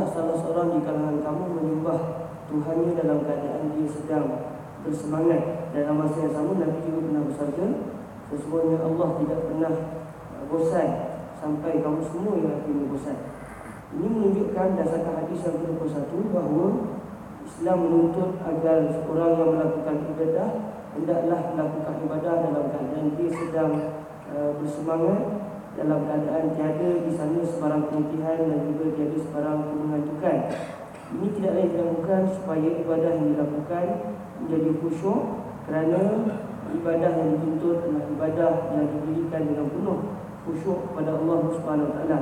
Hendaklah salah seorang di kalangan kamu menyembah Tuhannya dalam keadaan dia sedang bersemangat. Dalam masa yang sama Nabi juga pernah bersabda, sesungguhnya Allah tidak pernah uh, bosan sampai kamu semua yang akhirnya bosan. Ini menunjukkan dasarkan hadis yang ke-21 bahawa Islam menuntut agar seorang yang melakukan ibadah hendaklah melakukan ibadah dalam keadaan dia sedang uh, bersemangat dalam keadaan tiada di sana sebarang keletihan dan juga tiada sebarang mengantukan. Ini tidak lain tidak bukan supaya ibadah yang dilakukan menjadi khusyuk kerana ibadah yang dituntut adalah ibadah yang diberikan dengan penuh khusyuk kepada Allah Subhanahu Wa Taala.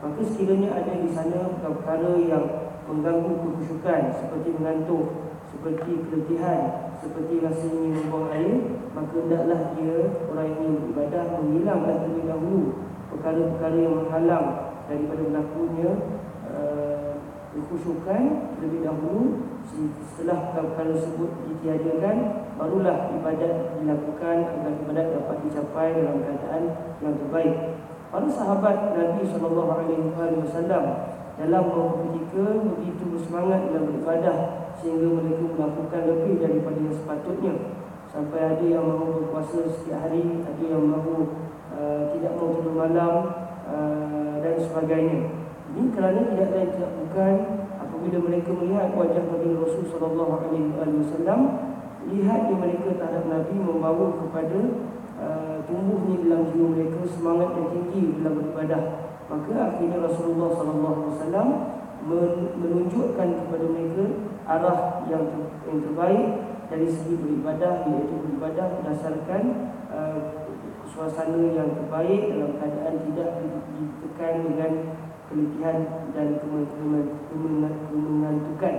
Maka sekiranya ada di sana perkara yang mengganggu kekhusyukan seperti mengantuk, seperti keletihan, seperti rasa ingin membuang air maka hendaklah dia orang yang beribadah menghilangkan terlebih dahulu perkara-perkara yang menghalang daripada berlakunya uh, kekhusyukan terlebih dahulu. Setelah perkara tersebut ditiadakan barulah ibadat dilakukan agar ibadat dapat dicapai dalam keadaan yang terbaik. Para sahabat Nabi SAW dalam beberapa ketika begitu bersemangat dalam beribadah sehingga mereka melakukan lebih daripada yang sepatutnya. Sampai ada yang mahu berpuasa setiap hari ada yang mahu uh, tidak mahu tidur malam uh, dan sebagainya. Ini kerana tidak lain tidak bukan apabila mereka melihat wajah Nabi Rasul sallallahu alaihi wasallam lihat di mereka terhadap Nabi membawa kepada uh, tumbuhnya dalam jiwa mereka semangat yang tinggi dalam beribadah. Maka akhirnya Rasulullah sallallahu alaihi wasallam menunjukkan kepada mereka arah yang, ter, yang terbaik dari segi beribadah iaitu beribadah berdasarkan uh, suasana yang terbaik dalam keadaan tidak ditekan dengan keletihan dan kemengantukan.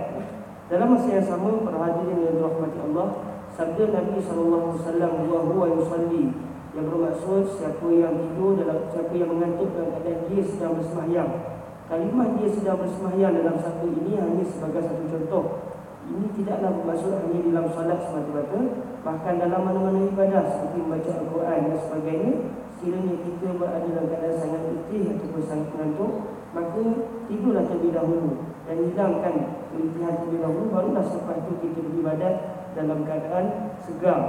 Dalam masa yang sama para hadirin yang dirahmati Allah, sabda Nabi sallallahu alaihi wasallam wa huwa yusalli yang bermaksud siapa yang tidur dalam siapa yang mengantuk dalam keadaan dia sedang bersembahyang Kalimah dia sedang bersemayam dalam satu ini hanya sebagai satu contoh. Ini tidaklah bermaksud hanya dalam salat semata-mata, bahkan dalam mana-mana ibadah seperti membaca Al-Quran dan sebagainya, sekiranya kita berada dalam keadaan sangat letih ataupun sangat mengantuk, maka tidurlah terlebih dahulu dan hilangkan keletihan terlebih dahulu, barulah selepas itu kita beribadat dalam keadaan segar.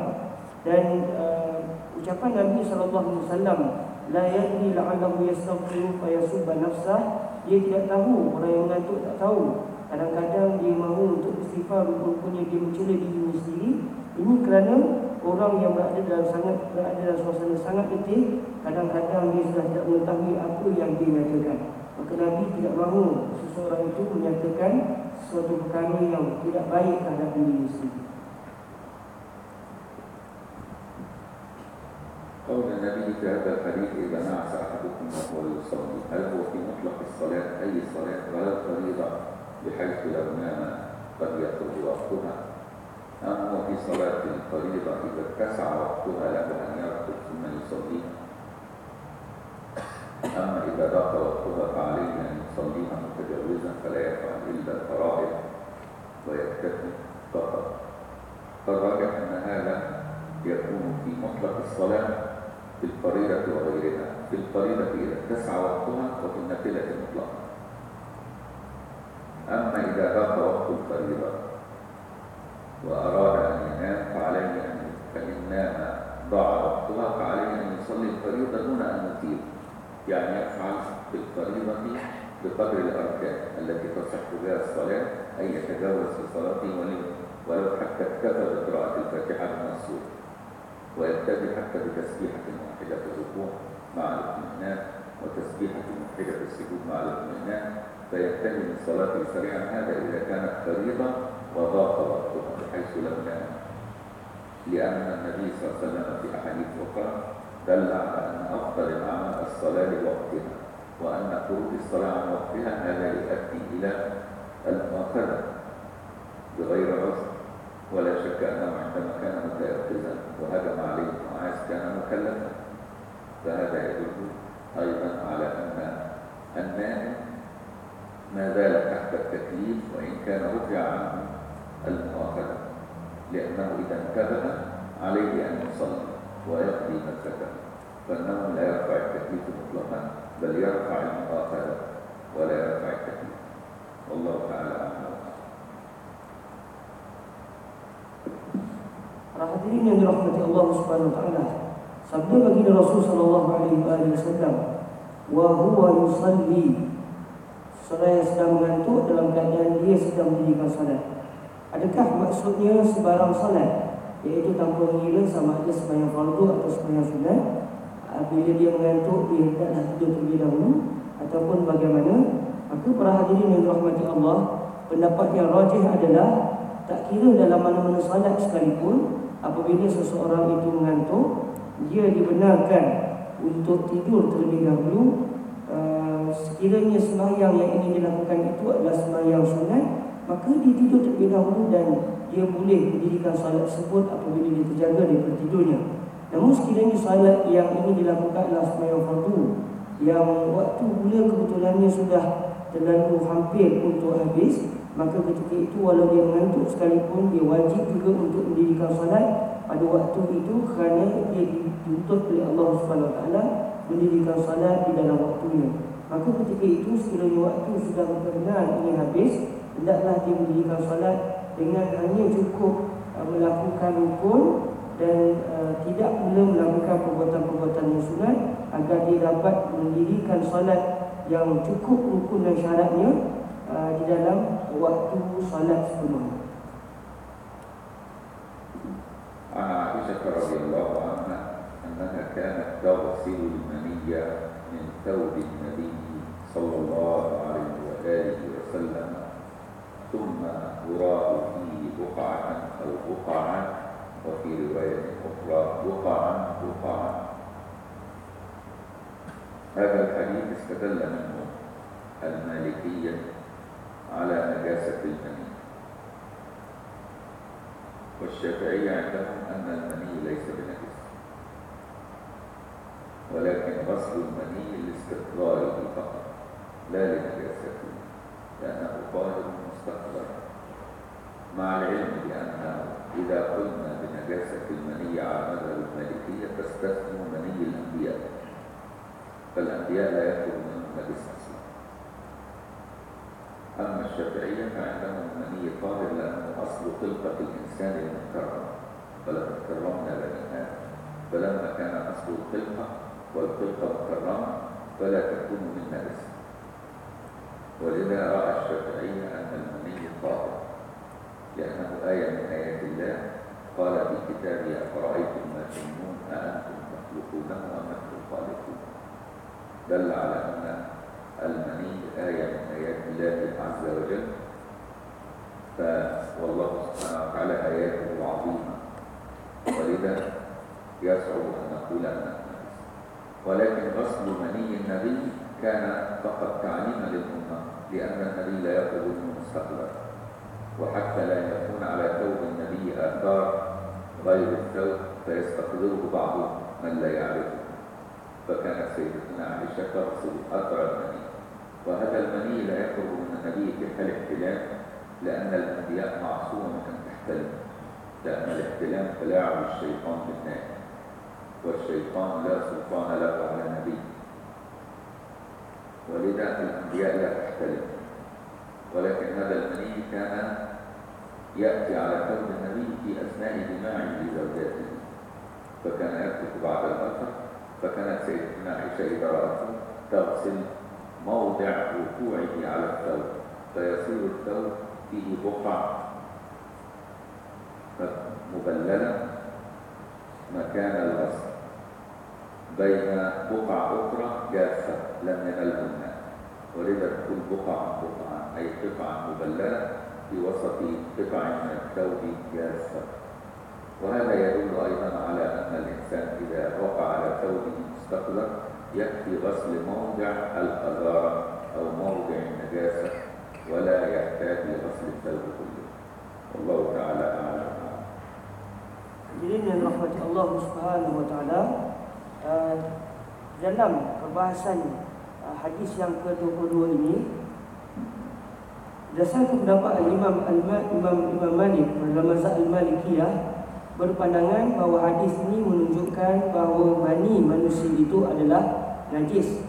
Dan uh, ucapan Nabi SAW, La yadri la'allahu yastaghfiru fa yasubba nafsah dia tidak tahu orang yang mengantuk tak tahu kadang-kadang dia mahu untuk istighfar rupanya dia mencela diri sendiri ini kerana orang yang berada dalam sangat berada dalam suasana sangat letih kadang-kadang dia sudah tidak mengetahui apa yang dia nyatakan maka Nabi tidak mahu seseorang itu menyatakan sesuatu perkara yang tidak baik terhadap diri sendiri قول النبي في هذا الحديث إذا نعس أحدكم وهو يصلي هل هو في مطلق الصلاة أي صلاة ولا فريضة بحيث لو نام قد يخرج وقتها أم هو في صلاة الفريضة إذا اتسع وقتها له أن يرقد ثم يصليها أما إذا ضاق وقتها فعليه أن يصليها متجوزا فلا يفعل إلا الفرائض ويكتفي فقط. فالراجح أن هذا يكون في مطلق الصلاة في الفريضة وغيرها. في الفريضة إذا اتسع وقتها وفي النافلة مطلقا أما إذا ضاق وقت الفريضة وأراد أن ينام فعليه أن فإن نام ضاع وقتها فعليه أن يصلي الفريضة دون أن يطيل. يعني يفعل بالفريضة بقدر الأركان التي تصح بها الصلاة أي يتجاوز في صلاته ولو- حتى اكتفى بقراءة الفاتحة من ويبتدي حتى بتسبيحة واحدة في الركوع مع الاطمئنان وتسبيحة واحدة في السجود مع الاطمئنان من صلاته سريعا. هذا إذا كانت فريضة وضاق وقتها بحيث لم ينام لأن النبي صلى الله عليه وسلم في أحاديث أخرى دل على أن أفضل الأعمال الصلاة لوقتها وأن خروج الصلاة عن وقتها هذا يؤدي إلى المؤاخذة بغير عذر ولا شك أنه عندما كان متيقظا وهجم عليه معاذ كان مكلفا. فهذا يدل أيضا على أن النائم ما زال تحت التكليف وإن كان رفع عنه المؤاخذة لأنه إذا انتبه عليه أن يصلي ويقضي مسكه فالنوم لا يرفع التكليف مطلقا بل يرفع المؤاخذة ولا يرفع التكليف والله تعالى أعلم Para hadirin yang dirahmati Allah Subhanahu wa taala. Sabda baginda Rasul sallallahu alaihi wasallam, "Wa huwa yusalli." Seorang yang sedang mengantuk dalam keadaan dia sedang mendirikan salat. Adakah maksudnya sebarang salat? Iaitu tanpa mengira sama ada sembahyang fardu atau sembahyang sunat. Bila dia mengantuk, dia hendaklah tidur terlebih dahulu ataupun bagaimana? Maka para hadirin yang dirahmati Allah, pendapat yang rajih adalah tak kira dalam mana-mana salat sekalipun apabila seseorang itu mengantuk dia dibenarkan untuk tidur terlebih dahulu sekiranya sembahyang yang ingin dilakukan itu adalah sembahyang sunat maka dia tidur terlebih dahulu dan dia boleh mendirikan salat tersebut apabila dia terjaga daripada tidurnya. Namun sekiranya salat yang ingin dilakukan adalah sembahyang fardu yang waktu pula kebetulannya sudah terlalu hampir untuk habis maka ketika itu walau dia mengantuk sekalipun dia wajib juga untuk mendirikan salat pada waktu itu kerana dia dituntut oleh Allah Subhanahu mendirikan salat di dalam waktunya maka ketika itu sekiranya waktu sudah benar ini habis hendaklah dia mendirikan salat dengan hanya cukup uh, melakukan rukun dan uh, tidak pula melakukan perbuatan-perbuatan yang sunat agar dia dapat mendirikan salat yang cukup rukun dan syaratnya uh, di dalam waktu salat sepenuhnya. عن عائشة رضي الله عنها أنها كانت تغسل المني من ثوب النبي صلى الله عليه وآله وسلم ثم يراه فيه بقعة أو بقعا وفي رواية أخرى بقعا بقعا هذا الحديث استدل منه المالكية على نجاسة المني. والشافعية عندهم أن المني ليس بنجس ولكن غسل المني لاستقراره فقط لا لنجاسته لأنه طاهر مستقر مع العلم بأن إذا قلنا بنجاسة المني على مذهب المالكية تستثنوا مني الأنبياء. فالأنبياء لا يخرج منهم نجس أصلا أما الشافعية فعندهم المني طاهر لأنه أصل خلقة الإنسان المكرم. ولقد كرمنا بني آدم فلما كان أصل الخلقة والخلقة مكرمة فلا تكون من نجس ولذا رأى الشافعية أن المني طاهر لأنه آية من آيات الله قال في كتابه أفرأيتم ما تمنون أأنتم تخلقونه أم نحن الخالقون؟ دل على أن المني آية من آيات الله عز وجل. ف والله سبحانه وتعالى آياته عظيمة. ولذا يصعب أن نقول نجس ولكن غسل مني النبي كان فقط تعليما للأمة لأن النبي لا يأخذ منه مستقبلا وحتى لا يكون على ثوب النبي آثار غير الثوب فيستقبله بعض من لا يعرفه. فكانت سيدتنا عائشة تغسل أثر المني وهذا المني لا يخرج من النبي في حال احتلام لأن الأنبياء معصومة من أن تحتلم لأن الاحتلام تلاعب الشيطان بالناس. والشيطان لا سلطان له على النبي ولذا الأنبياء لا تحتلم ولكن هذا المني كان يأتي على ثوب النبي في أثناء جماعة لزوجاته. فكان يكتب بعد الأثر فكانت سيدنا عائشة إذا رأته تغسل موضع وقوعه على الثوب. فيصير الثوب فيه بقع مبللة مكان الغسل. بين بقع أخرى جافة لم الماء ولذا تكون بقعا بقعا أي قطعا مبللة في وسط قطع من الثوب جافة. وهذا يدل أيضا على أن الإنسان إذا وقع على ثوبه مستقبل يكفي غسل موضع القذارة أو موضع النجاسة ولا يحتاج لغسل الثوب كله. والله تعالى أعلم. Allah Subhanahu wa taala dalam perbahasan uh, hadis yang ke-22 ini berdasarkan pendapat Imam Imam Imam Malik dalam mazhab Al-Malikiyah berpandangan bahawa hadis ini menunjukkan bahawa mani manusia itu adalah najis.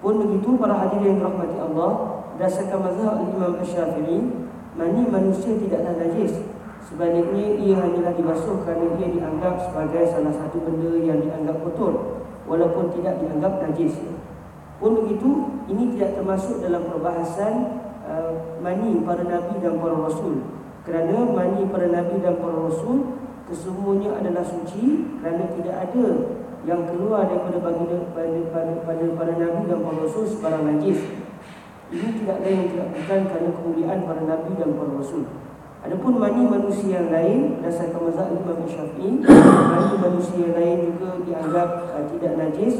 Pun begitu para hadirin yang dirahmati Allah, berdasarkan mazhab Imam Asy-Syafi'i, mani manusia tidaklah najis Sebaliknya ia hanyalah dibasuh kerana ia dianggap sebagai salah satu benda yang dianggap kotor walaupun tidak dianggap najis. Pun begitu, ini tidak termasuk dalam perbahasan uh, mani para nabi dan para rasul. Kerana mani para nabi dan para rasul kesemuanya adalah suci kerana tidak ada yang keluar daripada baginda pada, pada, pada para nabi dan para rasul sebarang najis. Ini tidak lain yang tidak bukan kerana kemuliaan para nabi dan para rasul. Adapun mani manusia yang lain berdasarkan mazhab Imam Syafi'i, mani manusia yang lain juga dianggap uh, tidak najis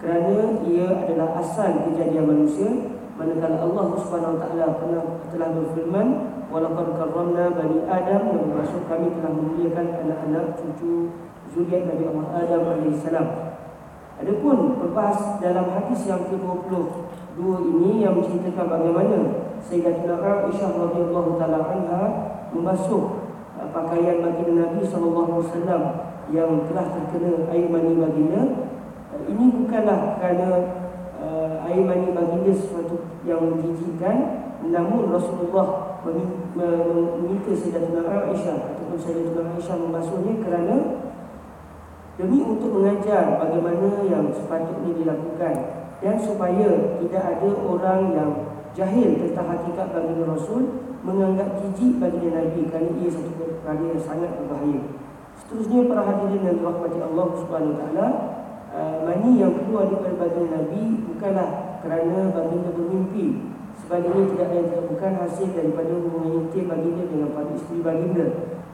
kerana ia adalah asal kejadian manusia. Manakala Allah Subhanahu Wa Taala pernah telah berfirman, "Walaqad karramna bani Adam," yang bermaksud kami telah memuliakan anak-anak cucu zuriat Nabi Allah Adam alaihissalam. Adapun berbahas dalam hadis yang ke-22 ini yang menceritakan bagaimana Sayyidatina Aisyah radhiyallahu taala anha membasuh uh, pakaian baginda Nabi wasallam yang telah terkena air mani baginda. Uh, ini bukanlah kerana uh, air mani baginda sesuatu yang menjijikkan namun Rasulullah meminta Sayyidatina Aisyah ataupun Sayyidatina Aisyah membasuhnya kerana demi untuk mengajar bagaimana yang sepatutnya dilakukan dan supaya tidak ada orang yang jahil tentang hakikat baginda Rasul menganggap jijik bagi Nabi kerana ia satu perkara yang sangat berbahaya. Seterusnya para hadirin yang dirahmati Allah Subhanahu Wa Taala, uh, mani yang keluar daripada baginda Nabi bukanlah kerana baginda bermimpi. Sebaliknya tidak lain tidak bukan hasil daripada hubungan intim baginda dengan para isteri baginda.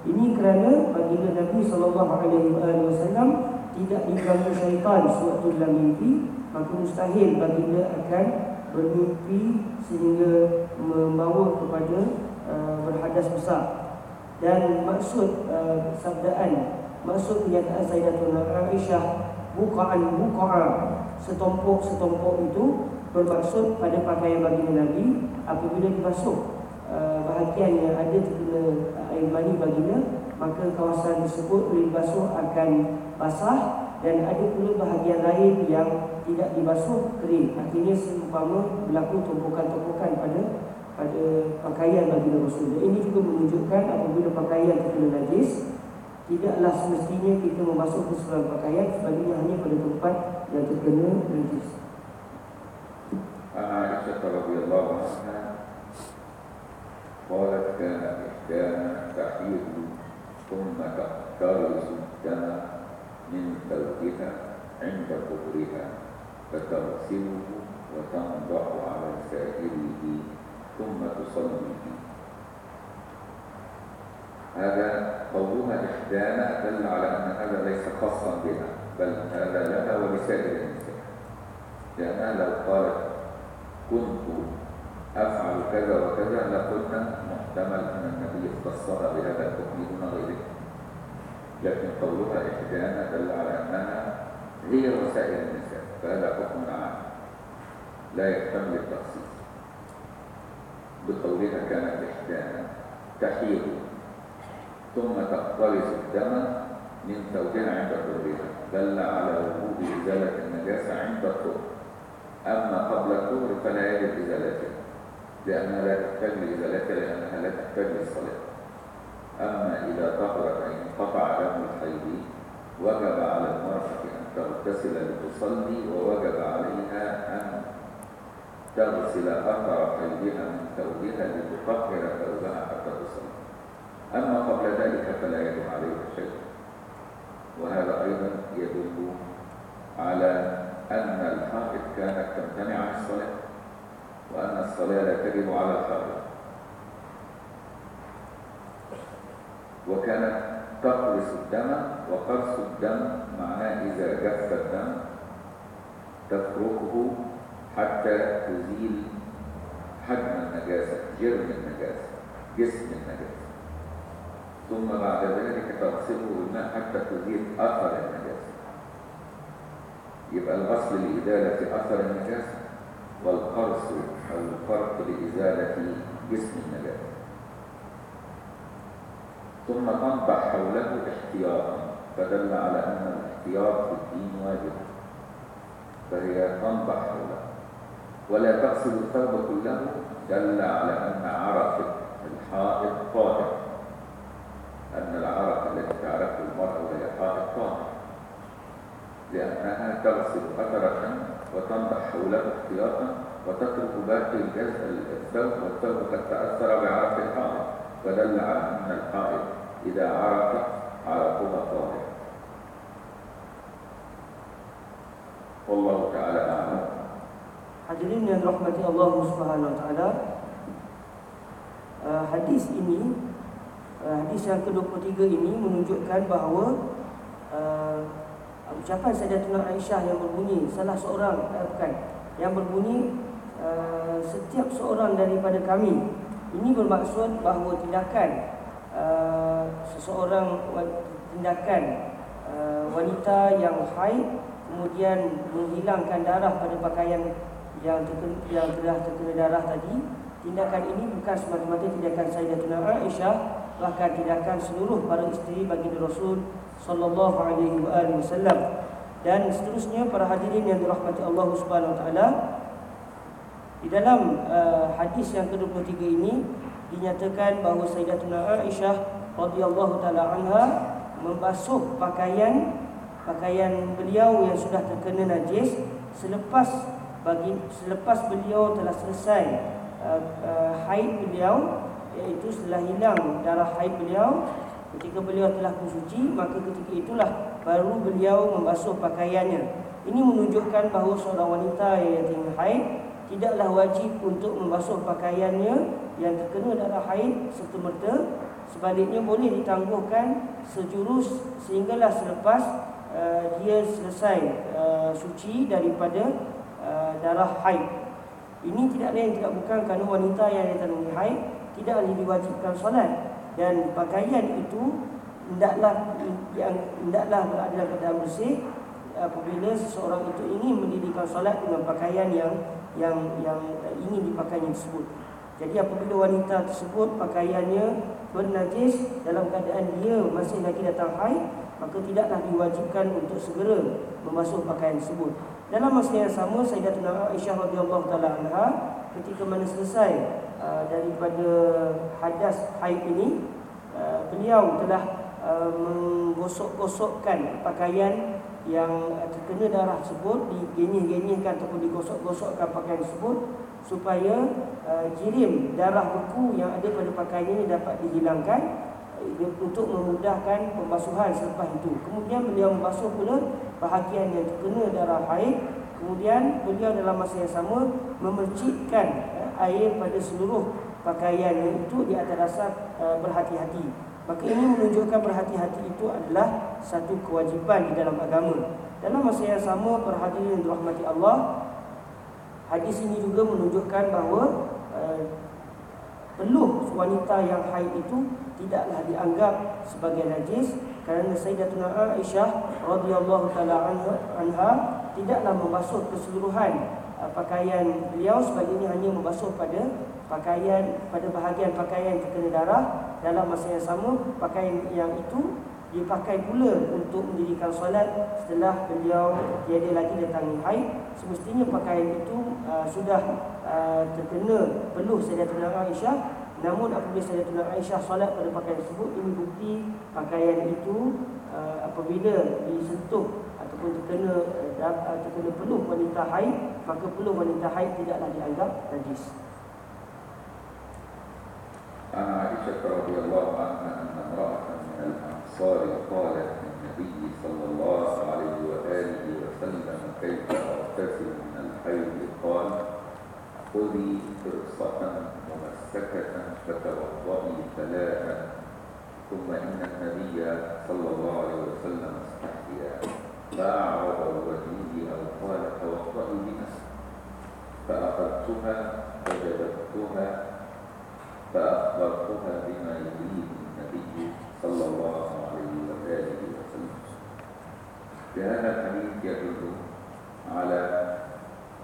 Ini kerana baginda Nabi Wasallam tidak diganggu syaitan sewaktu dalam mimpi, maka mustahil baginda akan bermimpi sehingga membawa kepada uh, berhadas besar. Dan maksud uh, sabdaan maksud kenyataan Sayyidatuna Aisyah bukaan bukaan setompok-setompok itu bermaksud pada pakaian baginda Nabi apabila dibasuh. Uh, bahagian yang ada terkena air mani baginda maka kawasan tersebut boleh dibasuh akan basah dan ada pula bahagian lain yang tidak dibasuh kering akhirnya seumpama berlaku tumpukan-tumpukan pada pada pakaian bagi Rasul dan ini juga menunjukkan apabila pakaian terkena najis tidaklah semestinya kita membasuh keseluruhan pakaian sebaliknya hanya pada tempat yang terkena najis Aisyah radhiyallahu anha قالت كان إحدانا تحيض ثم تختار الدم من ثوبها عند قبرها فتغسله وتنضح على سائره ثم تصلي. فيه هذا قولها إحدانا دل على أن هذا ليس خاصا بها بل هذا لها ولسائر النساء لأنها لو قالت كنت أفعل كذا وكذا لقلنا محتمل أن النبي اختصها بهذا الحكم دون غيره. لكن قولها إحدانا دل على أنها هي وسائل النساء فهذا حكم عام. لا يحتمل التخصيص بقولها كانت إحدانا تحيض ثم تقتلص الدم من ثوبها عند طهرها دل على وجود إزالة النجاسة عند الطهر أما قبل الظهر فلا يجب إزالتها لأنها لا تحتاج لإزالتها لأنها لا تحتاج للصلاة. أما إذا طهرت أي انقطع دم الحيض وجب على المرأة أن تغتسل لتصلي ووجب عليها أن تغسل أثر حيضها من ثوبها لتطهر ثوبها حتى تصلي. أما قبل ذلك فلا يجب عليها شيء. وهذا أيضا يدل على أن الحائض كانت تمتنع عن الصلاة وأن الصلاة لا تجب على الحائض. وكانت تقرص الدم وقرص الدم معناه إذا جف الدم تفركه حتى تزيل حجم النجاسة جرم النجاسة جسم النجاسة. ثم بعد ذلك تغسله بالماء حتى تزيل أثر النجاسة. يبقى الغسل لإزالة أثر النجاسة والقرص أو الفرق لإزالة جسم النجاسة. ثم تنضح حوله احتياطا فدل على أن الاحتياط في الدين واجب. فهي تنضح حوله. ولا تغسل الثوب كله دل على أن عرق الحائط طاهر أن العرق الذي تعرفه المرأة وهي حائط طاهر لأنها تغسل أثرة وتنضح حوله احتياطا وتترك باقي الجزء الثوب والثوب قد تأثر بعرق الحائط. فدل على أن الحائط إذا عرق عرقها طاهر والله تعالى أعلم Hadirin yang dirahmati Allah Subhanahu Wa Taala. Uh, hadis ini uh, hadis yang ke-23 ini menunjukkan bahawa uh, ucapan Sayyidatuna Aisyah yang berbunyi salah seorang uh, bukan yang berbunyi uh, setiap seorang daripada kami ini bermaksud bahawa tindakan uh, seseorang tindakan uh, wanita yang haid kemudian menghilangkan darah pada pakaian yang terkena, yang telah terkena darah tadi tindakan ini bukan semata-mata tindakan Sayyidatuna Aisyah bahkan tindakan seluruh para isteri baginda Rasul sallallahu alaihi wasallam. Dan seterusnya para hadirin yang dirahmati Allah Subhanahu wa taala di dalam uh, hadis yang ke-23 ini dinyatakan bahawa Sayyidatuna Aisyah radhiyallahu taala anha membasuh pakaian pakaian beliau yang sudah terkena najis selepas bagi selepas beliau telah selesai uh, uh, haid beliau iaitu setelah hilang darah haid beliau. Ketika beliau telah bersuci maka ketika itulah baru beliau membasuh pakaiannya. Ini menunjukkan bahawa seorang wanita yang haid tidaklah wajib untuk membasuh pakaiannya yang terkena darah haid serta merta sebaliknya boleh ditangguhkan sejurus sehinggalah selepas uh, dia selesai uh, suci daripada Uh, darah haid. Ini tidak lain tidak bukan kerana wanita yang tanggung haid tidak diwajibkan solat dan pakaian itu hendaklah yang hendaklah berada dalam keadaan bersih apabila seseorang itu ingin mendirikan solat dengan pakaian yang yang yang ingin dipakainya tersebut. Jadi apabila wanita tersebut pakaiannya bernajis dalam keadaan dia masih lagi datang haid maka tidaklah diwajibkan untuk segera membasuh pakaian tersebut. Dalam masa yang sama Sayyidatuna Aisyah radhiyallahu taala anha ketika mana selesai uh, daripada hadas haid ini uh, beliau telah uh, menggosok-gosokkan pakaian yang uh, terkena darah tersebut digenyih-genyihkan ataupun digosok-gosokkan pakaian tersebut supaya uh, jirim darah beku yang ada pada pakaian ini dapat dihilangkan untuk memudahkan pembasuhan selepas itu. Kemudian beliau membasuh pula bahagian yang terkena darah haid. Kemudian beliau dalam masa yang sama memercikkan eh, air pada seluruh pakaian itu di atas dasar eh, berhati-hati. Maka ini menunjukkan berhati-hati itu adalah satu kewajipan di dalam agama. Dalam masa yang sama perhatian yang dirahmati Allah, hadis ini juga menunjukkan bahawa eh, peluh wanita yang haid itu tidaklah dianggap sebagai najis kerana Sayyidatuna Aisyah radhiyallahu taala anha tidaklah membasuh keseluruhan uh, pakaian beliau sebaliknya hanya membasuh pada pakaian pada bahagian pakaian terkena darah dalam masa yang sama pakaian yang itu dipakai pula untuk mendirikan solat setelah beliau tiada lagi datangi haid. Semestinya pakaian itu uh, sudah uh, terkena peluh Sayyidatuna Aisyah. Namun apabila Sayyidatuna Aisyah solat pada pakaian tersebut ini bukti pakaian itu uh, apabila disentuh ataupun terkena uh, terkena peluh wanita haid maka peluh wanita haid tidaklah dianggap najis عن عائشة رضي الله عنها أن امرأة من الأنصار قالت للنبي صلى الله عليه وآله وسلم كيف أغتسل من الحيض؟ قال خذي فرصة ممسكة فتوضئي ثلاثا ثم إن النبي صلى الله عليه وسلم استحيا. فأعرض الوجيه أو قال توضئي بنفسك. فأخذتها فجذبتها فأخبرتها بما يريد النبي صلى الله عليه وآله وسلم. بهذا الحديث يدل على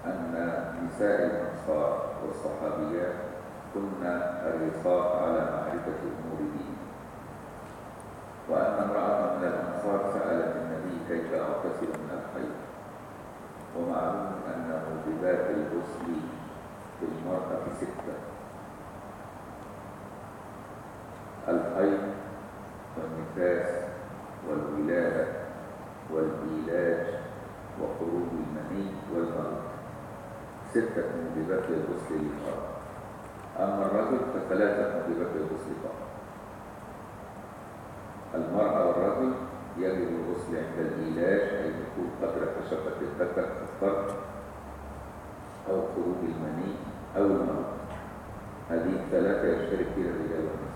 أن نساء الأنصار والصحابيات كن حريصات على معرفة أمور الدين. وأن امرأة من الأنصار سألت النبي كيف أغتسل من الحيض ومعلوم أنه بذات الغسل بالمرأة ستة. الحيض والنفاس والولادة والإيلاج وخروج المني والمرض. ستة موجبات للغسل للمرأة أما الرجل فثلاثة موجبات للغسل فقط. المرأة والرجل يجب الغسل عند الإيلاج أي دخول قدر خشبة الذكر في الفرج أو خروج المني أو المرض. هذه الثلاثة يشترك فيها الرجال والنساء.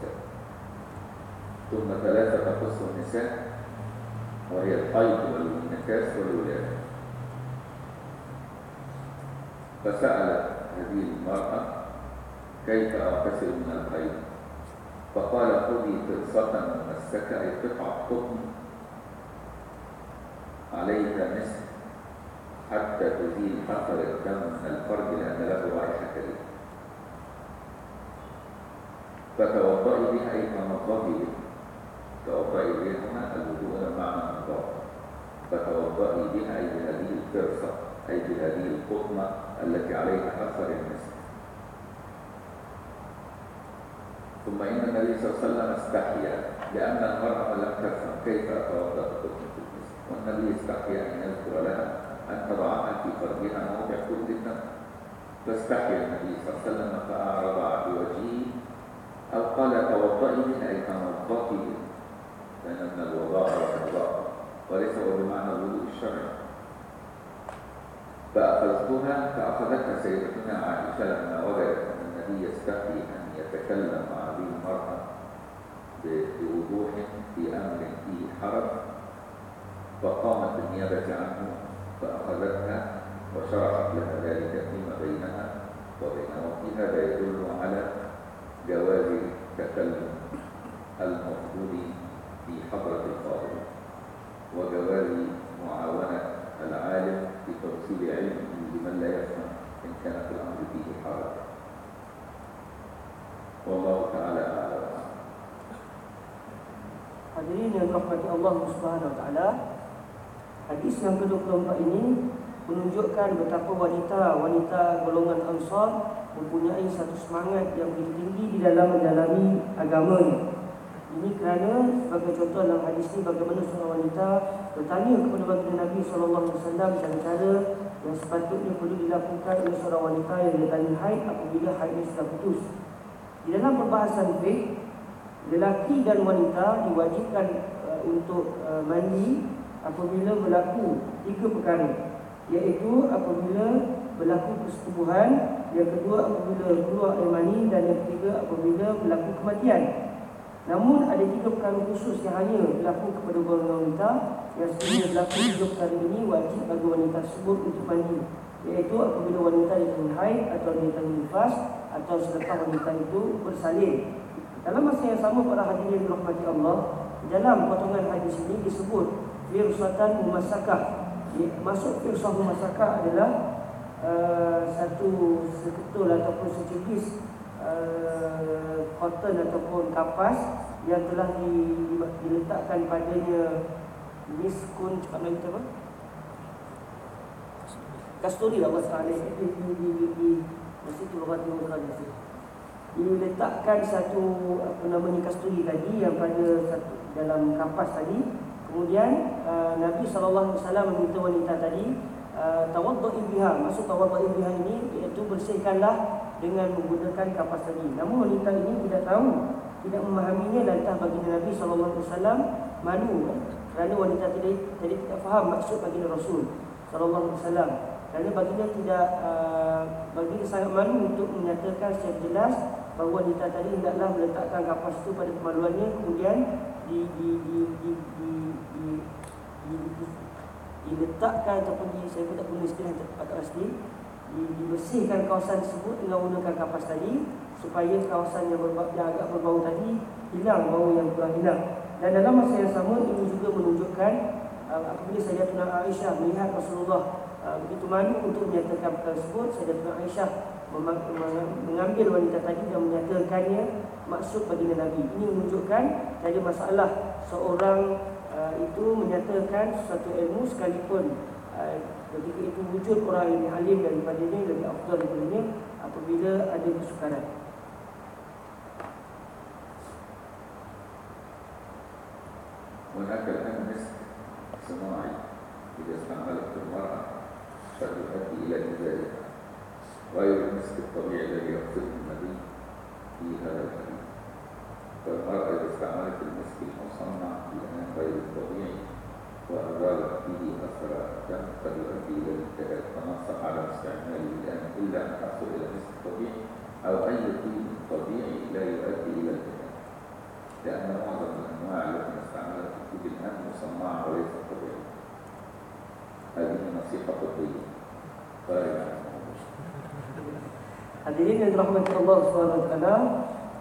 ثم ثلاثة تخص النساء وهي الحيض والنكاس والولادة. فسألت هذه المرأة كيف أغتسل من الحيض فقال خذي فرصة ممسكة أي قطعة قطن عليها مسك حتى تزيل حفر الدم من الفرج لأن له رائحة كريهة. فتوضئي بها أي تنظفي بها توضئي بها الوضوء معنى النظافة فتوضئي بها أي بهذه الفرصة أي بهذه القطنة التي عليها أثر المسك ثم إن النبي صلى الله عليه وسلم استحيا لأن المرأة لم تفهم كيف أتوضأ بقطنة المسك والنبي استحيا أن يذكر لها أن تضعها في فرجها موضع كل الدم فاستحيا النبي صلى الله عليه وسلم فأعرض بوجهه أو قال توضئي منها أي تنظفي لأن الوضاء والنظافة وليس هو بمعنى الوضوء الشرعي فأخذتها فأخذتها سيدتنا عائشة لما وجدت أن النبي يستحي أن يتكلم مع هذه المرأة بوضوح في أمر فيه حرج فقامت بالنيابة عنه فأخذتها وشرحت لها ذلك فيما بينها وبينه وفي هذا يدل على جواز التكلم المفضول في حضرة القاضي وجواز معاونة العالم في توصيل علمه لمن لا يفهم إن كان في الأمر فيه حرج والله تعالى أعلم Hadirin yang dirahmati Allah Subhanahu wa taala. Hadis yang ke-24 ini menunjukkan betapa wanita-wanita golongan Ansar mempunyai satu semangat yang begitu tinggi di dalam mendalami agamanya. Ini kerana sebagai contoh dalam hadis ini bagaimana seorang wanita bertanya kepada baginda Nabi wasallam tentang cara yang sepatutnya perlu dilakukan oleh seorang wanita yang datangi haid apabila haidnya sudah putus. Di dalam perbahasan fiqh, lelaki dan wanita diwajibkan uh, untuk uh, mandi apabila berlaku tiga perkara iaitu apabila berlaku persetubuhan yang kedua apabila keluar air mani dan yang ketiga apabila berlaku kematian namun ada tiga perkara khusus yang hanya berlaku kepada golongan wanita. Yang sekiranya berlaku tiga perkara ini wajib bagi wanita tersebut untuk mandi iaitu apabila wanita yang haid atau wanita nifas atau selepas wanita itu bersalin. Dalam masa yang sama para hadirin dirahmati Allah dalam potongan hadis ini disebut firsatan mumasakah masuk firsah mumasakah adalah uh, satu seketul ataupun secikis uh, cotton ataupun kapas yang telah di, diletakkan padanya miskun cepat lagi apa? Kasturi lah bahasa di, di, di, di, di, Masih tu lewat dua kali masih. Diletakkan satu apa namanya kasturi tadi yang pada satu dalam kapas tadi. Kemudian uh, Nabi SAW meminta wanita tadi uh, tawaddu'i biha. Maksud tawaddu'i biha ini iaitu bersihkanlah dengan menggunakan kapas tadi. Namun wanita ini tidak tahu, tidak memahaminya dan tak bagi Nabi SAW malu kerana wanita tadi tadi tidak faham maksud bagi Rasul sallallahu alaihi wasallam. Kerana baginda tidak uh, baginda sangat malu untuk menyatakan secara jelas bahawa wanita tadi hendaklah meletakkan kapas itu pada kemaluannya kemudian di di di di di di, di, di, diletakkan ataupun di saya pun tak guna istilah tepat asli dibersihkan kawasan tersebut dengan menggunakan kapas tadi supaya kawasan yang, berbau, yang agak berbau tadi hilang bau yang telah hilang. Dan dalam masa yang sama ini juga menunjukkan uh, apabila Sayyidatuna Aisyah melihat Rasulullah uh, begitu malu untuk menyatakan perkara tersebut Sayyidatuna Aisyah mengambil wanita tadi dan menyatakannya maksud bagi Nabi. Ini menunjukkan ada masalah seorang uh, itu menyatakan sesuatu ilmu sekalipun uh, Ketika itu wujud orang yang alim daripada ini Lebih afdal daripada ini Apabila ada kesukaran هناك الآن مسك صناعي إذا استعملته المرأة ستؤدي إلى إزالها غير المسك الطبيعي الذي يقصده النبي في هذا الحديث فالمرأة إذا استعملت المسك المصنع الآن غير الطبيعي وأزالت به أثر الدم قد يؤدي إلى الالتهاب فنص على استعماله الآن إلا أن تحصل إلى مسك طبيعي أو أي طيب طبيعي لا يؤدي إلى الالتهاب لأن معظم الأنواع التي نستعملها في الطب الآن مصنعة وليست طبيعية. هذه نصيحة طبية. خارج Hadirin yang dirahmati Allah SWT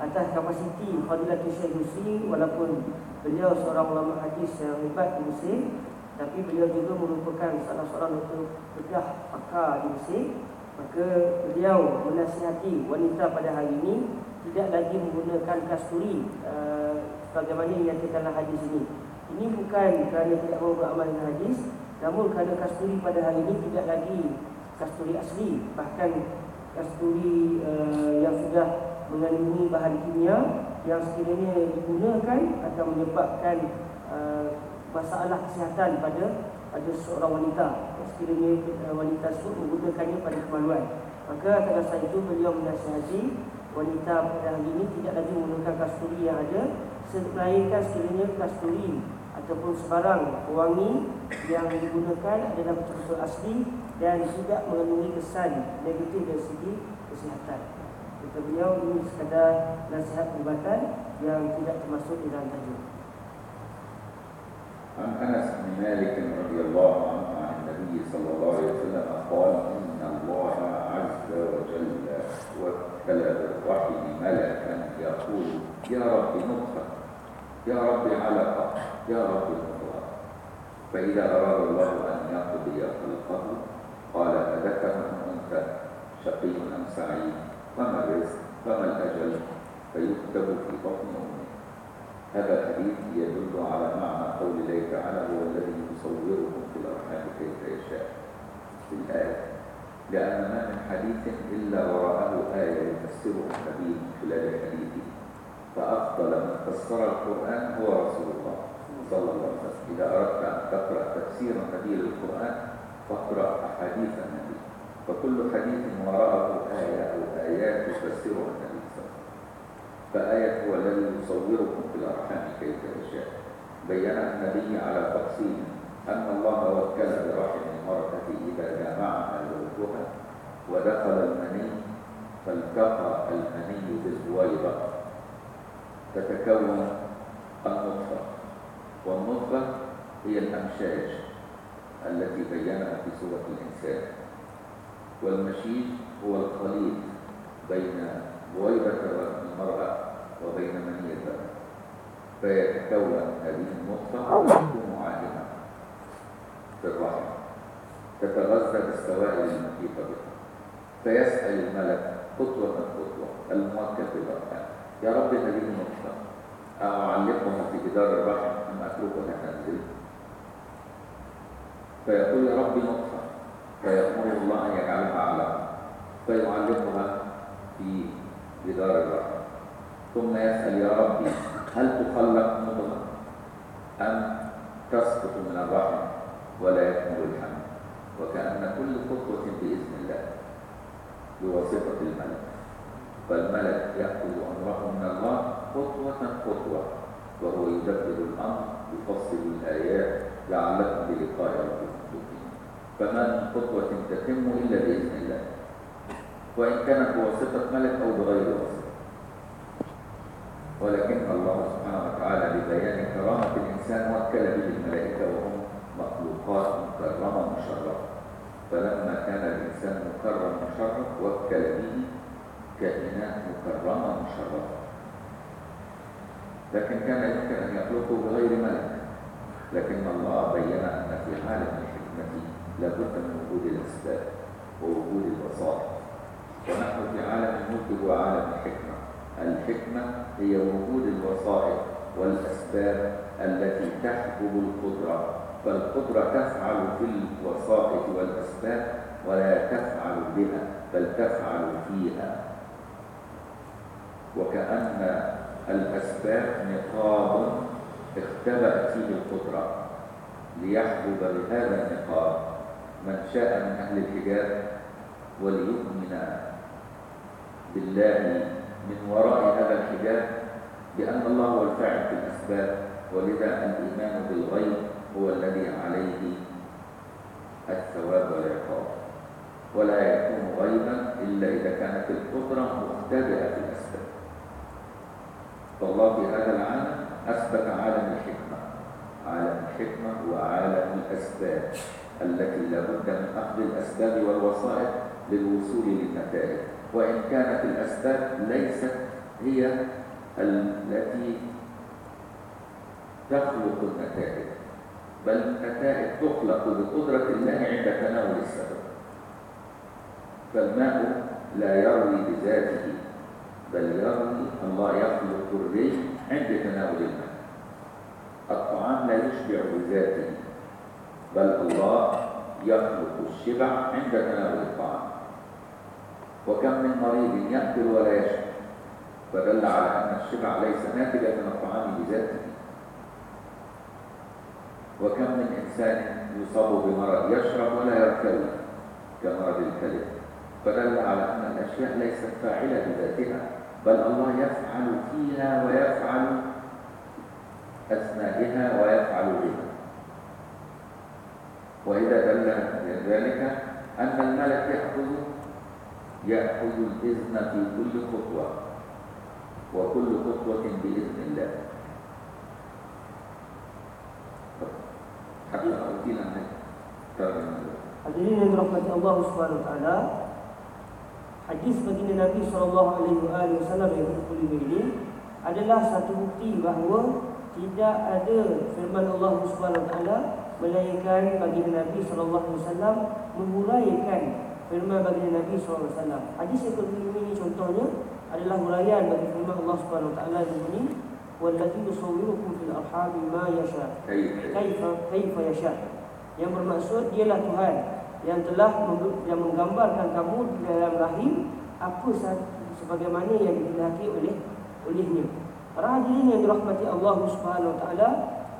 atas kapasiti Fadilatul Syekh Muslim walaupun beliau seorang ulama hadis yang hebat di Mesir tapi beliau juga merupakan salah seorang doktor bedah pakar di Mesir maka beliau menasihati wanita pada hari ini tidak lagi menggunakan kasturi uh, sebagaimana yang kita dalam hadis ini. Ini bukan kerana tidak mahu beramal dengan hadis namun kerana kasturi pada hari ini tidak lagi kasturi asli bahkan kasturi uh, yang sudah mengandungi bahan kimia yang sekiranya digunakan akan menyebabkan uh, masalah kesihatan pada pada seorang wanita sekiranya uh, wanita tersebut menggunakannya pada kemaluan maka atas itu beliau menasihati wanita pada hari ini tidak lagi menggunakan kasturi yang ada melainkan sekiranya kasturi ataupun sebarang pewangi yang digunakan adalah betul-betul asli dan tidak mengandungi kesan negatif dari segi kesihatan Kata beliau ini sekadar nasihat perubatan yang tidak termasuk di dalam tajuk. عن انس بن مالك رضي الله عنه عن النبي صلى الله عليه وسلم قال ان الله عز وجل وكل بالوحي ملكا يقول يا رب نطفه يا رب علقه يا رب مضغه فاذا اراد الله ان يقضي خلقه قال أذكر أنت شقي أم سعيد فما الرزق فما الأجل فيكتب في بطن أمه. هذا الحديث يدل على معنى قول الله تعالى هو الذي يصوركم في الأرحام كيف يشاء. في الآية لأن ما من حديث إلا وراءه آية يفسره النبي خلال حديثه. فأفضل من فسر القرآن هو رسول الله صلى الله عليه وسلم. إذا أردت أن تقرأ تفسير نبي للقرآن فاقرأ أحاديث النبي فكل حديث وراءه آية أو آيات تفسرها النبي صلى الله عليه وسلم فآية هو الذي يصوركم في الأرحام كيف يشاء. بينها النبي على تقسيم أن الله وكل برحم المرأة إذا جامعها زوجها ودخل المني فالتقى المني بالبويضة تتكون النطفة. والنطفة هي الأمشاج التي بينها في سورة الإنسان. والمشيد هو الخليط بين بويضة المرأة وبين مني الذكر فيتكون هذه النطفة وتكون عالمة في الرحم تتغذى بالسوائل المحيطة بها. فيسأل الملك خطوة خطوة الموكل بالأرحام يا رب هذه نقطة. أعلقها في جدار الرحم أم أتركها تنزل فيقول يا رب نقطة. فيأمر الله أن يجعلها علقة فيعلقها في جدار الرحم ثم يسأل يا ربي هل تخلق مضغة أم تسقط من الرحم ولا يكمل الحمل؟ وكأن كل خطوة بإذن الله بواسطة الملك. فالملك يأخذ أمره من الله خطوة خطوة وهو يدبر الأمر يفصل الآيات لعلكم بلقاء ربكم فما من خطوة تتم إلا بإذن الله. وإن كانت بواسطة ملك أو بغير واسطة. ولكن الله سبحانه وتعالى لبيان كرامة الإنسان وكل به الملائكة وهم مخلوقات مكرمة مشرفة. فلما كان الإنسان مكرم مشرف وكل به كائنات مكرمة مشرفة. لكن كان يمكن أن يخلقه بغير ملك. لكن الله بين أن في عالم لابد من وجود الأسباب ووجود الوسائط ونحن في عالم الملك هو عالم الحكمة. الحكمة هي وجود الوسائط والأسباب التي تحجب القدرة. فالقدرة تفعل في الوسائط والأسباب ولا تفعل بها بل تفعل فيها. وكأن الأسباب نقاب اختبأت فيه القدرة ليحجب بهذا النقاب. من شاء من أهل الحجاب وليؤمن بالله من وراء هذا الحجاب بأن الله هو الفاعل في الأسباب ولذا الإيمان بالغيب هو الذي عليه الثواب والعقاب. ولا يكون غيبا إلا إذا كانت القدرة مختبئة في الأسباب. فالله في هذا العالم أثبت عالم الحكمة عالم الحكمة هو عالم الأسباب. التي لابد من أخذ الأسباب والوسائط للوصول للنتائج وإن كانت الأسباب ليست هي التي تخلق النتائج بل النتائج تخلق بقدرة الله عند تناول السبب. فالماء لا يروي بذاته بل يروي الله يخلق الريح عند تناول الماء. الطعام لا يشبع بذاته. بل الله يخلق الشبع عند تناول الطعام. وكم من مريض يأكل ولا يشبع فدل على أن الشبع ليس ناتجا من الطعام بذاته. وكم من إنسان يصاب بمرض يشرب ولا يرتوي كمرض الكلى فدل على أن الأشياء ليست فاعلة بذاتها بل الله يفعل فيها ويفعل أثنائها ويفعل بها. وإذا دل ذلك أن الملك يأخذ يأخذ الإذن في كل خطوة وكل خطوة بإذن الله حتى أوتينا من ترجمة Hadirin yang dirahmati Allah Subhanahu wa taala. Hadis baginda Nabi sallallahu alaihi wasallam yang ke-25 ini adalah satu bukti bahawa tidak ada firman Allah Subhanahu wa taala melainkan baginda Nabi sallallahu alaihi wasallam menguraikan firman baginda Nabi sallallahu alaihi wasallam. Hadis yang ke-25 ini contohnya adalah huraian bagi firman Allah Subhanahu wa taala yang bunyi والذي يصوركم في الأرحام ما يشاء كيف كيف كيف يشاء yang bermaksud dialah Tuhan yang telah mem- yang menggambarkan kamu di dalam rahim apa sahaja sebagaimana yang dikehendaki oleh olehnya. Para hadirin yang dirahmati Allah Subhanahu wa taala,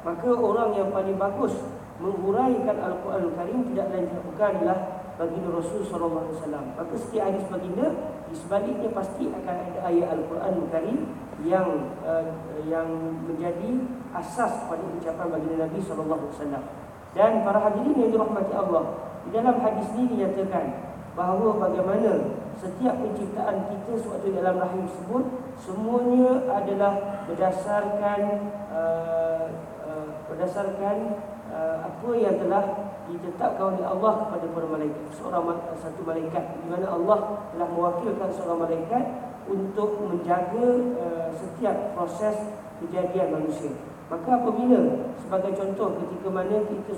maka orang yang paling bagus menghuraikan Al-Quran Al-Karim tidak lain tidak bukan adalah baginda Rasul sallallahu alaihi wasallam. Maka setiap hadis baginda di sebaliknya pasti akan ada ayat Al-Quran Al-Karim yang uh, yang menjadi asas pada ucapan baginda Nabi sallallahu alaihi wasallam. Dan para hadirin yang dirahmati Allah, di dalam hadis ini dinyatakan bahawa bagaimana setiap penciptaan kita sewaktu dalam rahim tersebut semuanya adalah berdasarkan uh, berdasarkan apa yang telah ditetapkan oleh Allah kepada para malaikat seorang satu malaikat di mana Allah telah mewakilkan seorang malaikat untuk menjaga uh, setiap proses kejadian manusia maka apabila sebagai contoh ketika mana kita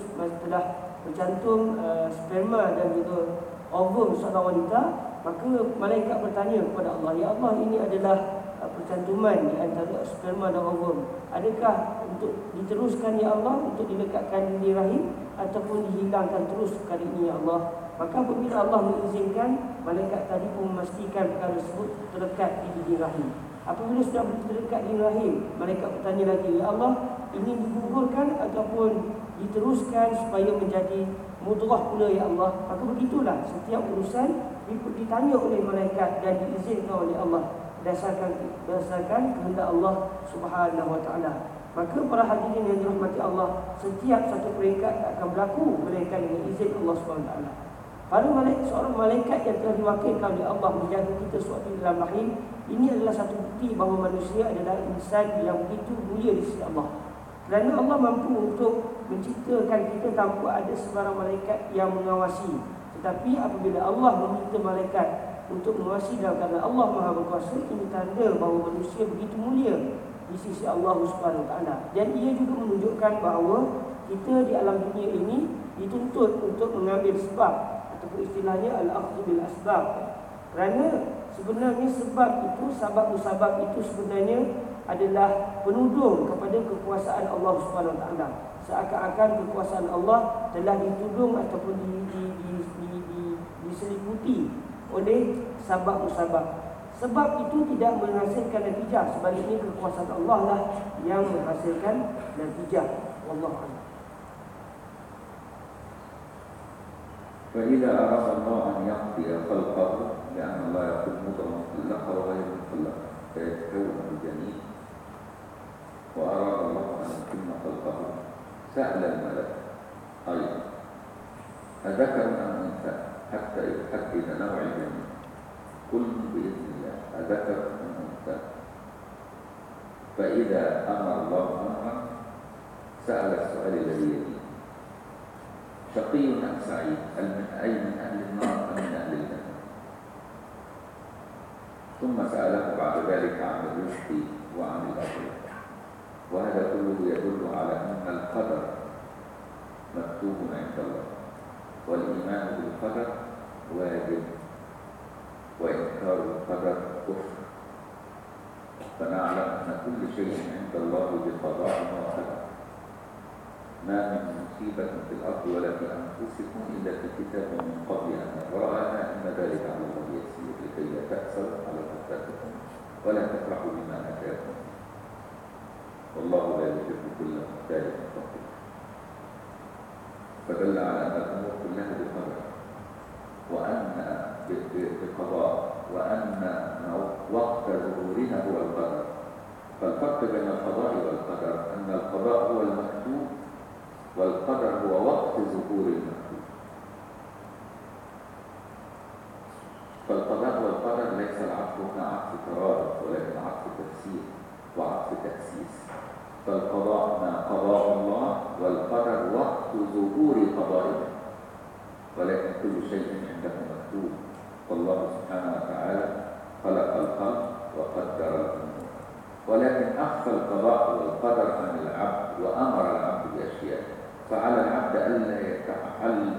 telah bercantum uh, sperma dan juga ovum seorang wanita Maka malaikat bertanya kepada Allah, Ya Allah ini adalah uh, percantuman di antara sperma dan ovum. Adakah untuk diteruskan Ya Allah untuk dilekatkan di rahim ataupun dihilangkan terus kali ini Ya Allah? Maka apabila Allah mengizinkan, malaikat tadi pun memastikan perkara tersebut terdekat di dinding rahim. Apabila sudah terdekat di rahim, malaikat bertanya lagi, Ya Allah, ini digugurkan ataupun diteruskan supaya menjadi mudrah pula Ya Allah. Maka begitulah setiap urusan ditanya oleh malaikat dan diizinkan oleh Allah berdasarkan berdasarkan kehendak Allah Subhanahu Wa Taala. Maka para hadirin yang dirahmati Allah, setiap satu peringkat akan berlaku melainkan dengan izin Allah Taala. Para malaikat, seorang malaikat yang telah diwakilkan oleh Allah menjaga kita suatu dalam rahim, ini adalah satu bukti bahawa manusia adalah insan yang begitu mulia di sisi Allah. Kerana Allah mampu untuk menciptakan kita tanpa ada sebarang malaikat yang mengawasi. Tetapi apabila Allah meminta malaikat untuk mengawasi dalam keadaan Allah Maha Berkuasa, ini tanda bahawa manusia begitu mulia di sisi Allah Subhanahu Taala. Dan ia juga menunjukkan bahawa kita di alam dunia ini dituntut untuk mengambil sebab ataupun istilahnya al-akhdhu bil asbab. Kerana sebenarnya sebab itu, sebab musabab itu sebenarnya adalah penudung kepada kekuasaan Allah Subhanahu Taala. Seakan-akan kekuasaan Allah telah ditudung ataupun di, di, di, di, di, diseliputi oleh sebab musabab. Sebab itu tidak menghasilkan natijah. Sebaliknya kekuasaan Allah lah yang menghasilkan natijah. Allah a'lam. فإذا أراد الله أن يقضي خلقه لأن الله يقول مضغة مخلقة وغير مخلقة فيتكون الجنين وأراد الله أن يتم خلقه سأل الملك أيضا أذكر أم أنثى حتى يحدد نوع الجنين كل بإذن الله أذكر أم أنثى فإذا أمر الله أمرا سأل السؤال الذي يليه. شقي أم سعيد؟ أي من أهل النار أم من أهل الجنة؟ ثم سأله بعد ذلك عن الرزق وعن الأجر. وهذا كله يدل على أن القدر مكتوب عند الله والإيمان بالقدر واجب. وإنكار القدر كفر. فنعلم أن كل شيء عند الله بقضاء وقدر. ما من مصيبة في الأرض ولا في أنفسكم إلا في كتاب من قبل أن نقرأها إن ذلك على الله يسير لكي لا تأسوا على ما فاتكم ولا تفرحوا بما أتاكم. والله لا يحب كل مختال فخور فدل على أن الأمور كلها بقدر. وأن بقضاء وأن وقت ظهورها هو القدر. فالفرق بين القضاء والقدر أن القضاء هو المكتوب والقدر هو وقت ظهور المكتوب. فالقضاء والقدر ليس العطف هنا عطف ترادف ولكن عطف تفسير وعطف تأسيس. فالقضاء ما قضاء الله والقدر وقت ظهور قضائه ولكن كل شيء عنده مكتوب. والله سبحانه وتعالى خلق الخلق وقدر الأمور. ولكن أخفى القضاء والقدر عن العبد وأمر العبد بأشياء. فعلى العبد ألا يتعلل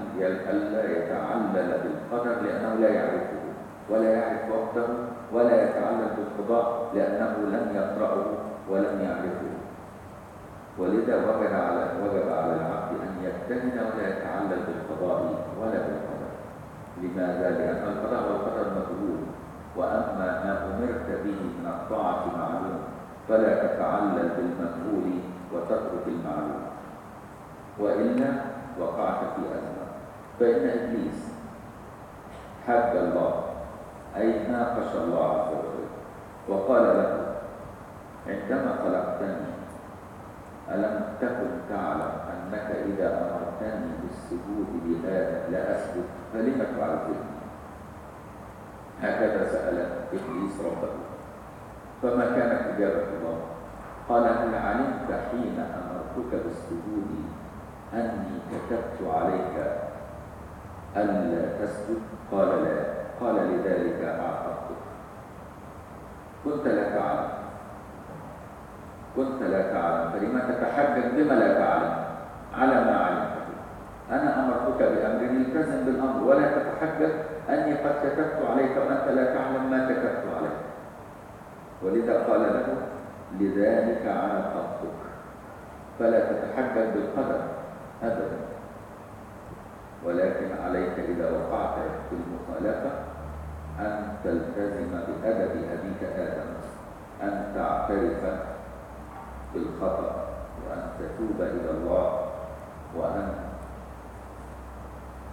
ألا يتعلل بالقدر لأنه لا يعرفه ولا يعرف وقته ولا يتعلل بالقضاء لأنه لم يقرأه ولم يعرفه. ولذا وجب على وجب على العبد يجتهد ولا يتعلل بالقضاء ولا بالقدر. لماذا؟ لأن القضاء والقدر مجهول وأما ما أمرت به من الطاعة معلوم فلا تتعلل بالمجهول وتترك المعلوم. وإلا وقعت في أزمة. فإن إبليس حد الله أي ناقش الله عز وجل وقال له عندما خلقتني ألم تكن تعلم أنك إذا أمرتني بالسجود لهذا لا أسجد؟ فلم تعذبني هكذا سأل إبليس ربه. فما كانت إجابة الله؟ قال هل علمت حين أمرتك بالسجود أني كتبت عليك ألا تسجد؟ قال لا. قال لذلك أعتقدك كنت لا تعلم كنت لا تعلم فلما تتحجج بما لا تعلم؟ على ما علمته أنا أمرتك بأمر التزم بالأمر ولا تتحجج أني قد كتبت عليك وأنت لا تعلم ما كتبت عليك. ولذا قال له لذلك على خطك فلا تتحجج بالقدر أبدا. ولكن عليك إذا وقعت في المخالفة أن تلتزم بأدب أبيك آدم أن تعترف بالخطأ وأن تتوب إلى الله وأن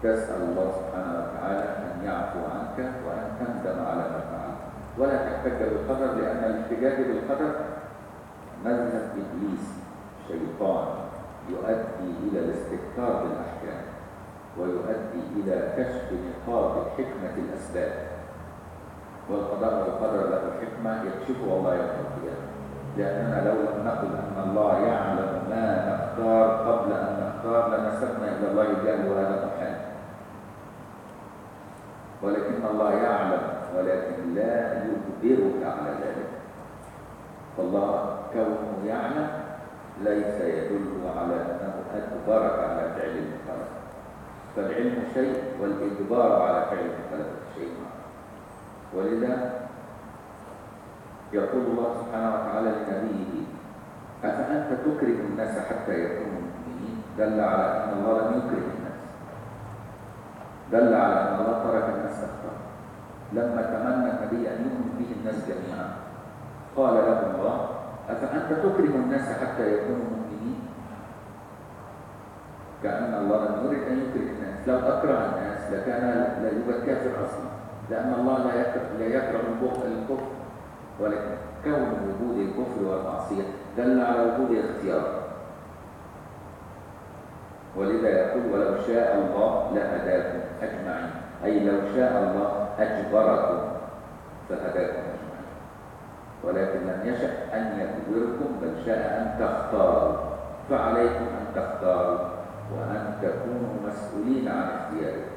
تسأل الله سبحانه وتعالى أن يعفو عنك وأن تندم على ما فعلت. ولا تحتج بالقدر لأن الإحتجاج بالقدر مذهب إبليس شيطان يؤدي إلى الاستكثار بالأحكام ويؤدي إلى كشف نقاط حكمة الأسباب. والقضاء والقدر له حكمة يكشفها الله يوم القيامة. لأننا لو لم نقل أن الله يعلم ما نختار قبل أن نختار لنسبنا إلى الله الجهل وهذا محال ولكن الله يعلم ولكن لا يجبرك على ذلك. فالله كونه يعلم ليس يدل على أنه أجبرك على فعل المخالفة فالعلم شيء والإجبار على فعل المخالفة شيء. ولذا يقول الله سبحانه وتعالى لنبيه أفأنت تكره الناس حتى يكونوا مؤمنين؟ دل على أن الله لم يكره الناس. دل على أن الله ترك الناس أخطأ لما تمنى النبي أن يؤمن به الناس جميعا قال له الله أفأنت تكره الناس حتى يكونوا مؤمنين؟ كأن الله لم يرد أن يكره الناس. لو أكره الناس لكان لا يوجد كافر أصلا لأن الله لا يكره الكفر ولكن كون وجود الكفر والمعصية دل على وجود اختيار ولذا يقول ولو شاء الله لهداكم أجمعين. أي لو شاء الله أجبركم فهداكم أجمعين. ولكن لم يشأ أن يجبركم بل شاء أن تختاروا. فعليكم أن تختاروا وأن تكونوا مسؤولين عن اختياركم.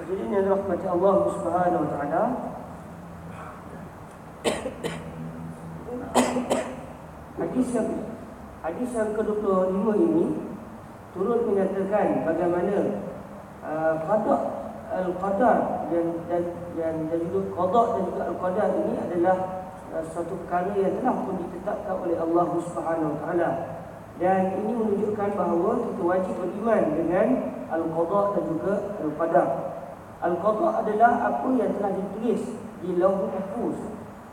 Jadi yang rahmati Allah Subhanahu wa taala. Hadis yang hadis yang ke-25 ini turut menyatakan bagaimana uh, qada al-qadar dan dan dan, dan juga qada dan juga al-qadar ini adalah uh, satu perkara yang telah pun ditetapkan oleh Allah Subhanahu wa taala. Dan ini menunjukkan bahawa kita wajib beriman dengan al-qada dan juga al-qadar. Al-Qadha adalah apa yang telah ditulis di lauh mahfuz.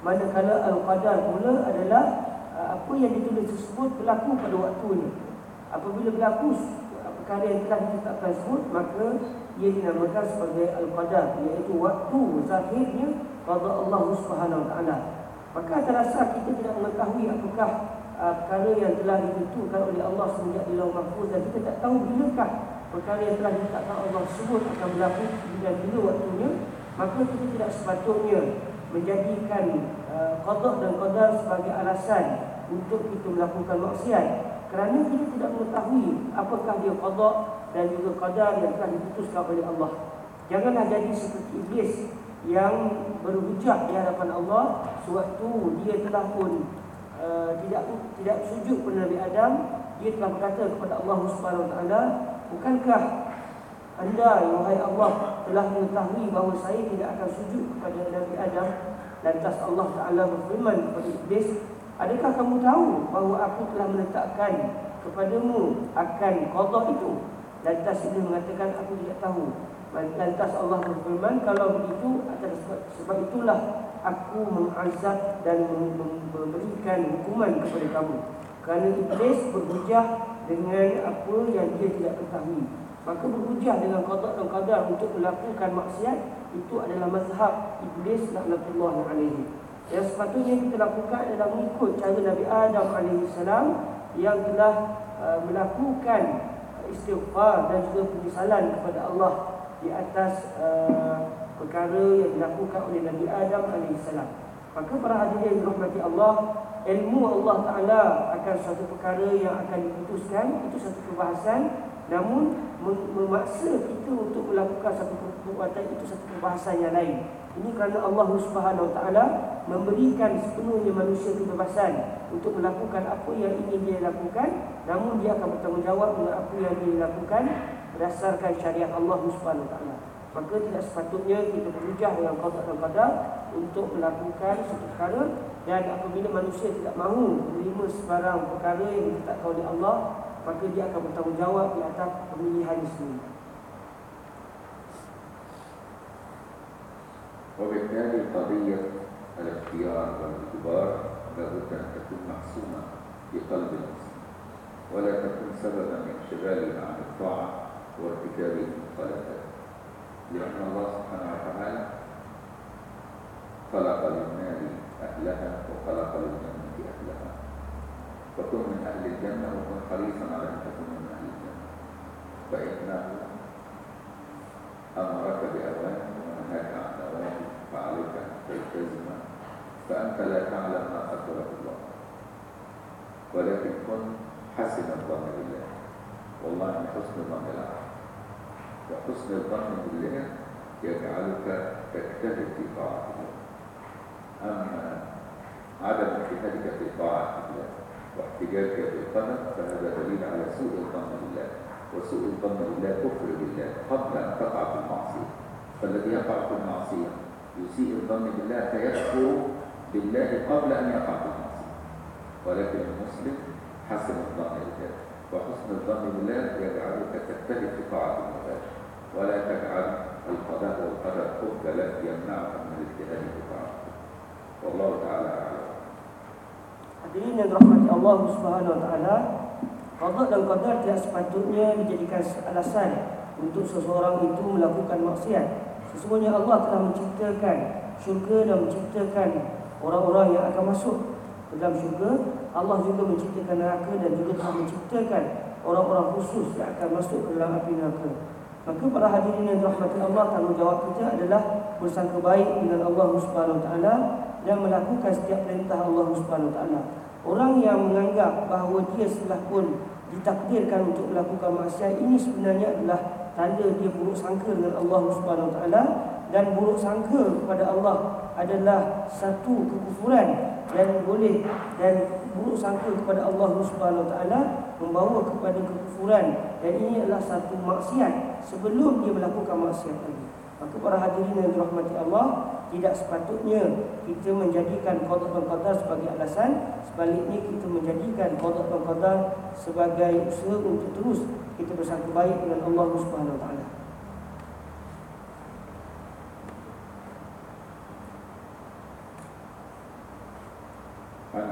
Manakala Al-Qadar pula adalah uh, apa yang ditulis tersebut berlaku pada waktunya. Apabila berlaku perkara yang telah ditetapkan tersebut, maka ia dinamakan sebagai Al-Qadar, iaitu waktu zahirnya qada Allah Taala. Maka terasa kita tidak mengetahui apakah uh, perkara yang telah ditentukan oleh Allah semenjak di lauh mahfuz dan kita tak tahu bilakah perkara yang telah ditetapkan Allah sebut akan berlaku bila bila waktunya maka kita tidak sepatutnya menjadikan uh, qada dan qadar sebagai alasan untuk kita melakukan maksiat. Kerana kita tidak mengetahui apakah dia qada dan juga qadar yang telah diputuskan oleh Allah. Janganlah jadi seperti iblis yang berhujah di hadapan Allah sewaktu dia telah pun uh, tidak tidak sujud kepada Nabi Adam dia telah berkata kepada Allah Subhanahu Wa Taala Bukankah anda, wahai Allah, telah mengetahui bahawa saya tidak akan sujud kepada Nabi Adam? Lantas Allah Ta'ala berfirman kepada Iblis Adakah kamu tahu bahawa aku telah menetapkan kepadamu akan kodoh itu? Lantas Iblis mengatakan aku tidak tahu. Lantas Allah berfirman Kalau begitu sebab itulah aku mengazab dan memberikan hukuman kepada kamu Kerana Iblis berhujah dengan apa yang dia tidak ketahui. Maka berhujah dengan qada dan qadar untuk melakukan maksiat itu adalah mazhab iblis laknatullah alaihi. Yang sepatutnya kita lakukan adalah mengikut cara Nabi Adam alaihi salam yang telah uh, melakukan istighfar dan juga penyesalan kepada Allah di atas uh, perkara yang dilakukan oleh Nabi Adam alaihi salam. Maka para hadirin yang dirahmati Allah, ilmu Allah Taala akan satu perkara yang akan diputuskan itu satu perbahasan namun memaksa kita untuk melakukan satu perbuatan itu satu perbahasan yang lain. Ini kerana Allah Subhanahu Taala memberikan sepenuhnya manusia kebebasan untuk melakukan apa yang ingin dia lakukan namun dia akan bertanggungjawab dengan apa yang dia lakukan berdasarkan syariat Allah Subhanahu Taala. Maka tidak sepatutnya kita berhujah dengan qada dan qadar untuk melakukan satu perkara dan apabila manusia tidak mahu menerima sebarang perkara yang ditetapkan oleh Allah, maka dia akan bertanggungjawab di atas pemilihan sendiri. وبالتالي قضية الاختيار والاعتبار لابد أن تكون محسومة في قلب المسلم ولا تكون سببا لانشغاله عن الطاعة وارتكاب المخالفات لأن الله سبحانه وتعالى خلق للنار أهلها وخلق للجنة أهلها. فكن من أهل الجنة وكن حريصا على أن تكون من أهل الجنة. فإنه أمرك بأوامر ونهاك عن نواهي فعليك أن تلتزم. فأنت لا تعلم ما قدره الله. ولكن كن حسن الظن بالله. والله من حسن الظن العبد وحسن الظن بالله يجعلك تجتهد في طاعة الله أما عدم اجتهادك في طاعة الله واحتجاجك بالقدر فهذا دليل على سوء الظن بالله. وسوء الظن بالله كفر بالله قبل أن تقع في المعصية. فالذي يقع في المعصية يسيء الظن بالله فيكفر بالله قبل أن يقع في المعصية. ولكن المسلم حسن الظن بالله وحسن الظن بالله يجعلك تجتهد في طاعة الله. ولا تجعل القضاء والقدر خذ لك يمنعك من الاجتهاد في طاعته والله تعالى أعلم Hadirin yang dirahmati Allah Subhanahu Wa Taala, qada dan qadar tidak sepatutnya dijadikan alasan untuk seseorang itu melakukan maksiat. Sesungguhnya Allah telah menciptakan syurga dan menciptakan orang-orang yang akan masuk ke dalam syurga. Allah juga menciptakan neraka dan juga telah menciptakan orang-orang khusus yang akan masuk ke dalam api neraka. Maka para hadirin yang dirahmati Allah, tanggungjawab kita adalah bersangka baik dengan Allah Subhanahu Taala dan melakukan setiap perintah Allah Subhanahu Taala. Orang yang menganggap bahawa dia telah pun ditakdirkan untuk melakukan maksiat ini sebenarnya adalah tanda dia buruk sangka dengan Allah Subhanahu Taala dan buruk sangka kepada Allah adalah satu kekufuran dan boleh dan buruk sangka kepada Allah Subhanahu Wa Taala membawa kepada kekufuran dan ini adalah satu maksiat sebelum dia melakukan maksiat tadi. Maka para hadirin yang dirahmati Allah, tidak sepatutnya kita menjadikan qada dan qadar sebagai alasan, sebaliknya kita menjadikan qada dan qadar sebagai usaha untuk terus kita bersatu baik dengan Allah Subhanahu Wa Taala.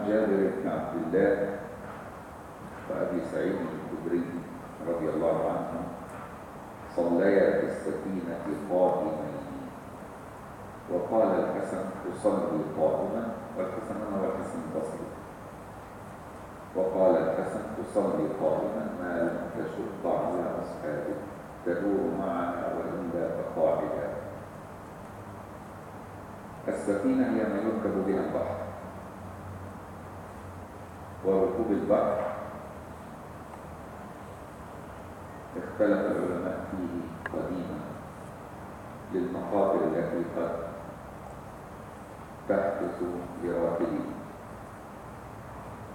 جابر بن عبد الله وأبي سعيد الخدري رضي الله عنه صليا في السفينة قائمين وقال الحسن أصلي قائما والحسن هو الحسن البصري وقال الحسن أصلي قائما ما لم تشق على أصحابه تدور معنا وإلا فقاعدا السفينة هي ما يركب بها البحر. وركوب البحر. اختلف العلماء فيه قديما للمخاطر التي قد تحدث لراكبه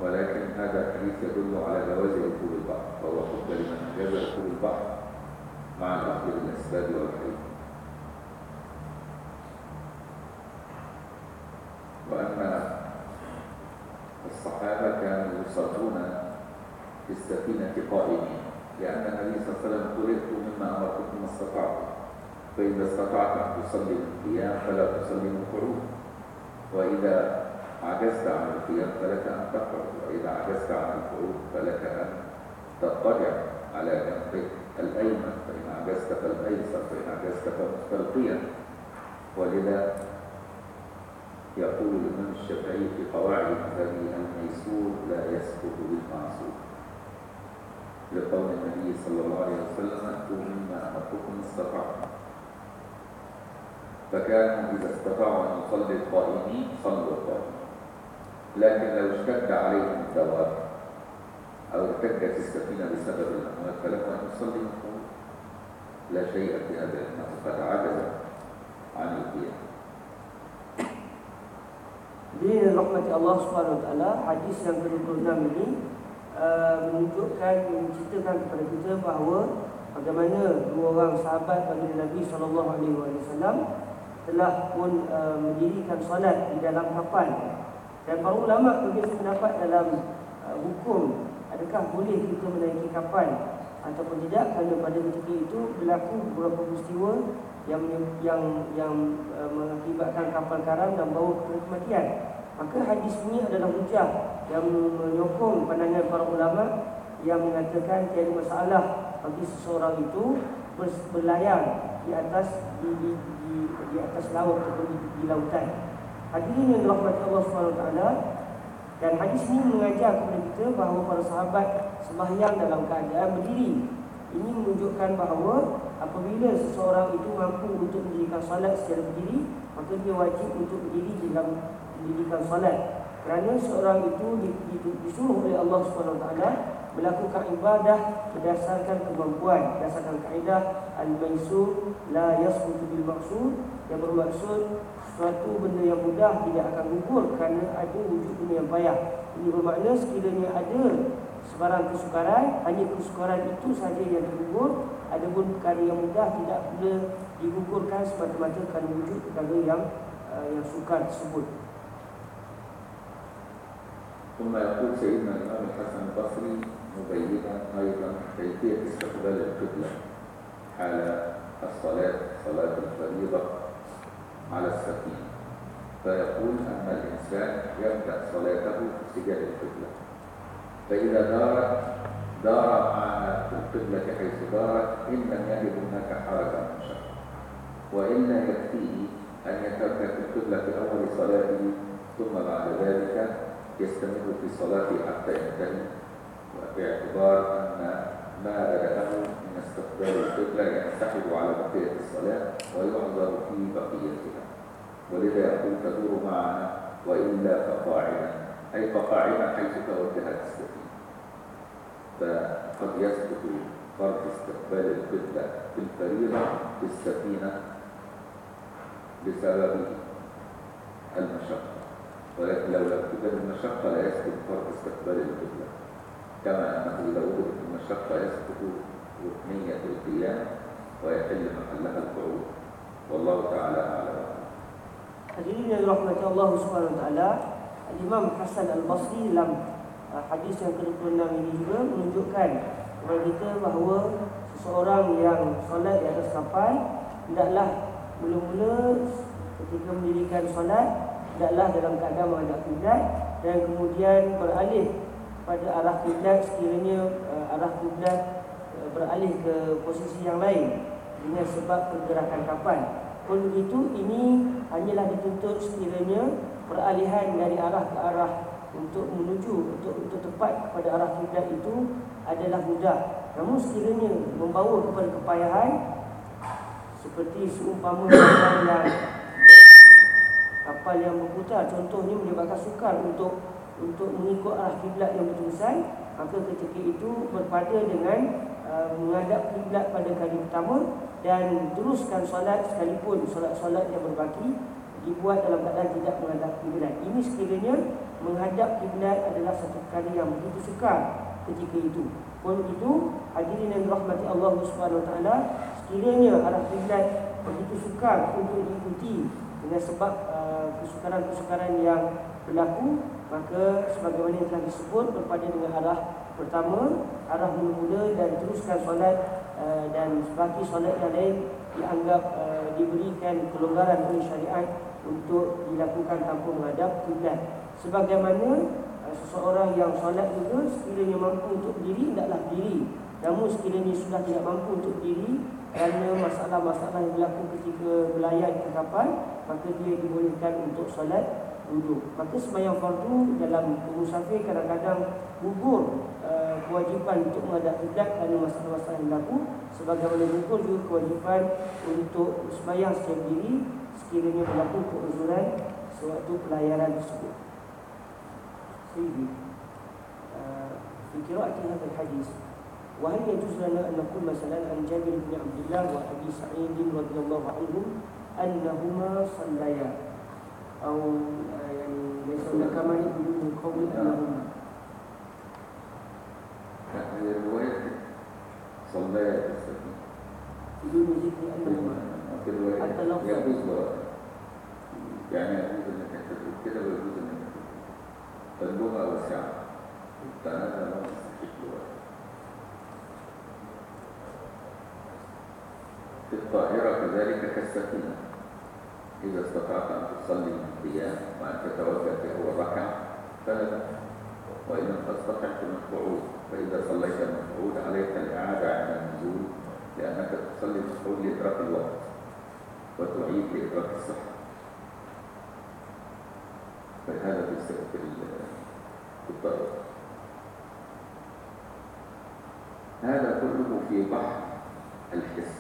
ولكن هذا الحديث يدل على جواز ركوب البحر. فهو خطبه لمن جاز ركوب البحر مع الأخذ بالاسباب والحيل وان الصحابة كانوا يصلون في السفينة قائمين لأن النبي صلى الله عليه وسلم خلقت مما أمرتكم ما استطعتم فإذا استطعت أن تصلي من فلا تصلي من وإذا عجزت عن القيام فلك أن تقعد وإذا عجزت عن القعود فلك أن تضطجع على جنبك الأيمن فإن عجزت فالأيسر فإن عجزت فالقيام ولذا يقول الإمام الشافعي في قواعد مذهبه الميسور لا يسقط بالمعصور لقول النبي صلى الله عليه وسلم ائتوا مما امرتكم استطعتم. فكانوا إذا استطاعوا أن يصلي القائمين صلوا القائمين. لكن لو اشتد عليهم الدواب أو ارتجت السفينة بسبب الاموات فلهم أن يصلي لا شيء في هذا لأنه قد عن القيام. Jadi rahmati Allah Taala hadis yang ke-26 ini uh, menunjukkan menceritakan kepada kita bahawa bagaimana dua orang sahabat pada Nabi sallallahu alaihi wasallam telah pun uh, mendirikan solat di dalam kapal. Dan para ulama berbeza pendapat dalam uh, hukum adakah boleh kita menaiki kapal ataupun tidak kerana pada ketika itu berlaku beberapa peristiwa yang yang yang uh, mengakibatkan kapal karam dan bawa ke kematian maka hadis ini adalah hujah yang menyokong pandangan para ulama yang mengatakan tiada masalah bagi seseorang itu berlayar di atas di, di, di, di atas laut atau di, di lautan. Hadirin yang dirahmati Allah SWT dan hadis ini mengajar kepada kita bahawa para sahabat sembahyang dalam keadaan berdiri. Ini menunjukkan bahawa apabila seseorang itu mampu untuk mendirikan salat secara berdiri, maka dia wajib untuk berdiri dalam mendirikan salat. Kerana seorang itu disuruh oleh Allah SWT melakukan ibadah berdasarkan kemampuan berdasarkan kaedah al-maisur la yasbutu bil maksud yang bermaksud suatu benda yang mudah tidak akan gugur kerana ada wujud benda yang payah ini bermakna sekiranya ada sebarang kesukaran hanya kesukaran itu saja yang tergugur adapun perkara yang mudah tidak boleh digugurkan semata-mata kerana wujud perkara yang uh, yang sukar tersebut ثم يقول سيدنا الإمام الحسن البصري مبينا أيضا كيفية استقبال القبلة حال الصلاة صلاة الفريضة على السفينة. فيقول أن الإنسان يبدأ صلاته في اتجاه القبلة. فإذا دارت دار مع القبلة حيث دارت إن لم يجد هناك حرج مشقة وإلا يكفيه أن يترك القبلة في أول صلاته ثم بعد ذلك يستمر في صلاته حتى ينتهي. باعتبار أن ما بدأه من استقبال القبلة ينسحب على بقية الصلاة ويعذر في بقيتها. ولذا يقول تدور معنا وإلا فقاعدا أي فقاعدا حيث توجهت السفينة. فقد يسقط فرض استقبال القبلة في الفريضة في السفينة بسبب المشقة. ولكن لو لم توجد المشقة لا يسقط فرض استقبال القبلة كما أنه إذا وجدت المشقة يسقط ركنية القيام ويحل محلها القعود والله تعالى أعلم Hadirin yang dirahmati Allah Subhanahu taala, Imam Hasan Al-Basri dalam uh, hadis yang ke-26 ini juga menunjukkan kepada kita bahawa seseorang yang solat di atas kapal hendaklah mula-mula ketika mendirikan solat hendaklah dalam keadaan menghadap kiblat dan kemudian beralih pada arah kiblat sekiranya uh, arah kiblat uh, beralih ke posisi yang lain dengan sebab pergerakan kapal. Pun begitu ini hanyalah dituntut sekiranya peralihan dari arah ke arah untuk menuju untuk untuk tepat kepada arah kiblat itu adalah mudah. Namun sekiranya membawa kepada kepayahan seperti seumpama kapal yang kapal yang berputar contohnya menyebabkan sukar untuk untuk mengikut arah kiblat yang berterusan maka ketika itu berpada dengan uh, menghadap kiblat pada kali pertama dan teruskan solat sekalipun solat-solat yang berbaki dibuat dalam keadaan tidak menghadap kiblat. Ini sekiranya menghadap kiblat adalah satu perkara yang begitu sukar ketika itu. Pun itu hadirin yang dirahmati Allah Subhanahu Taala, sekiranya arah kiblat begitu sukar untuk diikuti dengan sebab uh, kesukaran-kesukaran yang berlaku maka sebagaimana yang telah disebut berpada dengan arah. Pertama arah mula-mula dan teruskan solat uh, dan sebagi solat yang lain dianggap uh, diberikan kelonggaran oleh syariat untuk dilakukan tanpa menghadap kiblat sebagaimana uh, seseorang yang solat juga sekiranya mampu untuk berdiri tidaklah berdiri. Namun sekiranya sudah tidak mampu untuk berdiri kerana masalah-masalah yang berlaku ketika berlayar di kapal maka dia dibolehkan untuk solat duduk. Maka sembahyang fardu dalam musafir kadang-kadang gugur uh, kewajipan untuk menghadap kiblat kerana masalah-masalah yang berlaku sebagaimana gugur juga kewajipan untuk sembahyang secara diri sekiranya berlaku keuzuran sewaktu pelayaran tersebut. Sehingga uh, في قراءة هذا الحديث وهل يجوز لنا أن نقول مثلا عن جابر بن عبد الله وأبي سعيد رضي الله عنهم أنهما صليا أو يعني ليسون كمرئ من قول أنهما هي يجوز يعني كده ويجوز أنك فاللغة واسعة. في الطائرة كذلك كالسفينة. إذا استطعت أن تصلي من قيام وأن تتوجه في أول ركعة فلا. بأس وإن لم تستطع فمقعود فإذا صليت المقعود عليك الإعادة عند النزول لأنك تصلي المقعود لإدراك الوقت وتعيد لإدراك الصحة. فهذا في في ال- في الطائرة هذا كله في بحر الحس.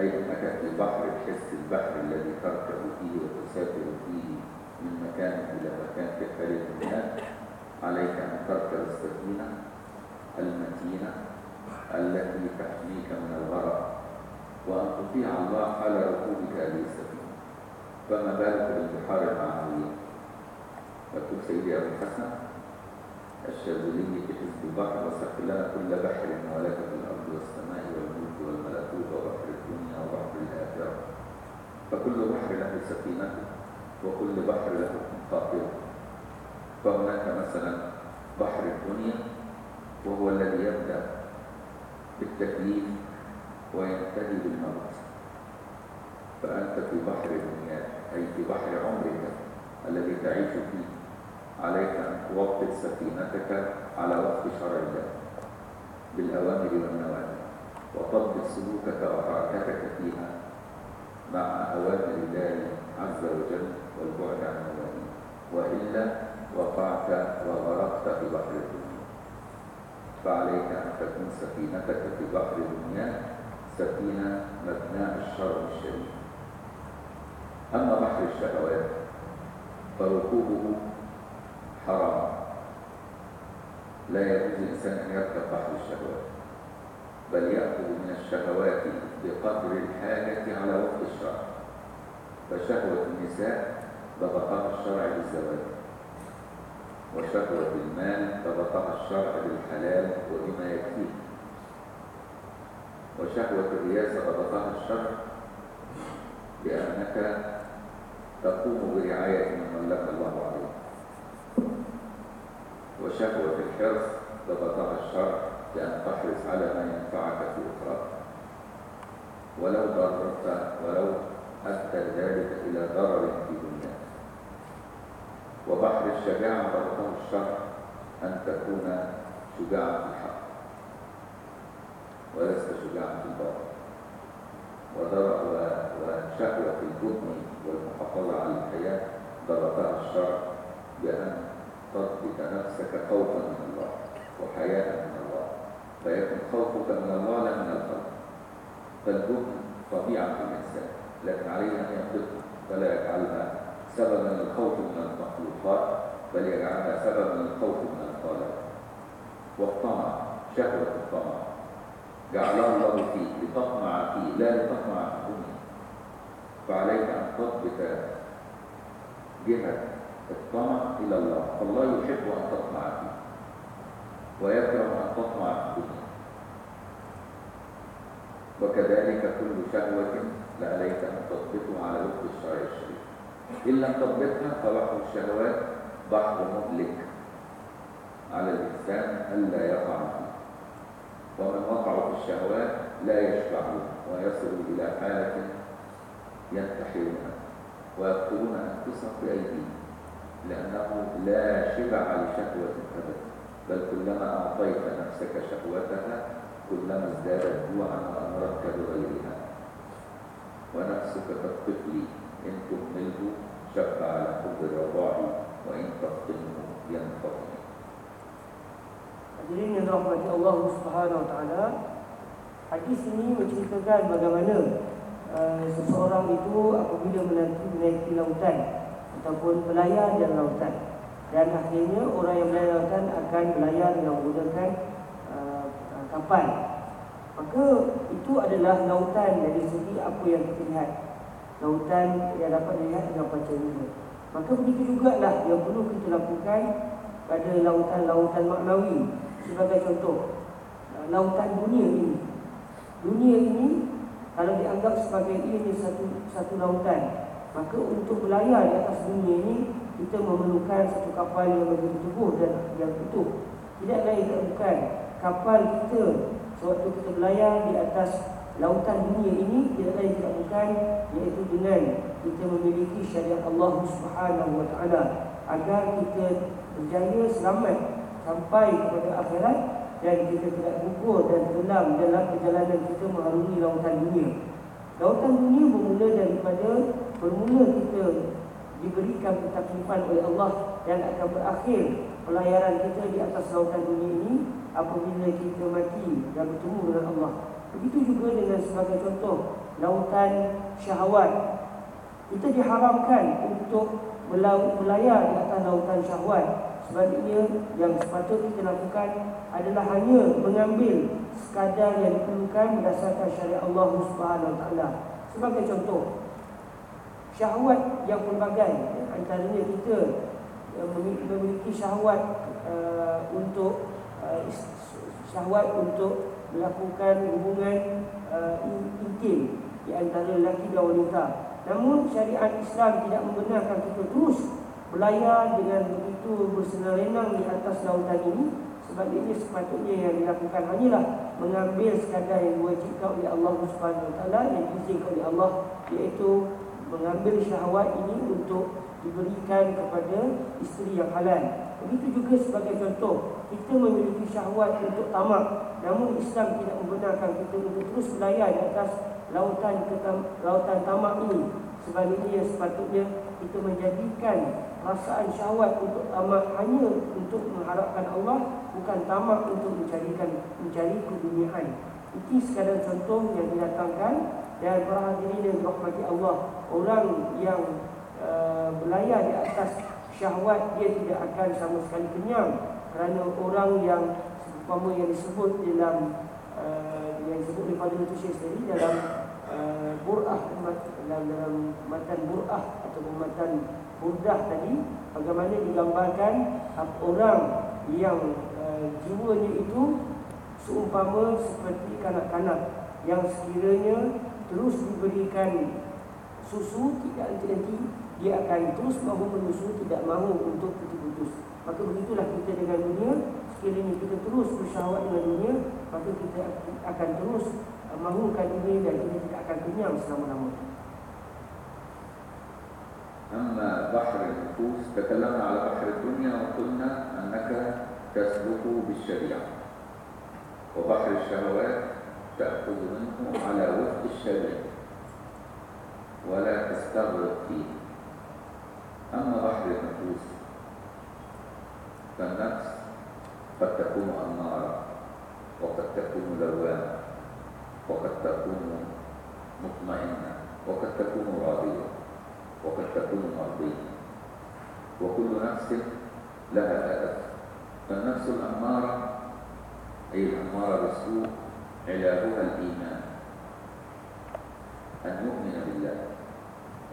أنك في بحر الحس البحر الذي تركب فيه وتسافر فيه من مكان إلى مكان في حال الدنيا عليك أن تركب السفينة المتينة التي تحميك من الغرق وأن تطيع الله على ركوبك هذه السفينة. فما بالك بالبحار المعنوية؟ يقول سيدي أبو الحسن الشاذلي في حزب البحر وسخر لنا كل بحر ولك في الأرض والسماء والملك والملكوت وبحر الدنيا وبحر الآخرة فكل بحر له سفينته وكل بحر له قاطره فهناك مثلا بحر الدنيا وهو الذي يبدأ بالتكليف وينتهي بالموت. فأنت في بحر الدنيا أي في بحر عمرك الذي تعيش فيه. عليك أن توطد سفينتك على وفق شرع الله بالأوامر والنواهي. وتضبط سلوكك وحركتك فيها مع أوامر الله عز وجل والبعد عن نواهيه وإلا وقعت وغرقت في بحر الدنيا. فعليك أن تكون سفينتك في بحر الدنيا سفينة مبناء الشرع الشريف. أما بحر الشهوات فركوبه حرام. لا يجوز الإنسان أن يركب بحر الشهوات. بل يأخذ من الشهوات بقدر الحاجة على وفق الشرع. فشهوة النساء ضبطها الشرع بالزواج وشهوة المال ضبطها الشرع بالحلال وبما يكفيه. وشهوة الرياسة ضبطها الشرع بأنك تقوم برعاية من ملك الله عليه وشهوة الحرص ضبطها الشرع بأن تحرص على ما ينفعك في أخراك ولو ضررت ولو أدى ذلك إلى ضرر في دنياك. وبحر الشجاعة ضبطه الشرع أن تكون شجاعا في الحق. ولست شجاعا في الباطل. وشهوة الجبن والمحافظة على الحياة ضبطها الشرع بأن تضبط نفسك خوفا من الله وحياء من فيكون خوفك من الله لا من الخلق فالجبن طبيعة الإنسان لكن عليه أن يضبطها فلا يجعلها سببا للخوف من المخلوقات بل يجعلها سببا للخوف من الخالق. والطمع شهوة الطمع جعلها الله فيك لتطمع فيه لا لتطمع في الدنيا فعليك أن تضبط جهة الطمع إلى الله فالله يحب أن تطمع فيه. ويكره أن تطمع في الدنيا وكذلك كل شهوة لعليك أن تضبطها على وفق الشرع الشريف. إن لم تضبطها فبحر الشهوات بحر مهلك على الإنسان ألا يقع فيه. ومن وقع في الشهوات لا يشبع ويصل إلى حالة ينتحرونها ويقتلون أنفسهم بأيديهم لأنه لا شبع لشهوة أبدا. بل كلما أعطيت نفسك شهوتها كلما ازدادت جوعا وأمرتك بغيرها ونفسك كالطفل إن تهمله شب على حب الرضاع وإن تفطنه ينفطن Hadirin yang dirahmati Allah Subhanahu Wa Taala, hadis ini menceritakan bagaimana uh, seseorang itu apabila menaiki, menaiki lautan ataupun berlayar dalam lautan dan akhirnya orang yang berlayar lautan akan berlayar dengan menggunakan uh, uh, kapal. Maka itu adalah lautan dari segi apa yang kita lihat. Lautan yang dapat dilihat dengan panca indera. Maka begitu jugalah yang perlu kita lakukan pada lautan-lautan maknawi sebagai contoh lautan dunia ini. Dunia ini kalau dianggap sebagai ini satu satu lautan, maka untuk berlayar di atas dunia ini kita memerlukan satu kapal yang begitu teguh dan yang utuh. Tidak lain dan bukan kapal kita sewaktu kita berlayar di atas lautan dunia ini tidak lain tidak bukan iaitu dengan kita memiliki syariat Allah Subhanahu wa taala agar kita berjaya selamat sampai kepada akhirat dan kita tidak gugur dan tenggelam dalam perjalanan kita mengharungi lautan dunia. Lautan dunia bermula daripada bermula kita diberikan ketaklifan oleh Allah dan akan berakhir pelayaran kita di atas lautan dunia ini apabila kita mati dan bertemu dengan Allah. Begitu juga dengan sebagai contoh lautan syahwat. Kita diharamkan untuk berlayar di atas lautan syahwat. Sebaliknya yang sepatut kita lakukan adalah hanya mengambil sekadar yang diperlukan berdasarkan syariat Allah Subhanahu Wa Taala. Sebagai contoh, syahwat yang pelbagai antaranya kita memiliki syahwat uh, untuk uh, syahwat untuk melakukan hubungan uh, intim di antara lelaki dan wanita. Namun syariat Islam tidak membenarkan kita terus berlayar dengan begitu bersenang-lenang di atas lautan ini Sebaliknya sepatutnya yang dilakukan hanyalah mengambil sekadar yang diwajibkan oleh Allah Subhanahu Wa Taala yang diizinkan oleh Allah iaitu mengambil syahwat ini untuk diberikan kepada isteri yang halal. Begitu juga sebagai contoh, kita memiliki syahwat untuk tamak. Namun Islam tidak membenarkan kita untuk terus berlayar di atas lautan lautan tamak ini. Sebaliknya sepatutnya kita menjadikan perasaan syahwat untuk tamak hanya untuk mengharapkan Allah bukan tamak untuk mencarikan mencari keduniaan. Itu sekadar contoh yang didatangkan dan para hadirin yang dirahmati Allah orang yang uh, berlayar di atas syahwat dia tidak akan sama sekali kenyang. Kerana orang yang seumpama yang disebut dalam uh, yang disebut oleh Fadil Syekh sendiri dalam uh, bur'ah dalam, dalam matan bur'ah atau matan burdah tadi bagaimana digambarkan orang yang uh, jiwanya itu seumpama seperti kanak-kanak yang sekiranya terus diberikan susu tidak henti-henti dia akan terus mahu menyusu tidak mahu untuk putus-putus maka begitulah kita dengan dunia sekiranya kita terus bersyahwat dengan dunia maka kita akan terus uh, mahukan ini dan kita tidak akan kenyang selama-lamanya أما بحر النفوس تكلمنا على بحر الدنيا وقلنا أنك تسلك بالشريعة وبحر الشهوات تأخذ منه على وفق الشريعة ولا تستغرق فيه أما بحر النفوس فالنفس قد تكون أمارة وقد تكون لوامة وقد تكون مطمئنة وقد تكون راضية وقد تكون مرضية. وكل نفس لها هدف. فالنفس الأمارة أي الأمارة بالسوء علاجها الإيمان. أن يؤمن بالله.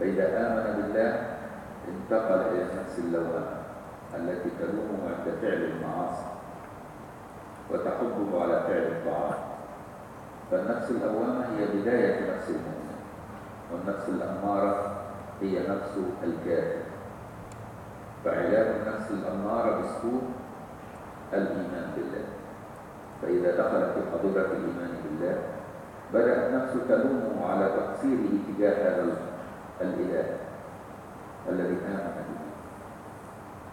فإذا آمن بالله انتقل إلى النفس اللوامة التي تلومه عند فعل المعاصي وتحضه على فعل الطاعات. فالنفس اللوامة هي بداية نفس المؤمن والنفس الأمارة هي نفس الكافر. فعلاج النفس الأمارة بالسوء الإيمان بالله. فإذا دخل في حضرة الإيمان بالله بدأت نفسه تلومه على تقصيره تجاه هذا الإله الذي آمن به.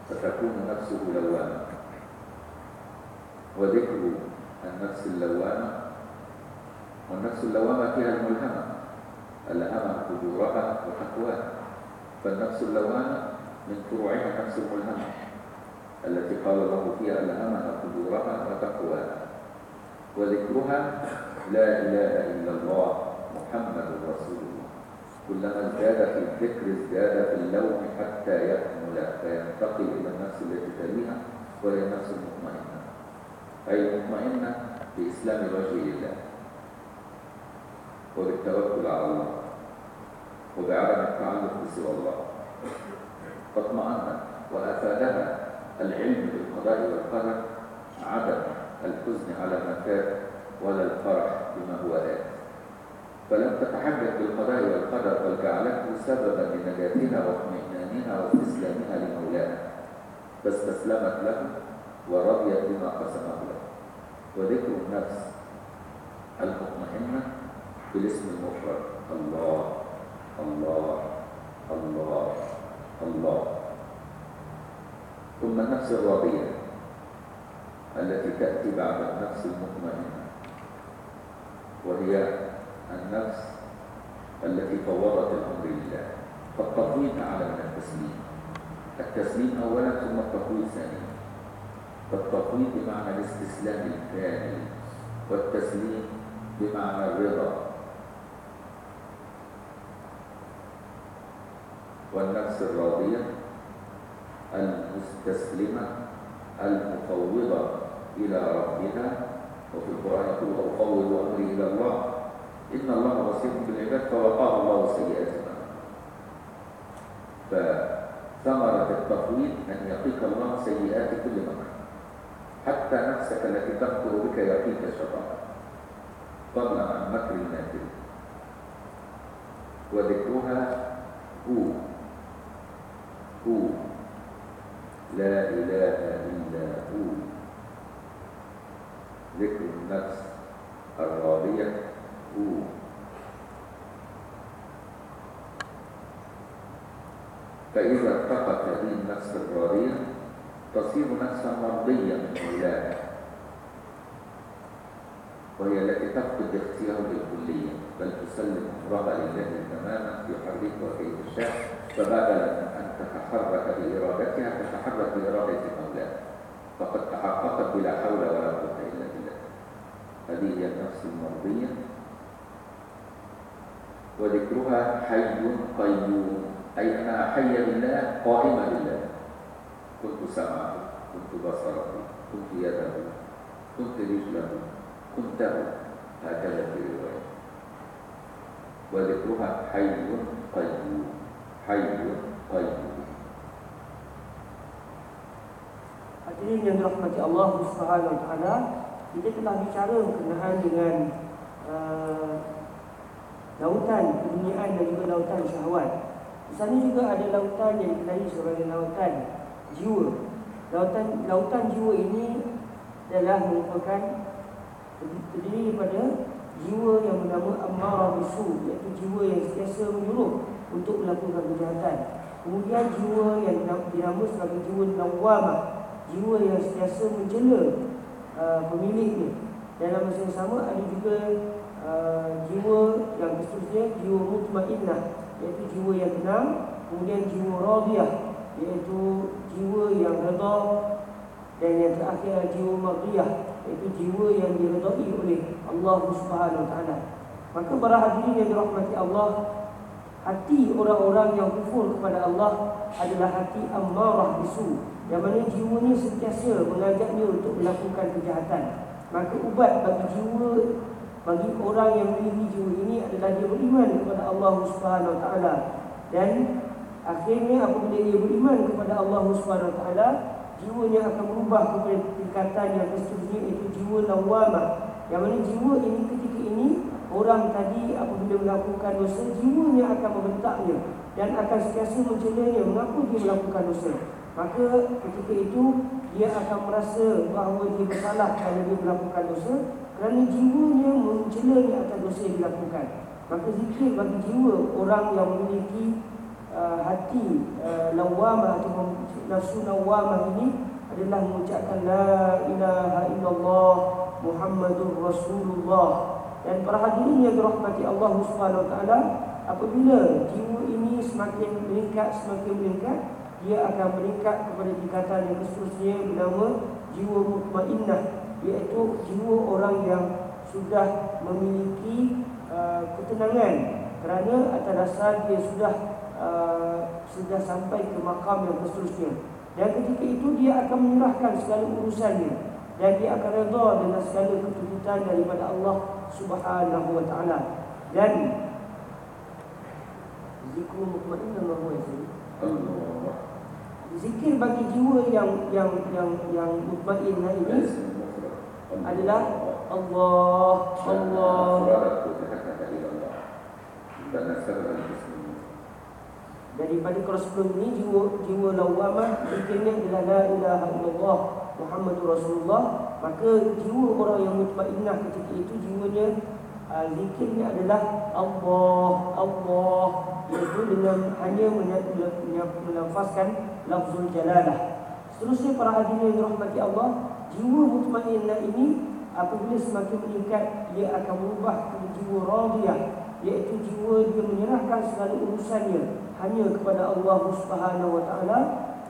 فتكون نفسه لوامة وذكر النفس اللوامة. والنفس اللوامة فيها الملهمة. ألهمها فجورها وتقواها. فالنفس اللوامة من فروعها نفس الملهمة. التي قال الله فيها ألهمها فجورها وتقواها. وذكرها لا إله إلا الله محمد رسول الله. كلما ازداد في الذكر ازداد في اللوم حتى يكمل فينتقل إلى النفس التي تليها وهي النفس المطمئنة. أي المطمئنة بإسلام وجه الله وبالتوكل على الله وبعدم التعلق بسوى الله. فاطمأنت وأفادها العلم بالقضاء والقدر عدم الحزن على ما فات ولا الفرح بما هو آت فلم تتحجج بالقضاء والقدر بل جعلته سببا لنجاتها واطمئنانها واستسلامها لمولاها فاستسلمت له ورضيت بما قسمه له. وذكر النفس المطمئنة بالاسم المفرد. الله الله الله الله. ثم النفس الراضية التي تأتي بعد النفس المطمئنة. وهي النفس التي فوضت الأمر لله. فالتفويض أعلى من التسليم. التسليم أولا ثم التفويض ثانيا فالتفويض بمعنى الاستسلام الكامل. والتسليم بمعنى الرضا. والنفس الراضية المستسلمة المفوضة إلى ربها وفي القرآن يقول أفوض أمري إلى الله إن الله بصير بالعباد فوقاه الله سيئات ما فثمرة التفويض أن يقيك الله سيئات كل مكر حتى نفسك التي تمكر بك يقيك الشيطان فضلا عن مكر الماكر وذكرها هو هو لا إله إلا هو النفس الراضية فإذا ارتقت هذه النفس الراضية تصير نفسا مرضية من مولاها وهي التي تفقد اختيار بالكلية بل تسلم أمرها لله تماما يحركها كيف شاء. فبدلا من أن تتحرك بإرادتها تتحرك بإرادة مولاها. فقد تحققت بلا حول ولا قوة إلا بالله. هذه هي النفس المرضية وذكرها حي قيوم. أي أنها حية بالله قائمة بالله. كنت سمعه كنت بصره كنت يده كنت رجله كنت هكذا في رواية. وذكرها حي قيوم. حي قيوم. Hadirin yang dirahmati Allah Subhanahu wa taala, kita telah bicara berkenaan dengan uh, lautan keduniaan dan juga lautan syahwat. Di sana juga ada lautan yang dikenali sebagai lautan jiwa. Lautan lautan jiwa ini adalah merupakan terdiri daripada jiwa yang bernama Ammara Bisu iaitu jiwa yang sentiasa menyuruh untuk melakukan kejahatan. Kemudian jiwa yang dinamakan sebagai jiwa Lawamah jiwa yang sentiasa mencela uh, pemiliknya dalam masa yang sama ada juga uh, jiwa yang seterusnya jiwa mutmainnah iaitu jiwa yang tenang kemudian jiwa radiyah iaitu jiwa yang redha dan yang terakhir jiwa mardiyah iaitu jiwa yang diredai oleh Allah taala. Maka para hadirin yang dirahmati Allah hati orang-orang yang kufur kepada Allah adalah hati ammarah bisu yang mana jiwanya sentiasa mengajaknya untuk melakukan kejahatan. Maka ubat bagi jiwa bagi orang yang memiliki jiwa ini adalah dia beriman kepada Allah Taala. Dan akhirnya apabila dia beriman kepada Allah Taala jiwanya akan berubah kepada tingkatan yang seterusnya iaitu jiwa lawamah yang mana jiwa ini ketika ini orang tadi apabila melakukan dosa jiwanya akan membentaknya dan akan sentiasa mencelanya mengaku dia melakukan dosa Maka ketika itu dia akan merasa bahawa dia bersalah kerana dia melakukan dosa kerana jiwanya mencelanya atas dosa yang dilakukan. Maka zikir bagi jiwa orang yang memiliki uh, hati uh, lawamah atau nafsu lawamah ini adalah mengucapkan la ilaha illallah Muhammadur Rasulullah dan para hadirin yang dirahmati Allah Subhanahu wa taala apabila jiwa ini semakin meningkat semakin meningkat dia akan meningkat kepada tingkatan yang seterusnya bernama jiwa mutmainnah iaitu jiwa orang yang sudah memiliki uh, ketenangan. Kerana atas dasar dia sudah uh, sudah sampai ke makam yang seterusnya dan ketika itu dia akan menyerahkan segala urusannya. Dan dia akan redha dengan segala keputusan daripada Allah Subhanahu wa taala. Dan zikru mutmainnah Allah Allah zikir bagi jiwa yang yang yang yang mutmainnah ini adalah Allah Allah. Daripada kerasulun ini jiwa jiwa lawamah zikirnya adalah la ilaha illallah Muhammadur Rasulullah. Maka jiwa orang yang mutmainah ketika itu jiwanya uh, zikirnya adalah Allah Allah. Itu dengan hanya menyampaikan lafzul jalalah. Seterusnya para hadirin yang dirahmati Allah jiwa mutmainnah ini apabila semakin meningkat ia akan berubah ke jiwa radiyah iaitu jiwa dia menyerahkan segala urusannya hanya kepada Allah Subhanahu wa taala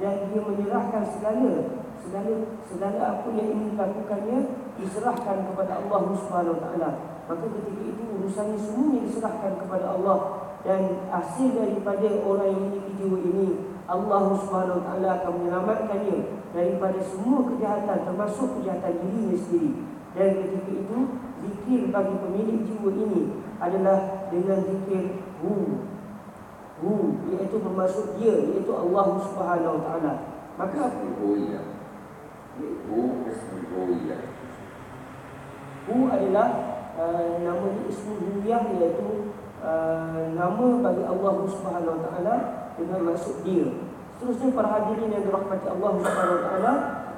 dan dia menyerahkan segala segala segala apa yang ingin dilakukannya diserahkan kepada Allah Subhanahu wa taala. Maka ketika itu urusannya semuanya diserahkan kepada Allah dan hasil daripada orang yang memiliki jiwa ini Allah Subhanahu Taala akan menyelamatkannya daripada semua kejahatan termasuk kejahatan dirinya sendiri. Dan ketika itu zikir bagi pemilik jiwa ini adalah dengan zikir hu. Hu iaitu bermaksud dia iaitu Allah Subhanahu Taala. Maka apa? Hu iya. Hu adalah uh, nama ismu hu iaitu uh, nama bagi Allah Subhanahu Taala dengan maksud dia. Seterusnya para hadirin yang dirahmati Allah Subhanahu taala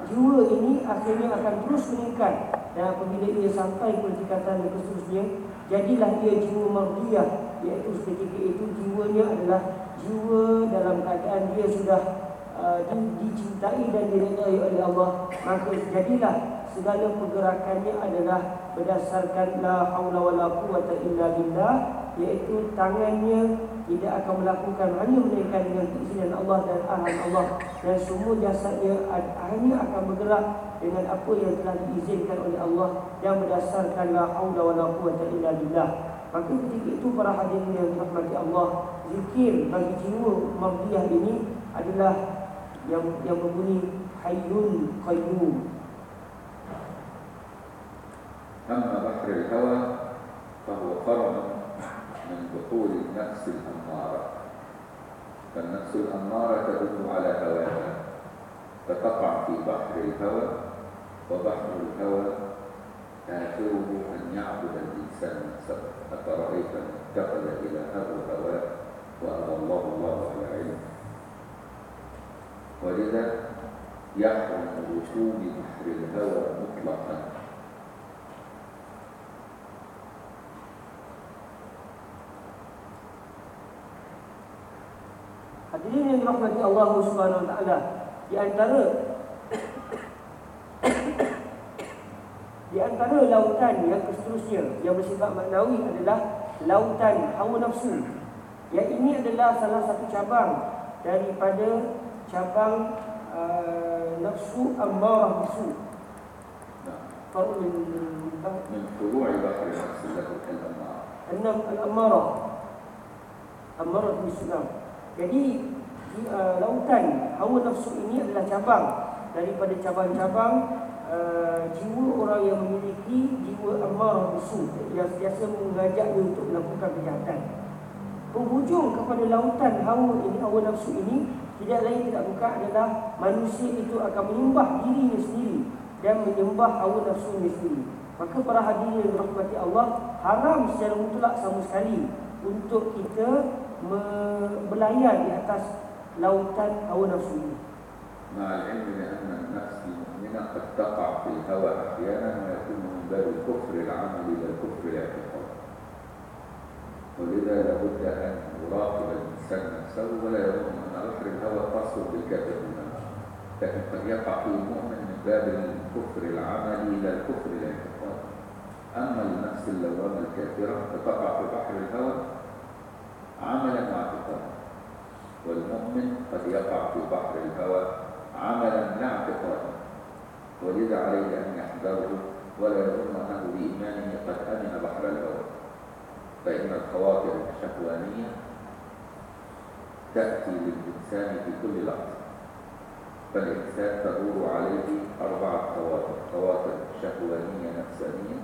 jiwa ini akhirnya akan terus meningkat dan apabila ia sampai ke tingkatan yang seterusnya jadilah ia jiwa mardiyah iaitu ketika itu jiwanya adalah jiwa dalam keadaan dia sudah uh, di- dicintai dan diridai oleh Allah maka jadilah segala pergerakannya adalah berdasarkan la haula wala quwata illa billah iaitu tangannya tidak akan melakukan hanya melainkan dengan keizinan Allah dan arahan Allah dan semua jasadnya ad- hanya akan bergerak dengan apa yang telah diizinkan oleh Allah dan berdasarkan la haula wala quwata illa billah maka ketika itu para hadirin yang dirahmati Allah zikir bagi jiwa mardiyah ini adalah yang yang berbunyi hayyun qayyum أما بحر الهوى فهو فرع من بحور النفس الأمارة. فالنفس الأمارة تدل على هواها فتقع في بحر الهوى وبحر الهوى آخره أن يعبد الإنسان نفسه. أفرأيت من اتخذ إلهه هواه وأضله الله على علم. ولذا يحرم وصول بحر الهوى مطلقا. Hadirin yang dirahmati Allah Subhanahu Wa Taala, di antara di antara lautan yang seterusnya yang bersifat maknawi adalah lautan hawa nafsu. Yang ini adalah salah satu cabang daripada cabang uh, nafsu ammarah bisu. Kalau min tahu min tahu ibadah nafsu Al-ammarah. Ammarah bisu. Jadi di- uh, lautan hawa nafsu ini adalah cabang daripada cabang-cabang uh, jiwa orang yang memiliki jiwa amarah bisu yang biasa mengajaknya untuk melakukan kejahatan. Penghujung kepada lautan hawa ini, hawa nafsu ini tidak lain tidak bukan adalah manusia itu akan menyembah dirinya sendiri dan menyembah hawa nafsunya sendiri. Maka para hadirin yang dirahmati Allah haram secara mutlak sama sekali untuk kita berlayar di atas lautan hawa nafsu ini. مع العلم بأن النفس المؤمنة قد تقع في الهوى أحيانا ويكون من باب الكفر العملي لا الكفر الاعتقادي ولذا لابد أن يراقب الإنسان نفسه ولا يظن أن بحر الهوى تصل بالكافر لكن قد يقع فيه المؤمن من باب الكفر العملي لا الكفر الاعتقادي أما النفس اللوامة الكافرة فتقع في بحر الهوى عملا واعتقادا والمؤمن قد يقع في بحر الهوى عملا لا اعتقادا. ولذا عليه أن يحذره ولا يظن أنه بإيمانه قد أمن بحر الهوى. فإن الخواطر الشهوانية تأتي للإنسان في كل لحظة. فالإنسان تدور عليه أربعة خواطر خواطر شهوانية نفسانية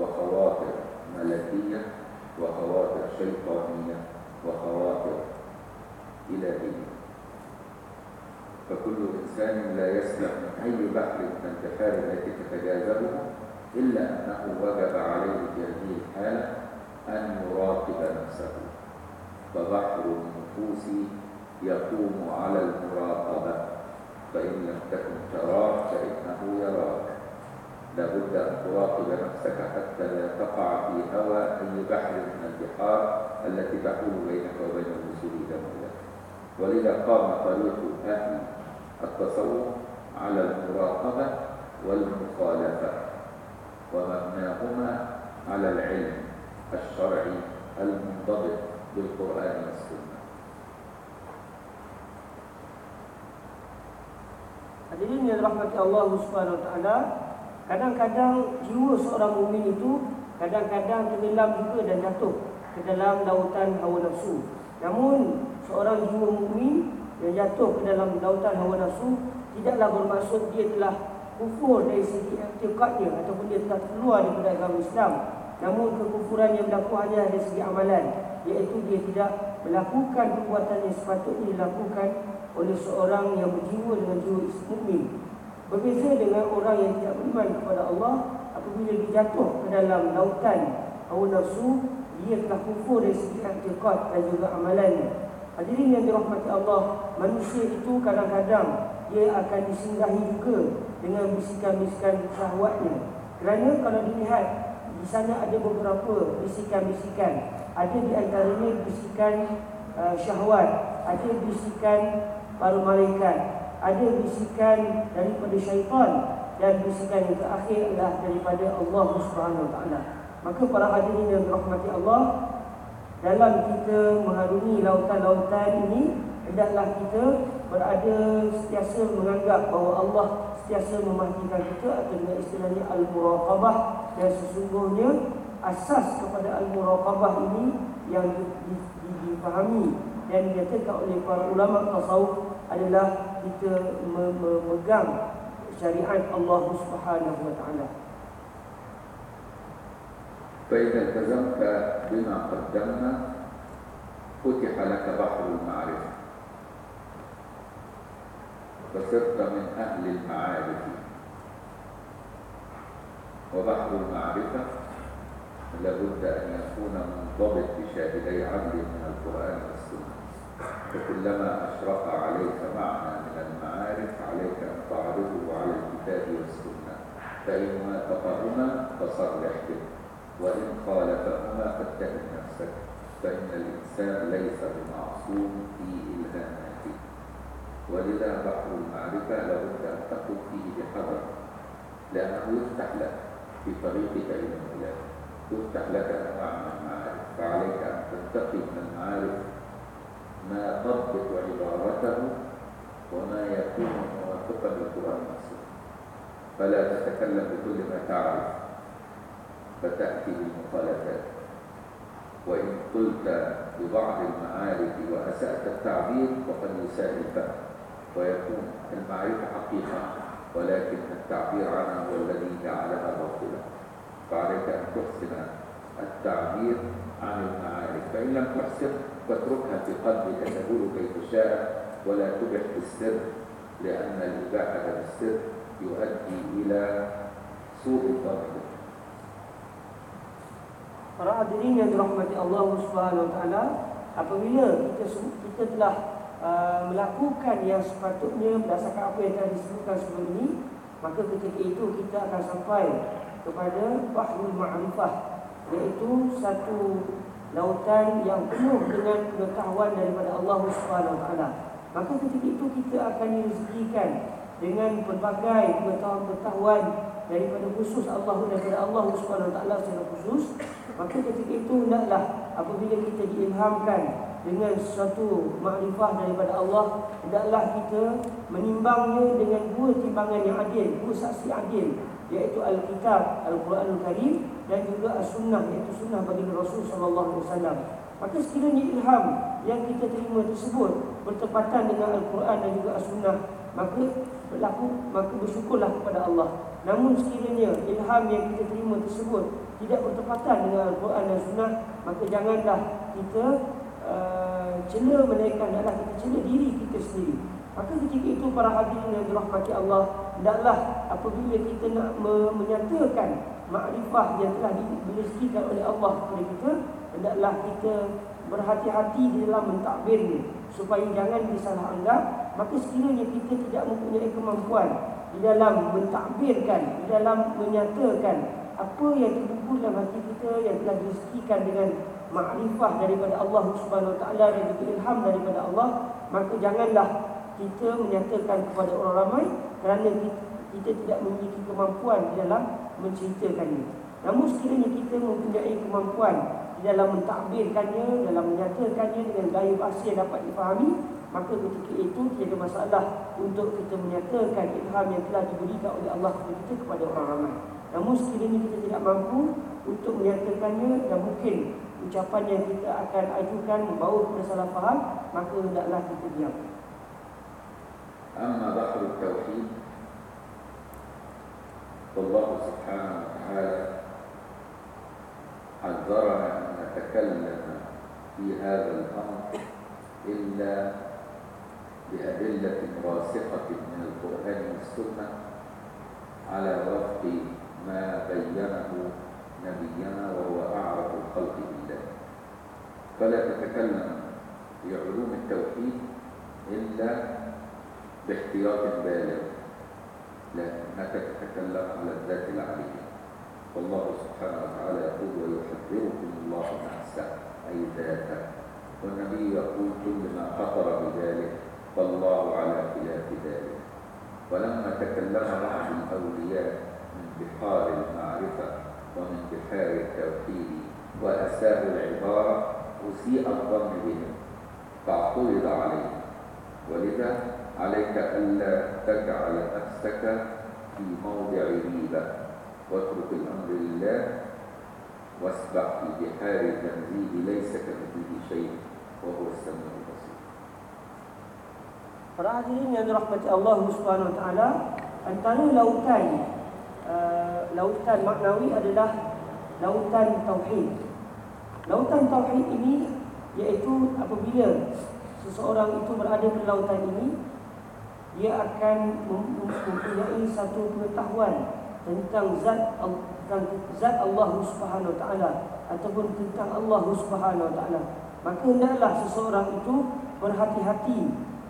وخواطر ملكية وخواطر شيطانية. وخواطر إلهية. فكل إنسان لا يسلم من أي بحر من البحار التي تتجاذبه إلا أنه وجب عليه في هذه الحالة أن يراقب نفسه. فبحر النفوس يقوم على المراقبة. فإن لم تكن تراك فإنه يراك. لابد أن تراقب نفسك حتى لا تقع في هوى أي بحر من البحار التي تحول بينك وبين الوصول إلى مولاك ولذا قام طريق أهل التصوف على المراقبة والمخالفة ومبناهما على العلم الشرعي المنضبط بالقرآن والسنة. Hadirin yang dirahmati Allah Subhanahu Wa Taala, kadang-kadang jiwa seorang mukmin itu kadang-kadang tenggelam juga dan jatuh ke dalam lautan hawa nafsu. Namun seorang jiwa mukmin yang jatuh ke dalam lautan hawa nafsu tidaklah bermaksud dia telah kufur dari segi i'tiqadnya ataupun dia telah keluar daripada agama Islam. Namun kekufuran yang berlaku hanya dari segi amalan, iaitu dia tidak melakukan perbuatan yang sepatutnya dilakukan oleh seorang yang berjiwa dengan jiwa mukmin. Berbeza dengan orang yang tidak beriman kepada Allah apabila dia jatuh ke dalam lautan hawa nafsu, dia telah kufur dari segi i'tiqad dan juga amalannya. Hadirin yang dirahmati Allah, manusia itu kadang-kadang dia akan disinggahi juga dengan bisikan-bisikan syahwatnya. Kerana kalau dilihat di sana ada beberapa bisikan-bisikan. Ada di antaranya bisikan uh, syahwat, ada bisikan para malaikat, ada bisikan daripada syaitan dan bisikan yang terakhir adalah daripada Allah Subhanahu Wa Taala. Maka para hadirin yang dirahmati Allah, dalam kita mengharungi lautan-lautan ini, hendaklah kita berada sentiasa menganggap bahawa Allah sentiasa memastikan kita atau dengan istilahnya al-muraqabah dan sesungguhnya asas kepada al-muraqabah ini yang dipahami dan dinyatakan oleh para ulama tasawuf adalah kita memegang syariat Allah Subhanahu wa taala. فإذا التزمت بما قدمنا فتح لك بحر المعرفة فصرت من أهل المعارف. وبحر المعرفة لابد أن يكون منضبط بشاهدي عدل من القرآن والسنة. فكلما أشرق عليك معنى من المعارف عليك أن تعرضه على الكتاب والسنة. فإن وافقهما فصرح به وإن خالفهما فاتهم نفسك. فإن الإنسان ليس بمعصوم في إلهاماته ولذا بحر المعرفة لابد أن تقف فيه بحذر لأنه يفتح لك في طريقك إلى الله يفتح لك أنواع من المعارف فعليك أن تنتقي من المعارف ما تضبط عبارته وما يكون موافقا للقرآن والسنة فلا تتكلم بكل ما تعرف فتأتي بالمخالفات. وإن قلت ببعض المعارف وأسأت التعبير فقد يساء الفهم ويكون المعرفة حقيقة ولكن التعبير عنها هو الذي جعلها باطلة. فعليك أن تحسن التعبير عن المعارف. فإن لم تحسن فاتركها في قلبك تقول كيف شاء ولا تبح بالسر لأن الإباحة بالسر يؤدي إلى سوء الظن Para hadirin yang dirahmati Allah Subhanahu Wa Taala, apabila kita kita telah uh, melakukan yang sepatutnya berdasarkan apa yang telah disebutkan sebelum ini, maka ketika itu kita akan sampai kepada bahrul ma'rifah iaitu satu lautan yang penuh dengan pengetahuan daripada Allah Subhanahu Wa Taala. Maka ketika itu kita akan direzekikan dengan pelbagai pengetahuan-pengetahuan daripada khusus Allah daripada Allah Subhanahu Wa Taala secara khusus Maka ketika itu hendaklah apabila kita diilhamkan dengan sesuatu makrifah daripada Allah, hendaklah kita menimbangnya dengan dua timbangan yang adil, dua saksi adil, iaitu Al-Kitab, Al-Quranul Karim dan juga As-Sunnah, iaitu Sunnah bagi Rasul sallallahu alaihi wasallam. Maka sekiranya ilham yang kita terima tersebut bertepatan dengan Al-Quran dan juga As-Sunnah, maka berlaku maka bersyukurlah kepada Allah. Namun sekiranya ilham yang kita terima tersebut tidak bertepatan dengan Al-Quran dan Sunnah, maka janganlah kita uh, cela menaikkan adalah kita cela diri kita sendiri. Maka ketika itu para hadirin yang dirahmati Allah, hendaklah apabila kita nak me- menyatakan makrifah yang telah direzekikan oleh Allah kepada kita hendaklah kita berhati-hati di dalam mentadbirnya supaya jangan disalah anggap maka sekiranya kita tidak mempunyai kemampuan di dalam mentadbirkan di dalam menyatakan apa yang terkumpul dalam hati kita yang telah direzekikan dengan makrifah daripada Allah Subhanahu taala dan juga ilham daripada Allah maka janganlah kita menyatakan kepada orang ramai kerana kita, tidak memiliki kemampuan di dalam menceritakannya. Namun sekiranya kita mempunyai kemampuan di dalam mentakbirkannya dalam menyatakannya dengan gaya bahasa yang dapat difahami maka ketika itu tiada masalah untuk kita menyatakan ilham yang telah diberikan oleh Allah kepada kita kepada orang ramai. Namun sekiranya kita tidak mampu untuk menyatakannya dan mungkin ucapan yang kita akan ajukan membawa kepada salah faham maka hendaklah kita diam أما بحر التوحيد فالله سبحانه وتعالى حذرنا أن نتكلم في هذا الأمر إلا بأدلة راسخة من القرآن والسنة على وفق ما بينه نبينا وهو أعرف الخلق بالله. فلا تتكلم في علوم التوحيد إلا باحتياط بالغ لأنك تتكلم على الذات العلية والله سبحانه وتعالى يقول ويحذركم الله نفسه أي ذاته والنبي يقول كل ما خطر بذلك فالله على خلاف ذلك ولما تكلم بعض الأولياء من بحار المعرفة ومن بحار التوحيد وأساءوا العبارة أسيء الظن بهم فاعترض عليهم. ولذا عليك ألا تجعل نفسك في موضع ريبة واترك الأمر لله واسبح في بحار التنزيل ليس كمثله شيء وهو السميع البصير Para hadirin yang dirahmati Allah Subhanahu Wa Taala, antara lautan uh, lautan maknawi adalah lautan tauhid. Lautan tauhid ini iaitu apabila seseorang itu berada di lautan ini, dia akan mempunyai satu pengetahuan tentang zat tentang zat Allah Subhanahu Taala ataupun tentang Allah Subhanahu Taala. Maka hendaklah seseorang itu berhati-hati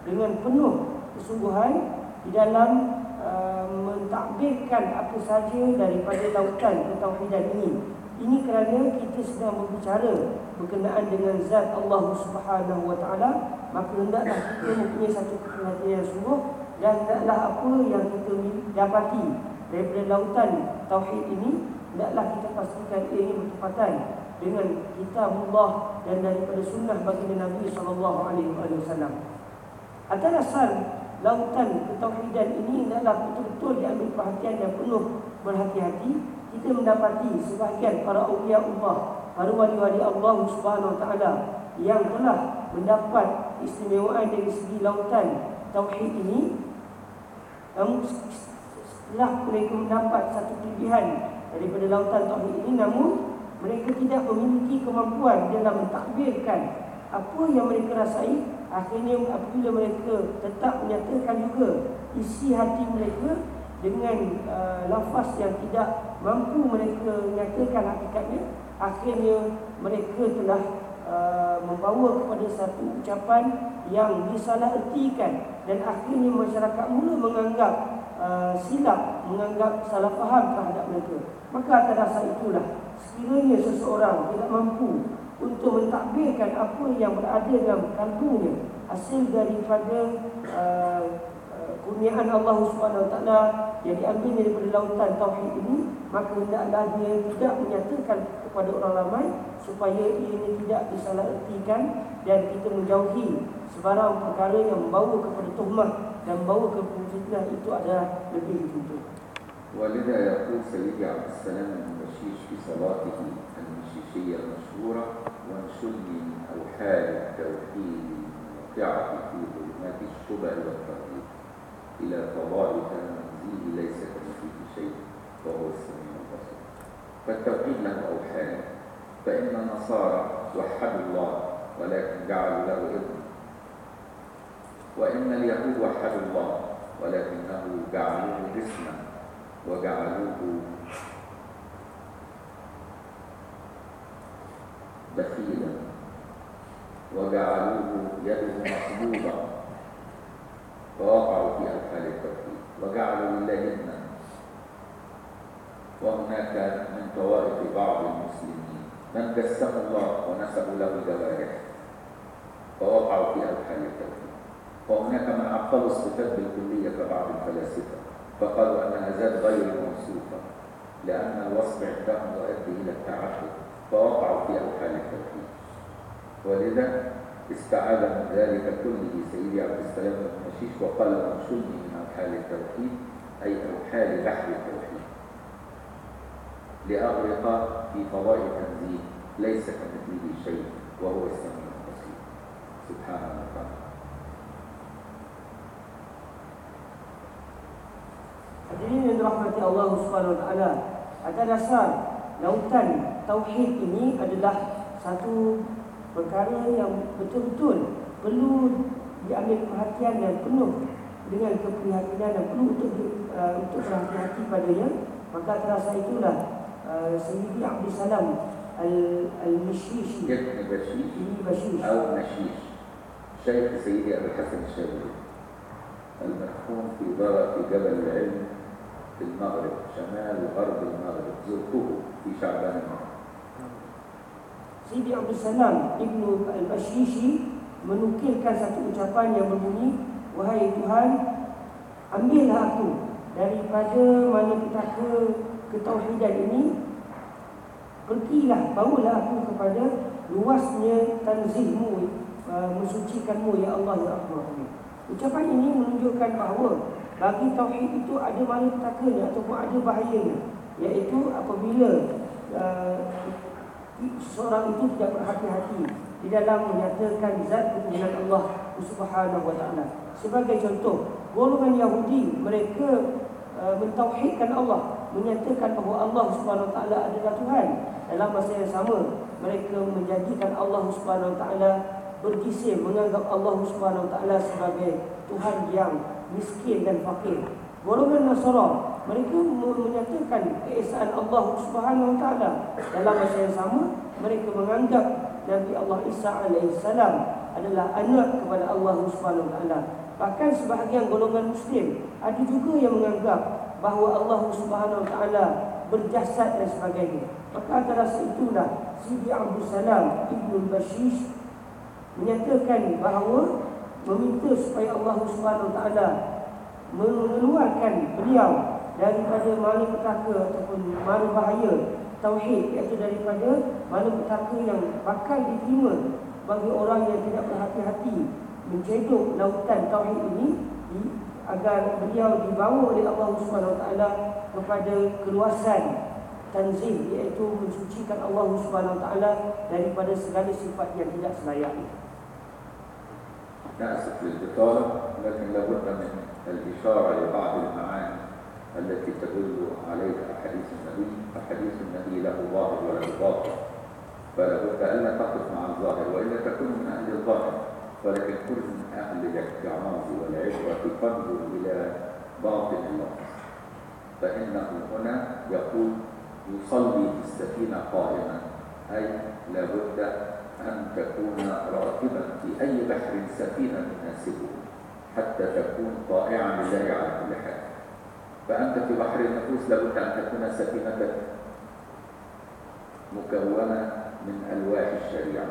dengan penuh kesungguhan di dalam uh, mentadbirkan apa saja daripada lautan ketauhidan ini. Ini kerana kita sedang berbicara berkenaan dengan zat Allah Subhanahu Wa Taala, maka hendaklah kita mempunyai satu perhatian yang sungguh dan hendaklah apa yang kita dapati daripada lautan tauhid ini hendaklah kita pastikan ia bertepatan dengan kitab Allah dan daripada sunnah baginda Nabi sallallahu alaihi wasallam. Atas dasar lautan ketauhidan ini adalah betul-betul diambil perhatian yang penuh berhati-hati kita mendapati sebahagian para awliya Allah, para wali-wali Allah Subhanahu taala yang telah mendapat istimewaan dari segi lautan tauhid ini namun setelah mereka mendapat satu kelebihan daripada lautan tauhid ini namun mereka tidak memiliki kemampuan dalam mentakbirkan apa yang mereka rasai. Akhirnya apabila mereka tetap menyatakan juga isi hati mereka dengan uh, lafaz yang tidak mampu mereka menyatakan hakikatnya Akhirnya mereka telah uh, membawa kepada satu ucapan yang disalahertikan Dan akhirnya masyarakat mula menganggap uh, silap, menganggap salah faham terhadap mereka. Maka atas dasar itulah sekiranya seseorang tidak mampu untuk mentadbirkan apa yang berada dalam kalbunya hasil daripada uh, kurniaan Allah Subhanahu taala yang diambil daripada lautan tauhid ini maka hendaklah dia tidak menyatakan kepada orang ramai supaya ini tidak disalahertikan dan kita menjauhi sebarang perkara yang membawa kepada tuhmah dan membawa kepada fitnah itu adalah lebih dituntut. ولذا يقول سيدي عبد السلام المشيش في صلاته المشيشية المشهورة وانشدني من أوحال التوحيد الموقعة في ظلمات الشبه والترديد إلى قضاء تنزيل ليس كمثله شيء وهو السميع البصير. فالتوحيد له أوحال فإن النصارى وحدوا الله ولكن جعلوا له ابن وإن اليهود وحدوا الله ولكنه جعلوه جسما وجعلوه بخيلا وجعلوه يده مقبوضه فوقعوا في أوحال التوحيد وجعلوا لله ابنا وهناك من طوائف بعض المسلمين من جسموا الله ونسبوا له جوارح فوقعوا في أوحال التوحيد وهناك من عطلوا الصفات بالكلية كبعض الفلاسفة فقالوا أنها ذات غير موصوفة لأن الوصف عندهم يؤدي إلى التعبد فوقعوا في أوحال التوحيد ولذا استعاذ من ذلك كله سيدي عبد السلام بن مشيش وقال انشدني من أوحال التوحيد أي أوحال بحر التوحيد. لأغرق في فضاء تنزيل ليس كمثله شيء وهو السميع البصير. سبحانه وتعالى Hadirin yang dirahmati Allah Subhanahu Wa Taala, atas dasar lautan tauhid ini adalah satu perkara yang betul-betul perlu diambil perhatian yang penuh dengan keprihatinan dan perlu untuk uh, untuk berhati-hati padanya. Maka terasa itulah uh, Sayyidi Abdul Salam Al-Mishishi ابن بشيش ini Bashish أو نشيش شيخ سيدي أبي الحسن الشاذلي المدفون في دار في جبل العلم في المغرب شمال غرب المغرب زرته في شعبان المغرب Sidi Abdul Salam Ibnu Al-Bashishi menukilkan satu ucapan yang berbunyi Wahai Tuhan, ambillah aku daripada mana petaka ketauhidan ini. Pergilah, bawalah aku kepada luasnya tanzihmu uh, Mensucikanmu ya Allah ya Allah Ucapan ini menunjukkan bahawa bagi tauhid itu ada malapetaka ataupun ada bahayanya Iaitu apabila uh, seorang itu tidak berhati-hati di dalam menyatakan zat ketuhanan Allah Subhanahu wa taala. Sebagai contoh, golongan Yahudi mereka uh, mentauhidkan Allah, menyatakan bahawa Allah Subhanahu wa taala adalah Tuhan. Dalam masa yang sama, mereka menjadikan Allah Subhanahu wa taala berjisim, menganggap Allah Subhanahu wa taala sebagai Tuhan yang miskin dan fakir. Golongan Nasara mereka menyatakan keesaan Allah Subhanahu taala. Dalam masa yang sama, mereka menganggap Nabi Allah Isa alaihissalam adalah anak kepada Allah Subhanahu taala. Bahkan sebahagian golongan muslim ada juga yang menganggap bahawa Allah Subhanahu taala berjasad dan sebagainya. Maka atas itulah Sidi Abdul Salam Ibnu Bashish menyatakan bahawa meminta supaya Allah Subhanahu taala mengeluarkan beliau daripada malapetaka ataupun mara bahaya tauhid iaitu daripada malapetaka yang bakal diterima bagi orang yang tidak berhati-hati mencedok lautan tauhid ini agar beliau dibawa oleh Allah Subhanahu Wa Taala kepada keluasan tanzih iaitu mensucikan Allah Subhanahu Wa Taala daripada segala sifat yang tidak selayaknya. نأسف للإطالة لكن لابد من الإشارة لبعض المعاني التي تدل عليها أحاديث النبي فحديث النبي له ظاهر وله باطن. فلا بد ألا تقف مع الظاهر وإلا تكون من أهل الظاهر. ولكن كن من أهل الاعتراض والعبرة فانظر إلى باطن اللفظ فإنه هنا يقول يصلي في السفينة قائما. أي لابد أن تكون راكبا في أي بحر سفينة تناسبه حتى تكون طائعا لله على كل حال. فأنت في بحر النفوس لابد أن تكون سفينتك مكونة من ألواح الشريعة.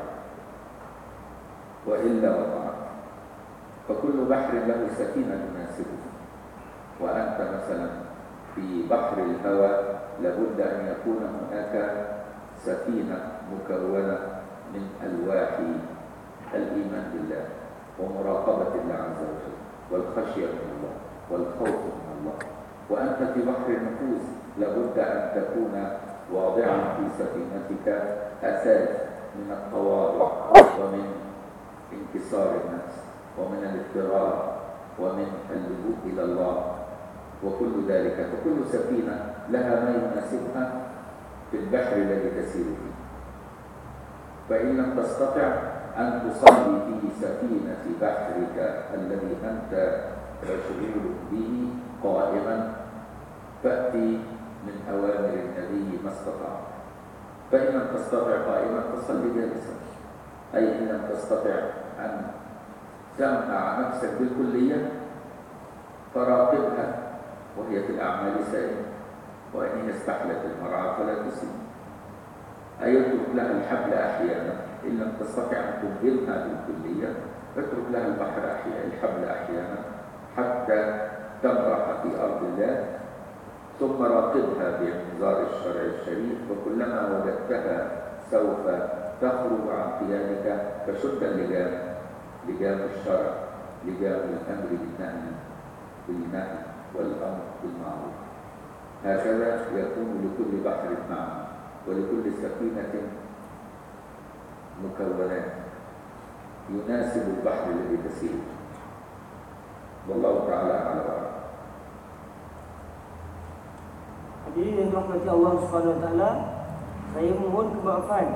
وإلا وقعت. فكل بحر له سفينة تناسبه وأنت مثلا في بحر الهوى لابد أن يكون هناك سفينة مكونة من ألواح الإيمان بالله ومراقبة الله عز وجل والخشية من الله والخوف من الله. وأنت في بحر النفوس لابد أن تكون واضعا في سفينتك أساس من التواضع ومن انكسار النفس ومن الاضطرار ومن اللجوء إلى الله. وكل ذلك فكل سفينة لها ما يناسبها في البحر الذي تسير فيه. فإن لم تستطع أن تصلي في سفينة بحرك الذي أنت مشغول به قائما فأتي من أوامر النبي ما استطعت. فإن لم تستطع قائما فصل جالسا أي إن لم تستطع أن تمنع نفسك بالكلية فراقبها وهي في الأعمال سائلة وإن هي استحلت المرعى فلا تسلم أي اترك لها الحبل أحيانا إن لم تستطع أن تنزلها بالكلية اترك لها البحر أحيانا الحبل أحيانا حتى تمرح في أرض الله. ثم راقبها بانذار الشرع الشريف وكلما وجدتها سوف تخرج عن قيادك فشد اللجام لجام الشرع لجام الأمر بالنهي بالنهي والأمر بالمعروف. هكذا يكون لكل بحر معنى ولكل سفينة مكونات. يناسب البحر الذي تسير. والله تعالى أعلم. Hadirin yang dirahmati Allah Subhanahu Wa Taala, saya mohon kemaafan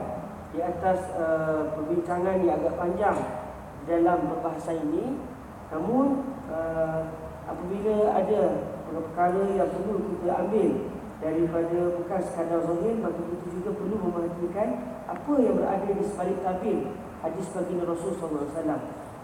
di atas uh, perbincangan yang agak panjang dalam berbahasa ini. Namun uh, apabila ada perkara yang perlu kita ambil daripada bukan sekadar zahir, maka kita juga perlu memperhatikan apa yang berada di sebalik tabir hadis baginda Rasul SAW.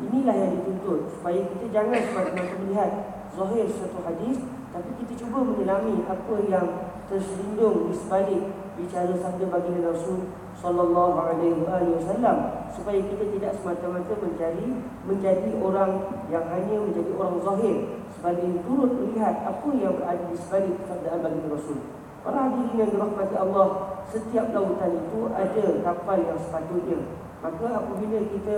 Inilah yang dituntut supaya kita jangan semata-mata melihat zahir satu hadis tapi kita cuba menyelami apa yang terselindung di sebalik bicara sabda baginda Rasul sallallahu alaihi wasallam supaya kita tidak semata-mata mencari menjadi orang yang hanya menjadi orang zahir sebaliknya turut melihat apa yang berada di sebalik sabda baginda Rasul. Para hadirin yang dirahmati Allah, setiap lautan itu ada kapal yang sepatutnya. Maka apabila kita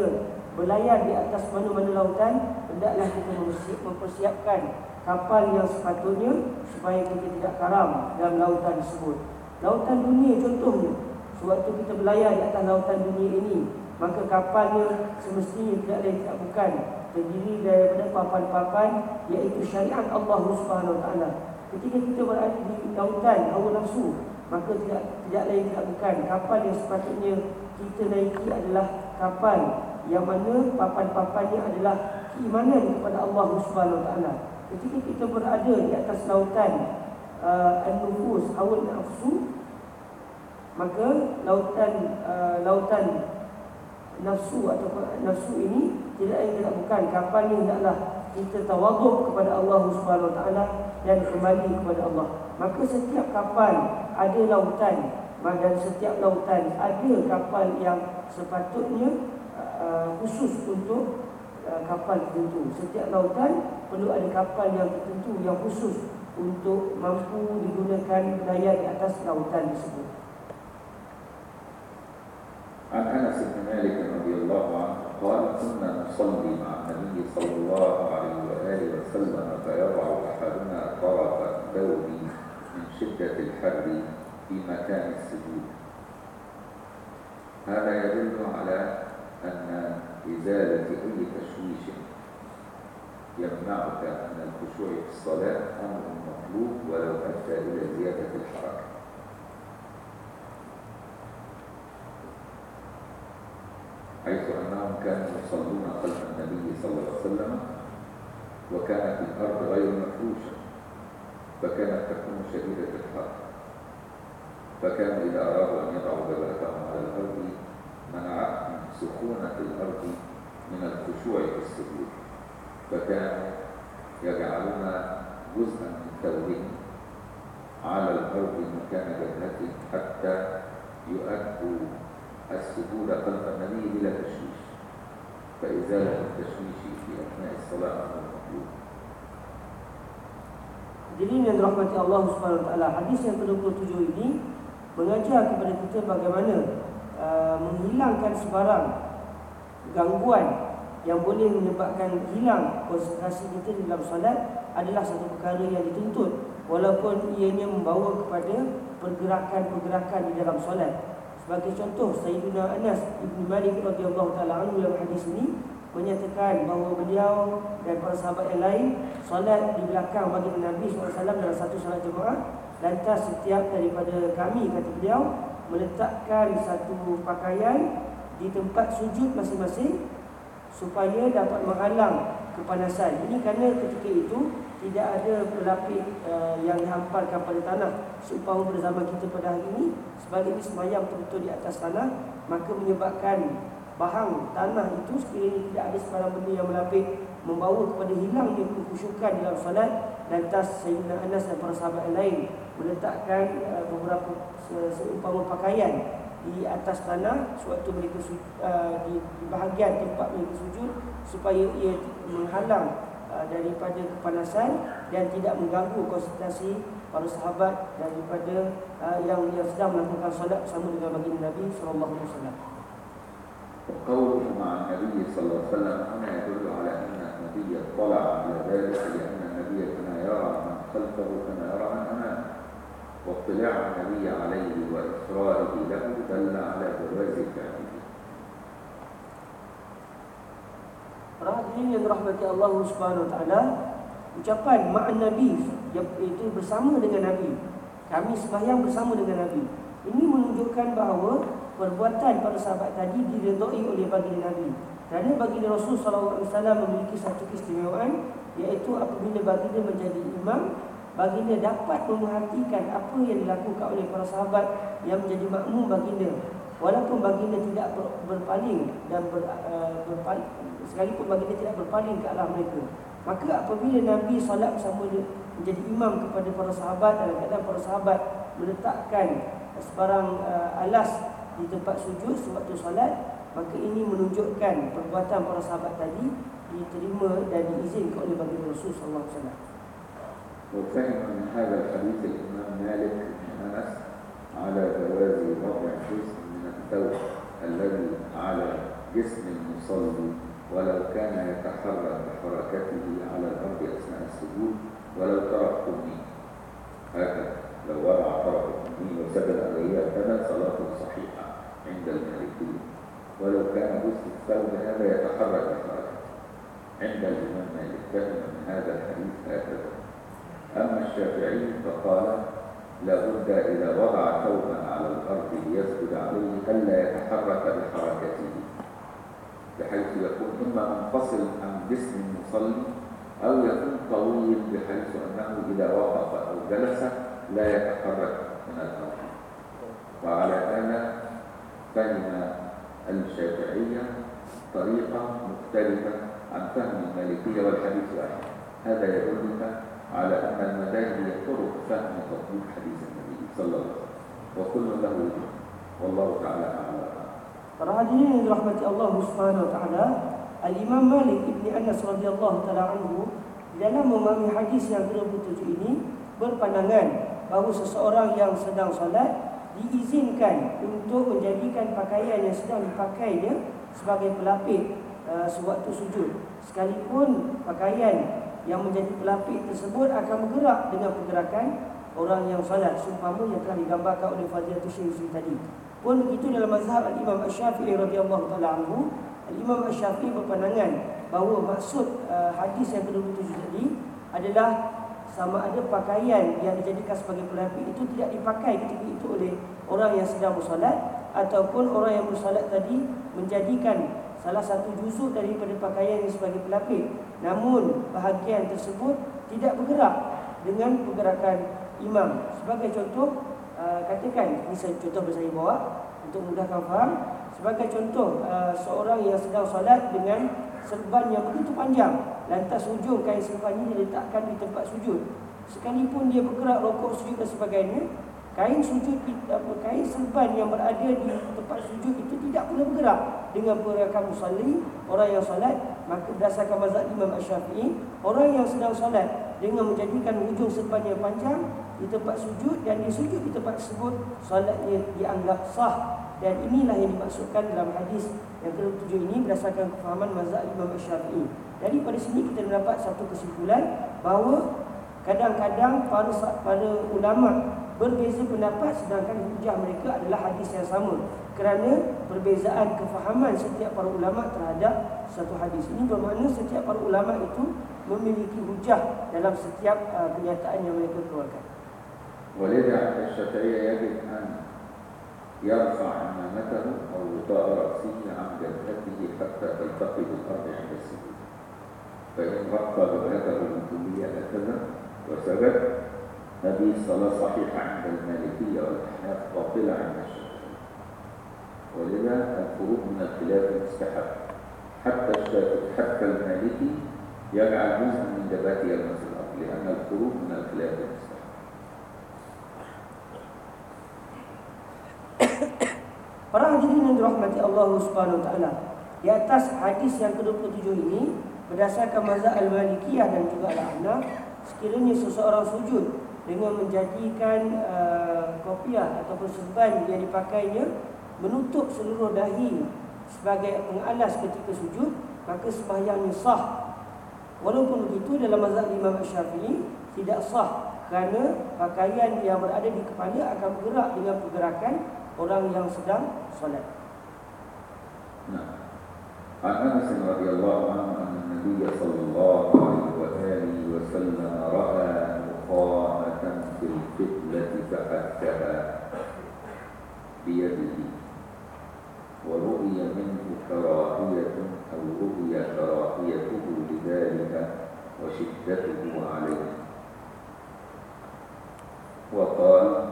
berlayar di atas mana-mana lautan, hendaklah kita mempersiapkan kapal yang sepatutnya supaya kita tidak karam dalam lautan tersebut. Lautan dunia contohnya, sewaktu kita berlayar di atas lautan dunia ini, maka kapalnya semestinya tidak lain tidak bukan terdiri daripada papan-papan iaitu syariat Allah Subhanahu Taala. Ketika kita berada di lautan hawa nafsu, maka tidak tidak lain tidak bukan kapal yang sepatutnya kita naiki adalah kapal yang mana papan-papannya adalah keimanan kepada Allah Subhanahu Taala. Ketika kita berada di atas lautan uh, An-Nufus, Awal Nafsu Maka lautan uh, lautan nafsu atau nafsu ini tidak lain tidak bukan kapal ini hendaklah kita tawaduk kepada Allah Taala dan kembali kepada Allah. Maka setiap kapal ada lautan dan setiap lautan ada kapal yang sepatutnya uh, khusus untuk uh, kapal tertentu. Setiap lautan perlu ada kapal yang tertentu yang khusus untuk mampu digunakan daya di atas lautan tersebut. عن انس بن مالك رضي الله عنه قال كنا نصلي مع النبي صلى الله عليه واله وسلم فيضع احدنا طرف الثوب من شده الحر في مكان السجود هذا يدل على ان ازاله اي تشويش يمنعك من الخشوع في الصلاة أمر مطلوب ولو أدى إلى زيادة الحركة. حيث أنهم كانوا يصلون خلف النبي صلى الله عليه وسلم وكانت الأرض غير مفروشة فكانت تكون شديدة الحر فكانوا إذا أرادوا أن يضعوا جبهتهم على الأرض منعتهم سخونة الأرض من الخشوع في السجود فكانوا يجعلون جزءا من ثوبهم على الأرض مكان جبهته حتى يؤدوا السجود خلف النبي بلا تشويش فإزالة التشويش في أثناء الصلاة أمر مطلوب. Jadi yang dirahmati Allah Subhanahu Wa Taala hadis yang ke-27 ini mengajar kepada kita bagaimana uh, menghilangkan sebarang gangguan yang boleh menyebabkan hilang konsentrasi kita dalam solat adalah satu perkara yang dituntut walaupun ianya membawa kepada pergerakan-pergerakan di dalam solat. Sebagai contoh Sayyidina Anas Ibn Malik radhiyallahu taala anhu dalam hadis ini menyatakan bahawa beliau dan para sahabat yang lain solat di belakang bagi Nabi SAW dalam satu solat jemaah lantas setiap daripada kami kata beliau meletakkan satu pakaian di tempat sujud masing-masing supaya dapat menghalang kepanasan. Ini kerana ketika itu tidak ada pelapis uh, yang dihamparkan pada tanah seumpama pada zaman kita pada hari ini sebaliknya sembahyang betul di atas tanah maka menyebabkan bahang tanah itu sekiranya tidak ada sebarang benda yang melapis membawa kepada hilangnya kekhusyukan dalam salat lantas Sayyidina Anas dan para sahabat lain meletakkan uh, beberapa seumpama pakaian di atas tanah sewaktu mereka uh, di, di bahagian tempat mereka sujud supaya ia menghalang uh, daripada kepanasan dan tidak mengganggu konsentrasi para sahabat daripada uh, yang yang sedang melakukan solat bersama dengan baginda Nabi sallallahu alaihi wasallam. قوله مع النبي صلى الله عليه وسلم هنا يدل على ان النبي اطلع على ذلك لان النبي كان يرى من خلفه واطلاع النبي عليه واصراره له دل على جواز فعله Para hadirin yang dirahmati Allah Subhanahu wa taala, ucapan ma'an nabi iaitu bersama dengan nabi. Kami sembahyang bersama dengan nabi. Ini menunjukkan bahawa perbuatan para sahabat tadi diredai oleh baginda nabi. Kerana baginda Rasul sallallahu alaihi wasallam memiliki satu keistimewaan iaitu apabila baginda menjadi imam, baginda dapat memerhatikan apa yang dilakukan oleh para sahabat yang menjadi makmum baginda. Walaupun baginda tidak berpaling dan ber, uh, berpaling sekalipun baginda tidak berpaling ke arah mereka. Maka apabila Nabi salat bersama menjadi imam kepada para sahabat dan kadang para sahabat meletakkan sebarang uh, alas di tempat sujud sewaktu salat, maka ini menunjukkan perbuatan para sahabat tadi diterima dan diizinkan oleh baginda Rasul sallallahu alaihi wasallam. وفهم من هذا الحديث الإمام مالك بن أنس على جواز وضع جزء من الثوب الذي على جسم المصلي ولو كان يتحرك بحركته على الأرض أثناء السجود ولو ترك أمي هكذا لو وضع طرف أمي وسجد عليها كذا صلاته صحيحة عند المالكية. ولو كان جزء الثوب هذا يتحرك بحركته. عند الإمام مالك فهم من هذا الحديث هكذا. أما الشافعي فقال لابد إذا وضع ثوبا على الأرض ليسجد عليه ألا يتحرك بحركته بحيث يكون إما منفصل عن جسم المصلي أو يكون طويل بحيث أنه إذا وقف أو جلس لا يتحرك من الأرض. وعلى هذا فهم الشافعية طريقة مختلفة عن فهم المالكية والحديث واحد هذا يدلك على أن المذاهب هي طرق فهم تطبيق حديث النبي صلى الله عليه وسلم وكل له وجه والله تعالى أعلم Para hadirin yang dirahmati Allah Subhanahu wa taala, Al-Imam Malik Ibn Anas radhiyallahu taala anhu dalam memahami hadis yang ke-27 ini berpandangan bahawa seseorang yang sedang solat diizinkan untuk menjadikan pakaian yang sedang dipakainya sebagai pelapis uh, sewaktu sujud sekalipun pakaian yang menjadi pelapis tersebut akan bergerak dengan pergerakan orang yang salat seumpama yang telah digambarkan oleh Fadilatul Syekh tadi. Pun begitu dalam mazhab Al-Imam Asy-Syafi'i radhiyallahu taala anhu, Al-Imam Asy-Syafi'i berpandangan bahawa maksud uh, hadis yang ke-27 tadi adalah sama ada pakaian yang dijadikan sebagai pelapis itu tidak dipakai ketika itu oleh orang yang sedang bersolat ataupun orang yang bersolat tadi menjadikan salah satu juzuk daripada pakaian yang sebagai pelapis. Namun bahagian tersebut tidak bergerak dengan pergerakan imam. Sebagai contoh uh, katakan ini saya contoh saya bawa untuk mudahkan faham. Sebagai contoh uh, seorang yang sedang solat dengan serban yang begitu panjang lantas ujung kain serban ini diletakkan di tempat sujud. Sekalipun dia bergerak rokok sujud dan sebagainya kain sujud apa kain serban yang berada di tempat sujud itu tidak boleh bergerak. Dengan pergerakan musalli orang yang solat maka berdasarkan mazhab Imam Asy-Syafi'i orang yang sedang solat dengan menjadikan ujung serban yang panjang di tempat sujud dan dia sujud di tempat tersebut solatnya dianggap sah. Dan inilah yang dimaksudkan dalam hadis yang ke-7 ini berdasarkan kefahaman mazhab Imam Asy-Syafi'i jadi pada sini kita mendapat satu kesimpulan bahawa kadang-kadang para para ulama berbeza pendapat sedangkan hujah mereka adalah hadis yang sama kerana perbezaan kefahaman setiap para ulama terhadap satu hadis ini bermakna setiap para ulama itu memiliki hujah dalam setiap uh, kenyataan yang mereka keluarkan. ولذا الشافعية يجب أن يرفع عمامته أو غطاء رأسه عن جبهته حتى تلتقي بالأرض عند السجود فإن رفع جبهته بالكلية هكذا وسجد هذه الصلاة صحيحة عند المالكية والأحناف باطلة عند الشافعية ولذا الخروج من الخلاف مستحب حتى الشافعي حتى المالكي يجعل جزء من جبهته يلمس الأرض لأن الخروج من الخلاف مستحب Para hadirin yang dirahmati Allah Subhanahu wa taala. Di atas hadis yang ke-27 ini berdasarkan mazhab Al-Malikiyah dan juga Al-Ahnaf, sekiranya seseorang sujud dengan menjadikan uh, kopiah ataupun serban yang dipakainya menutup seluruh dahi sebagai pengalas ketika sujud maka sembahyangnya sah. Walaupun begitu dalam mazhab Imam Syafi'i tidak sah kerana pakaian yang berada di kepala akan bergerak dengan pergerakan orang yang sedang solat. Nah Anas radhiyallahu anhu Nabi sallallahu alaihi wasallam ra'a نخامه في القبلة فحكها بيده. ورؤي منه كراهية أو رؤي كراهيته لذلك وشدته عليه. وقال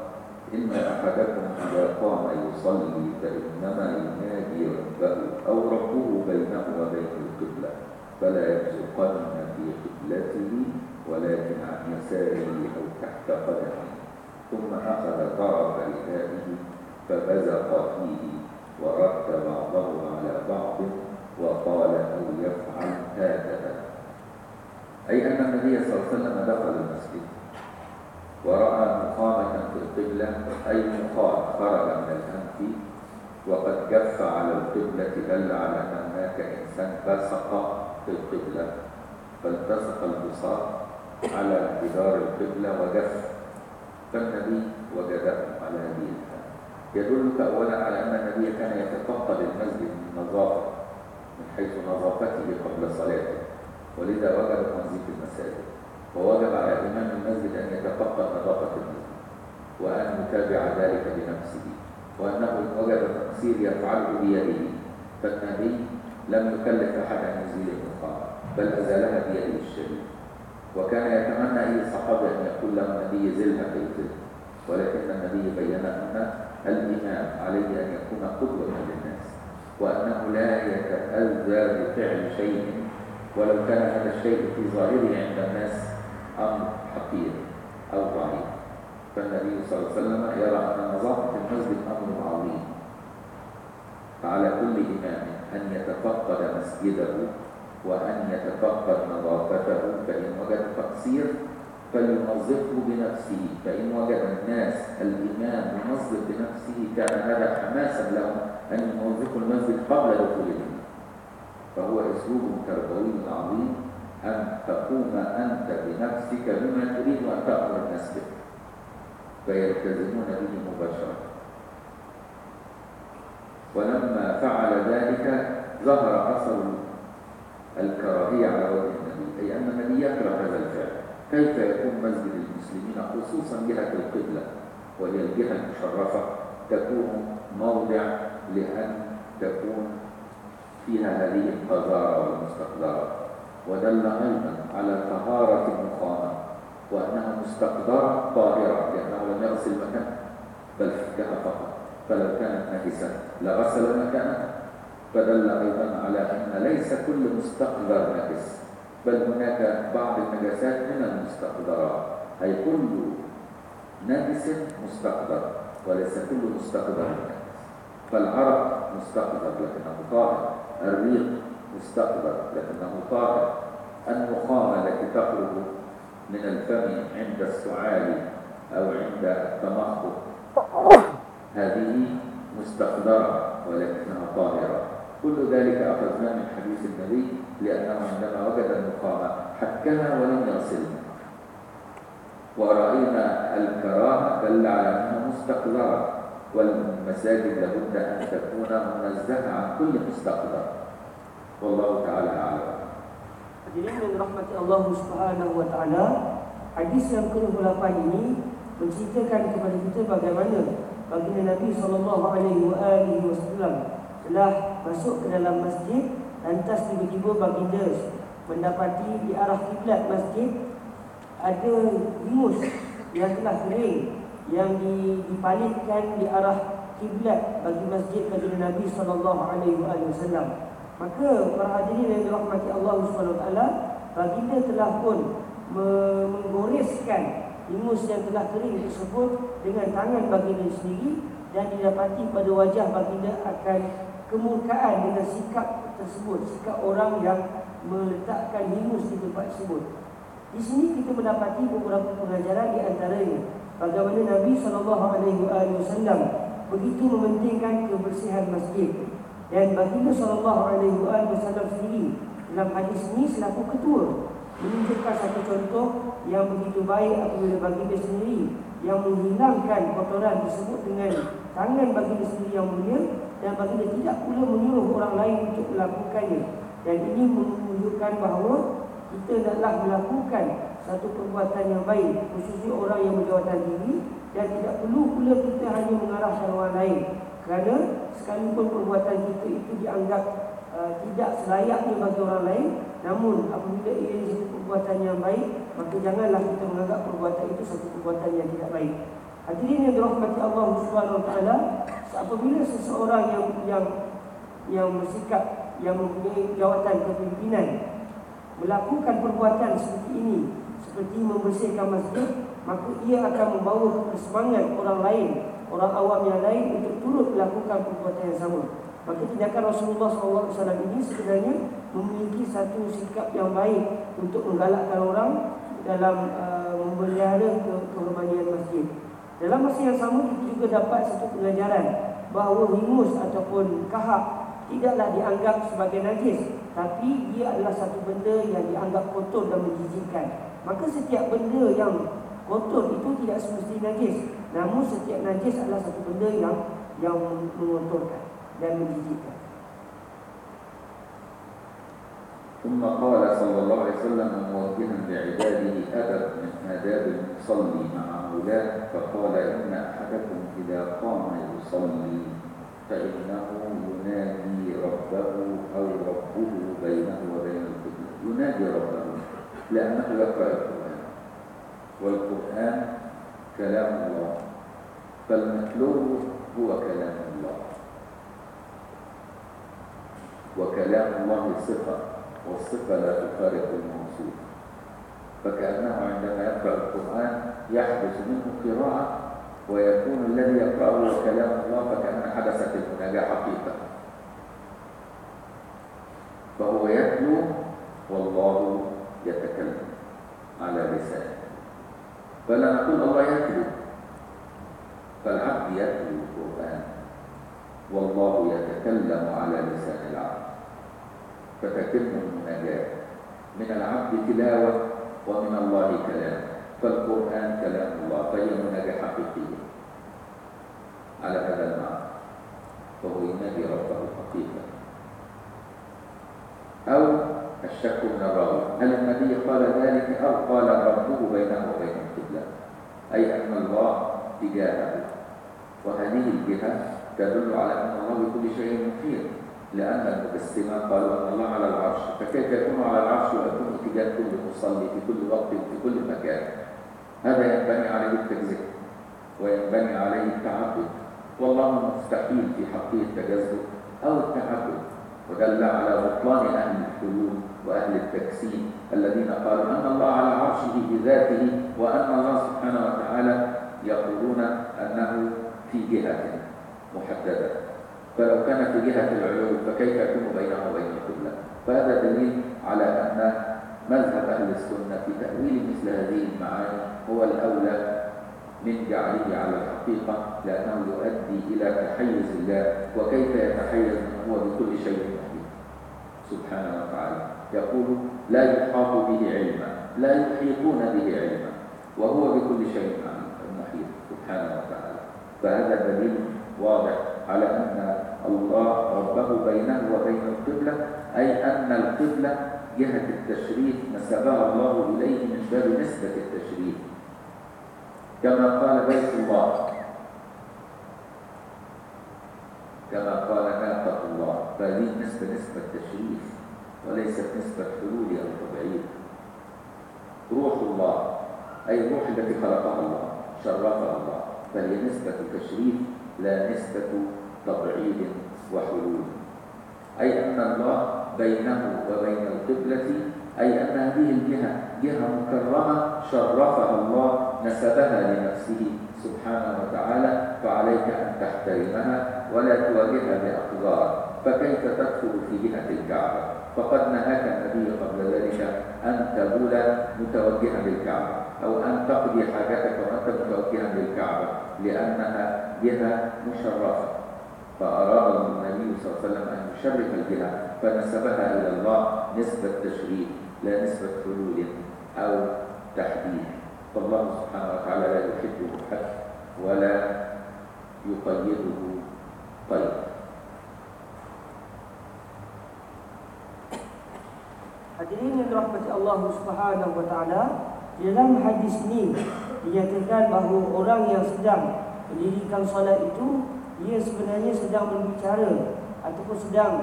إن أحدكم إذا قام يصلي فإنما ينادي ربه أو ربه بينه وبين القبلة فلا يبزقن في قبلته ولكن عن يساره أو تحت قدمه ثم أخذ طرف ردائه فبزق فيه ورد بعضه على بعض وقال أو يفعل هكذا أي أن النبي صلى الله عليه وسلم دخل المسجد ورأى مقامة في القبلة أي مقام خرج من الأنف وقد جف على القبلة دل على أن هناك إنسان بصق في القبلة. فالتصق البصاق على جدار القبلة وجف فالنبي وجده على هذه الحال يدلك أولا على أن النبي كان يتفقد المسجد من نظافة من حيث نظافته قبل صلاته ولذا وجد تنظيف المساجد. ووجب على إمام المسجد أن يتفقد نظافة المسجد وأن يتابع ذلك بنفسه وأنه وجد تقصير يفعله بيده فالنبي لم يكلف أحد أن يزيل النقاب بل أزالها بيده الشريف. وكان يتمنى أي صحابي أن يقول له النبي زلها فيزل ولكن النبي بين أن الإمام عليه أن يكون قدوة للناس وأنه لا يتأذى بفعل شيء ولو كان هذا الشيء في ظاهره عند الناس أمر حقير أو ضعيف. فالنبي صلى الله عليه وسلم يرى أن نظافة المسجد أمر عظيم. فعلى كل إمام أن يتفقد مسجده وأن يتفقد نظافته فإن وجد تقصير فلينظفه بنفسه. فإن وجد الناس الإمام ينظف بنفسه كان هذا حماسا لهم أن ينظفوا المسجد قبل دخولهم. فهو أسلوب تربوي عظيم. أن تقوم أنت بنفسك بما تريد أن تأمر الناس به. فيلتزمون به مباشرة. ولما فعل ذلك ظهر أثر الكراهية على وجه النبي أي أن النبي يكره هذا الفعل. كيف يكون مسجد المسلمين خصوصا جهة القبلة وهي الجهة المشرفة؟ تكون موضع لأن تكون فيها هذه القذارة والمستقذرة. ودل أيضا على طهارة النخامة وأنها مستقذرة طاهرة لأنه لم يغسل مكانها بل فكها فقط. فلو كانت نجسة لغسل مكانها. فدل أيضا على أن ليس كل مستقذر نجس بل هناك بعض النجاسات من المستقذرات أي كل نجس مستقذر وليس كل مستقذر نجس. فالعرق مستقذر لكنه طاهر الريق مستقذر لكنه طاهر. النخامة التي تخرج من الفم عند السعال أو عند التمخض هذه مستقذرة ولكنها طاهرة. كل ذلك أخذناه من حديث النبي لأنه عندما وجد النخامة حكها ولم يغسلها ورأينا الكراهة دل على أنها مستقذرة والمساجد لابد أن تكون منزهة عن كل مستقذر. والله تعالى أعلم. Hadirin yang dirahmati Allah Subhanahu wa taala, hadis yang ke-28 ini menceritakan kepada kita bagaimana baginda Nabi sallallahu alaihi wasallam telah masuk ke dalam masjid lantas tiba-tiba baginda mendapati di arah kiblat masjid ada hingus yang telah kering yang dipalitkan di arah kiblat bagi masjid baginda Nabi sallallahu alaihi wasallam. Maka para hadirin yang dirahmati Allah Subhanahu taala baginda telah pun menggoreskan Ingus yang telah kering tersebut dengan tangan baginda sendiri dan didapati pada wajah baginda akan kemurkaan dengan sikap tersebut, sikap orang yang meletakkan ingus di tempat tersebut. Di sini kita mendapati beberapa pengajaran di antaranya bagaimana Nabi sallallahu alaihi wasallam begitu mementingkan kebersihan masjid dan baginda sallallahu alaihi wasallam sendiri dalam hadis ini selaku ketua menunjukkan satu contoh yang begitu baik apabila baginda sendiri yang menghilangkan kotoran tersebut dengan tangan baginda sendiri yang mulia dan baginda tidak pula menyuruh orang lain untuk melakukannya. Dan ini menunjukkan bahawa kita hendaklah melakukan satu perbuatan yang baik khususnya orang yang berjawatan tinggi dan tidak perlu pula kita hanya mengarahkan orang lain. Kerana sekalipun perbuatan kita itu dianggap uh, tidak selayaknya bagi orang lain Namun apabila ia satu perbuatan yang baik Maka janganlah kita menganggap perbuatan itu satu perbuatan yang tidak baik Hadirin yang dirahmati Allah Subhanahu Wa Taala, apabila seseorang yang yang yang bersikap yang mempunyai jawatan kepimpinan melakukan perbuatan seperti ini, seperti membersihkan masjid, maka ia akan membawa semangat orang lain, orang awam yang lain untuk turut melakukan perbuatan yang sama. Maka tindakan Rasulullah SAW ini sebenarnya memiliki satu sikap yang baik untuk menggalakkan orang dalam uh, memelihara ke kehormatan masjid. Dalam masa yang sama kita juga dapat satu pengajaran bahawa hingus ataupun kahak tidaklah dianggap sebagai najis tapi dia adalah satu benda yang dianggap kotor dan menjijikkan. Maka setiap benda yang kotor itu tidak semestinya najis. Namun setiap najis adalah satu benda yang yang mengotorkan dan menjijikkan. ثم قال صلى الله عليه وسلم موجها لعباده أدب من آداب المصلي مع مولاة فقال إن أحدكم إذا قام يصلي فإنه ينادي ربه أو ربه بينه وبين القبلة. ينادي ربه لأنه يقرأ القرآن. والقرآن كلام الله فالمتلو هو كلام الله. وكلام الله صفة. والصفة لا تفارق الموصوف فكأنه عندما يقرأ القرآن يحدث منه قراءة ويكون الذي يقرأه كلام الله فكأن حدثت المناجاة حقيقة. فهو يتلو والله يتكلم على لسانه. فلا نقول الله يتلو فالعبد يتلو القرآن والله يتكلم على لسان العبد. فتتم المناجاة من العبد تلاوة ومن الله كلام. فالقرآن كلام الله. فهي مناجاة حقيقية. على هذا المعنى. فهو ينادي ربه حقيقة. أو الشك من الراوي. هل النبي قال ذلك أو قال ربه بينه وبين القبلة؟ أي أن الله تجاهه. وهذه الجهة تدل على أن الله بكل شيء محيط لأن المجسمة قالوا أن الله على العرش. فكيف يكون على العرش ويكون اتجاه كل مصلي في كل وقت وفي كل مكان؟ هذا ينبني عليه التجزئة وينبني عليه التعبد. والله مستحيل في حقه التجزؤ أو التعبد. ودل على بطلان أهل الحلول وأهل التجسيم الذين قالوا أن الله على عرشه بذاته وأن الله سبحانه وتعالى يقولون أنه في جهة محددة. فلو كان في جهة العلو فكيف يكون بينه وبين القبلة فهذا دليل على أن مذهب أهل السنة في تأويل مثل هذه المعاني هو الأولى من جعله على الحقيقة لأنه يؤدي إلى تحيز الله وكيف يتحيز هو بكل شيء محيط سبحانه وتعالى يقول لا يحاط به علما لا يحيطون به علما وهو بكل شيء محيط سبحانه وتعالى. فهذا دليل واضح على أن الله ربه بينه وبين القبلة أي أن القبلة جهة التشريف نسبها الله إليه من باب نسبة التشريف كما قال بيت الله. كما قال ناقة الله. فهذه نسبة نسبة تشريف وليست نسبة حلول أو تبعيد. روح الله أي الروح التي خلقها الله شرفها الله فهي نسبة تشريف لا نسبة تبعيد وحلول. أي أن الله بينه وبين القبلة أي أن هذه الجهة جهة مكرمة شرفها الله نسبها لنفسه سبحانه وتعالى فعليك أن تحترمها ولا تواجهها بأقدار. فكيف تدخل في جهة الكعبة؟ فقد نهاك النبي قبل ذلك أن تبول متوجها للكعبة أو أن تقضي حاجتك وأنت متوجها للكعبة لأنها جهة مشرفة. فأراد النبي صلى الله عليه وسلم أن يشرف الجهة فنسبها إلى الله نسبة تشريف لا نسبة حلول أو تحديد. فالله سبحانه وتعالى لا يحبه حد ولا يقيده قيد. Hadirin yang dirahmati Allah Subhanahu wa taala, dalam hadis ini dinyatakan bahawa orang yang sedang mendirikan solat itu ia sebenarnya sedang berbicara ataupun sedang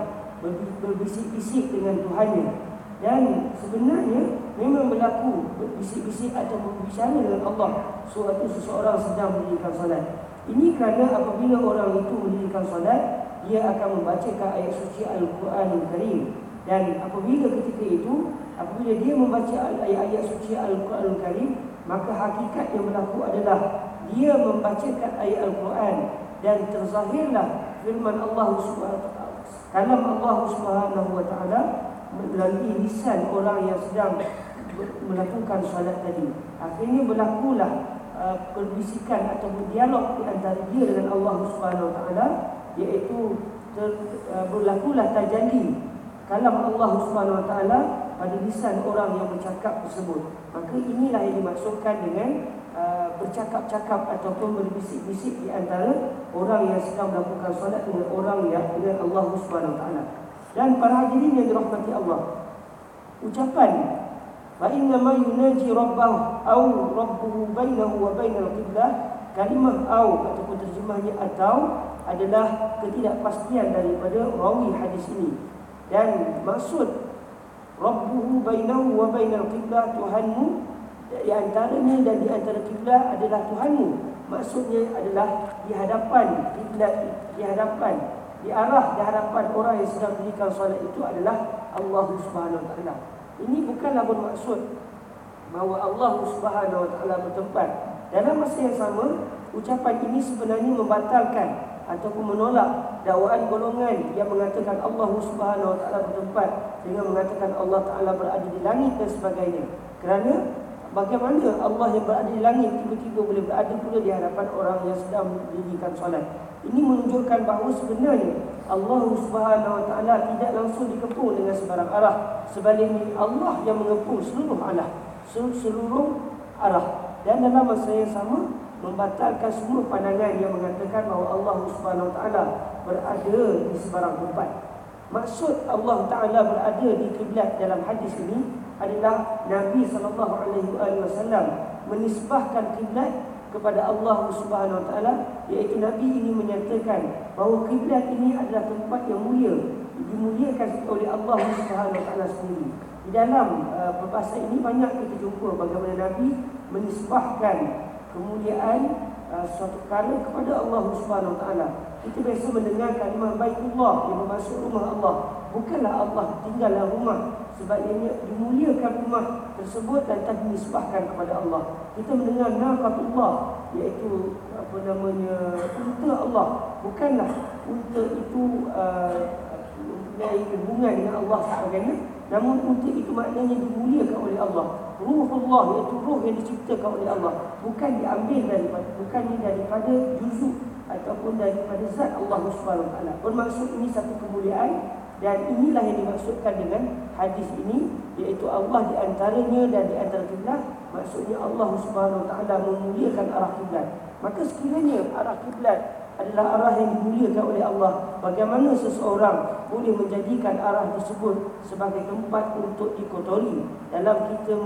berbisik-bisik dengan Tuhannya dan sebenarnya memang berlaku berbisik-bisik atau berbicara dengan Allah suatu seseorang sedang mendirikan solat. Ini kerana apabila orang itu mendirikan solat, dia akan membacakan ayat suci Al-Quran Al-Karim dan apabila ketika itu, apabila dia membaca ayat-ayat suci Al-Quran Al-Karim, maka hakikat yang berlaku adalah dia membacakan ayat Al-Quran dan terzahirlah firman Allah Subhanahu. Kalam Allah Subhanahu wa taala melalui lisan orang yang sedang melakukan solat tadi. Akhirnya berlakulah uh, perbisikan atau dialog di antara dia dengan Allah Subhanahu wa taala iaitu ter, uh, berlakulah tajalli kalam Allah Subhanahu Wa Taala pada lisan orang yang bercakap tersebut. Maka inilah yang dimaksudkan dengan uh, bercakap-cakap ataupun berbisik-bisik di antara orang yang sedang melakukan solat dengan orang yang dengan Allah Subhanahu Taala. Dan para hadirin yang dirahmati Allah. Ucapan fa inna ma yunaji rabbahu aw rabbuhu bainahu wa bainal qiblah kalimah au ataupun terjemahnya atau adalah ketidakpastian daripada rawi hadis ini dan maksud Rabbuhu bainahu wa bainal qiblah Tuhanmu di antaranya dan di antara kiblat adalah Tuhanmu. Maksudnya adalah di hadapan kiblat di hadapan di arah di hadapan orang yang sedang mendirikan solat itu adalah Allah Subhanahu wa taala. Ini bukanlah bermaksud bahawa Allah Subhanahu wa taala bertempat. Dalam masa yang sama ucapan ini sebenarnya membatalkan ataupun menolak dakwaan golongan yang mengatakan Allah Subhanahu wa taala bertempat dengan mengatakan Allah taala berada di langit dan sebagainya. Kerana bagaimana Allah yang berada di langit tiba-tiba boleh berada pula di hadapan orang yang sedang mendirikan solat. Ini menunjukkan bahawa sebenarnya Allah Subhanahu wa taala tidak langsung dikepung dengan sebarang arah. Sebaliknya Allah yang mengepung seluruh arah, seluruh arah. Dan dalam masa yang sama membatalkan semua pandangan yang mengatakan bahawa Allah Subhanahu taala berada di sebarang tempat. Maksud Allah taala berada di kiblat dalam hadis ini adalah Nabi wasallam menisbahkan kiblat kepada Allah Subhanahu taala iaitu Nabi ini menyatakan bahawa kiblat ini adalah tempat yang mulia dimuliakan oleh Allah Subhanahu taala sendiri. Di dalam uh, perbahasan ini banyak kita jumpa bagaimana Nabi menisbahkan kemuliaan uh, suatu perkara kepada Allah Subhanahu Wa Taala. Kita biasa mendengar kalimah baitullah yang bermaksud rumah Allah. Bukanlah Allah tinggal dalam rumah sebab ia dimuliakan rumah tersebut dan tak dinisbahkan kepada Allah. Kita mendengar naqatullah iaitu apa namanya unta Allah. Bukanlah unta itu uh, mempunyai hubungan dengan Allah sebagainya namun unta itu maknanya dimuliakan oleh Allah ruhullah iaitu ruh yang diciptakan oleh Allah bukan diambil daripada bukan daripada juzuk ataupun daripada zat Allah taala bermaksud ini satu kemuliaan dan inilah yang dimaksudkan dengan hadis ini iaitu Allah di antaranya dan di antara kiblat maksudnya Allah taala memuliakan arah kiblat maka sekiranya arah kiblat adalah arah yang dimuliakan oleh Allah. Bagaimana seseorang boleh menjadikan arah tersebut sebagai tempat untuk dikotori dalam kita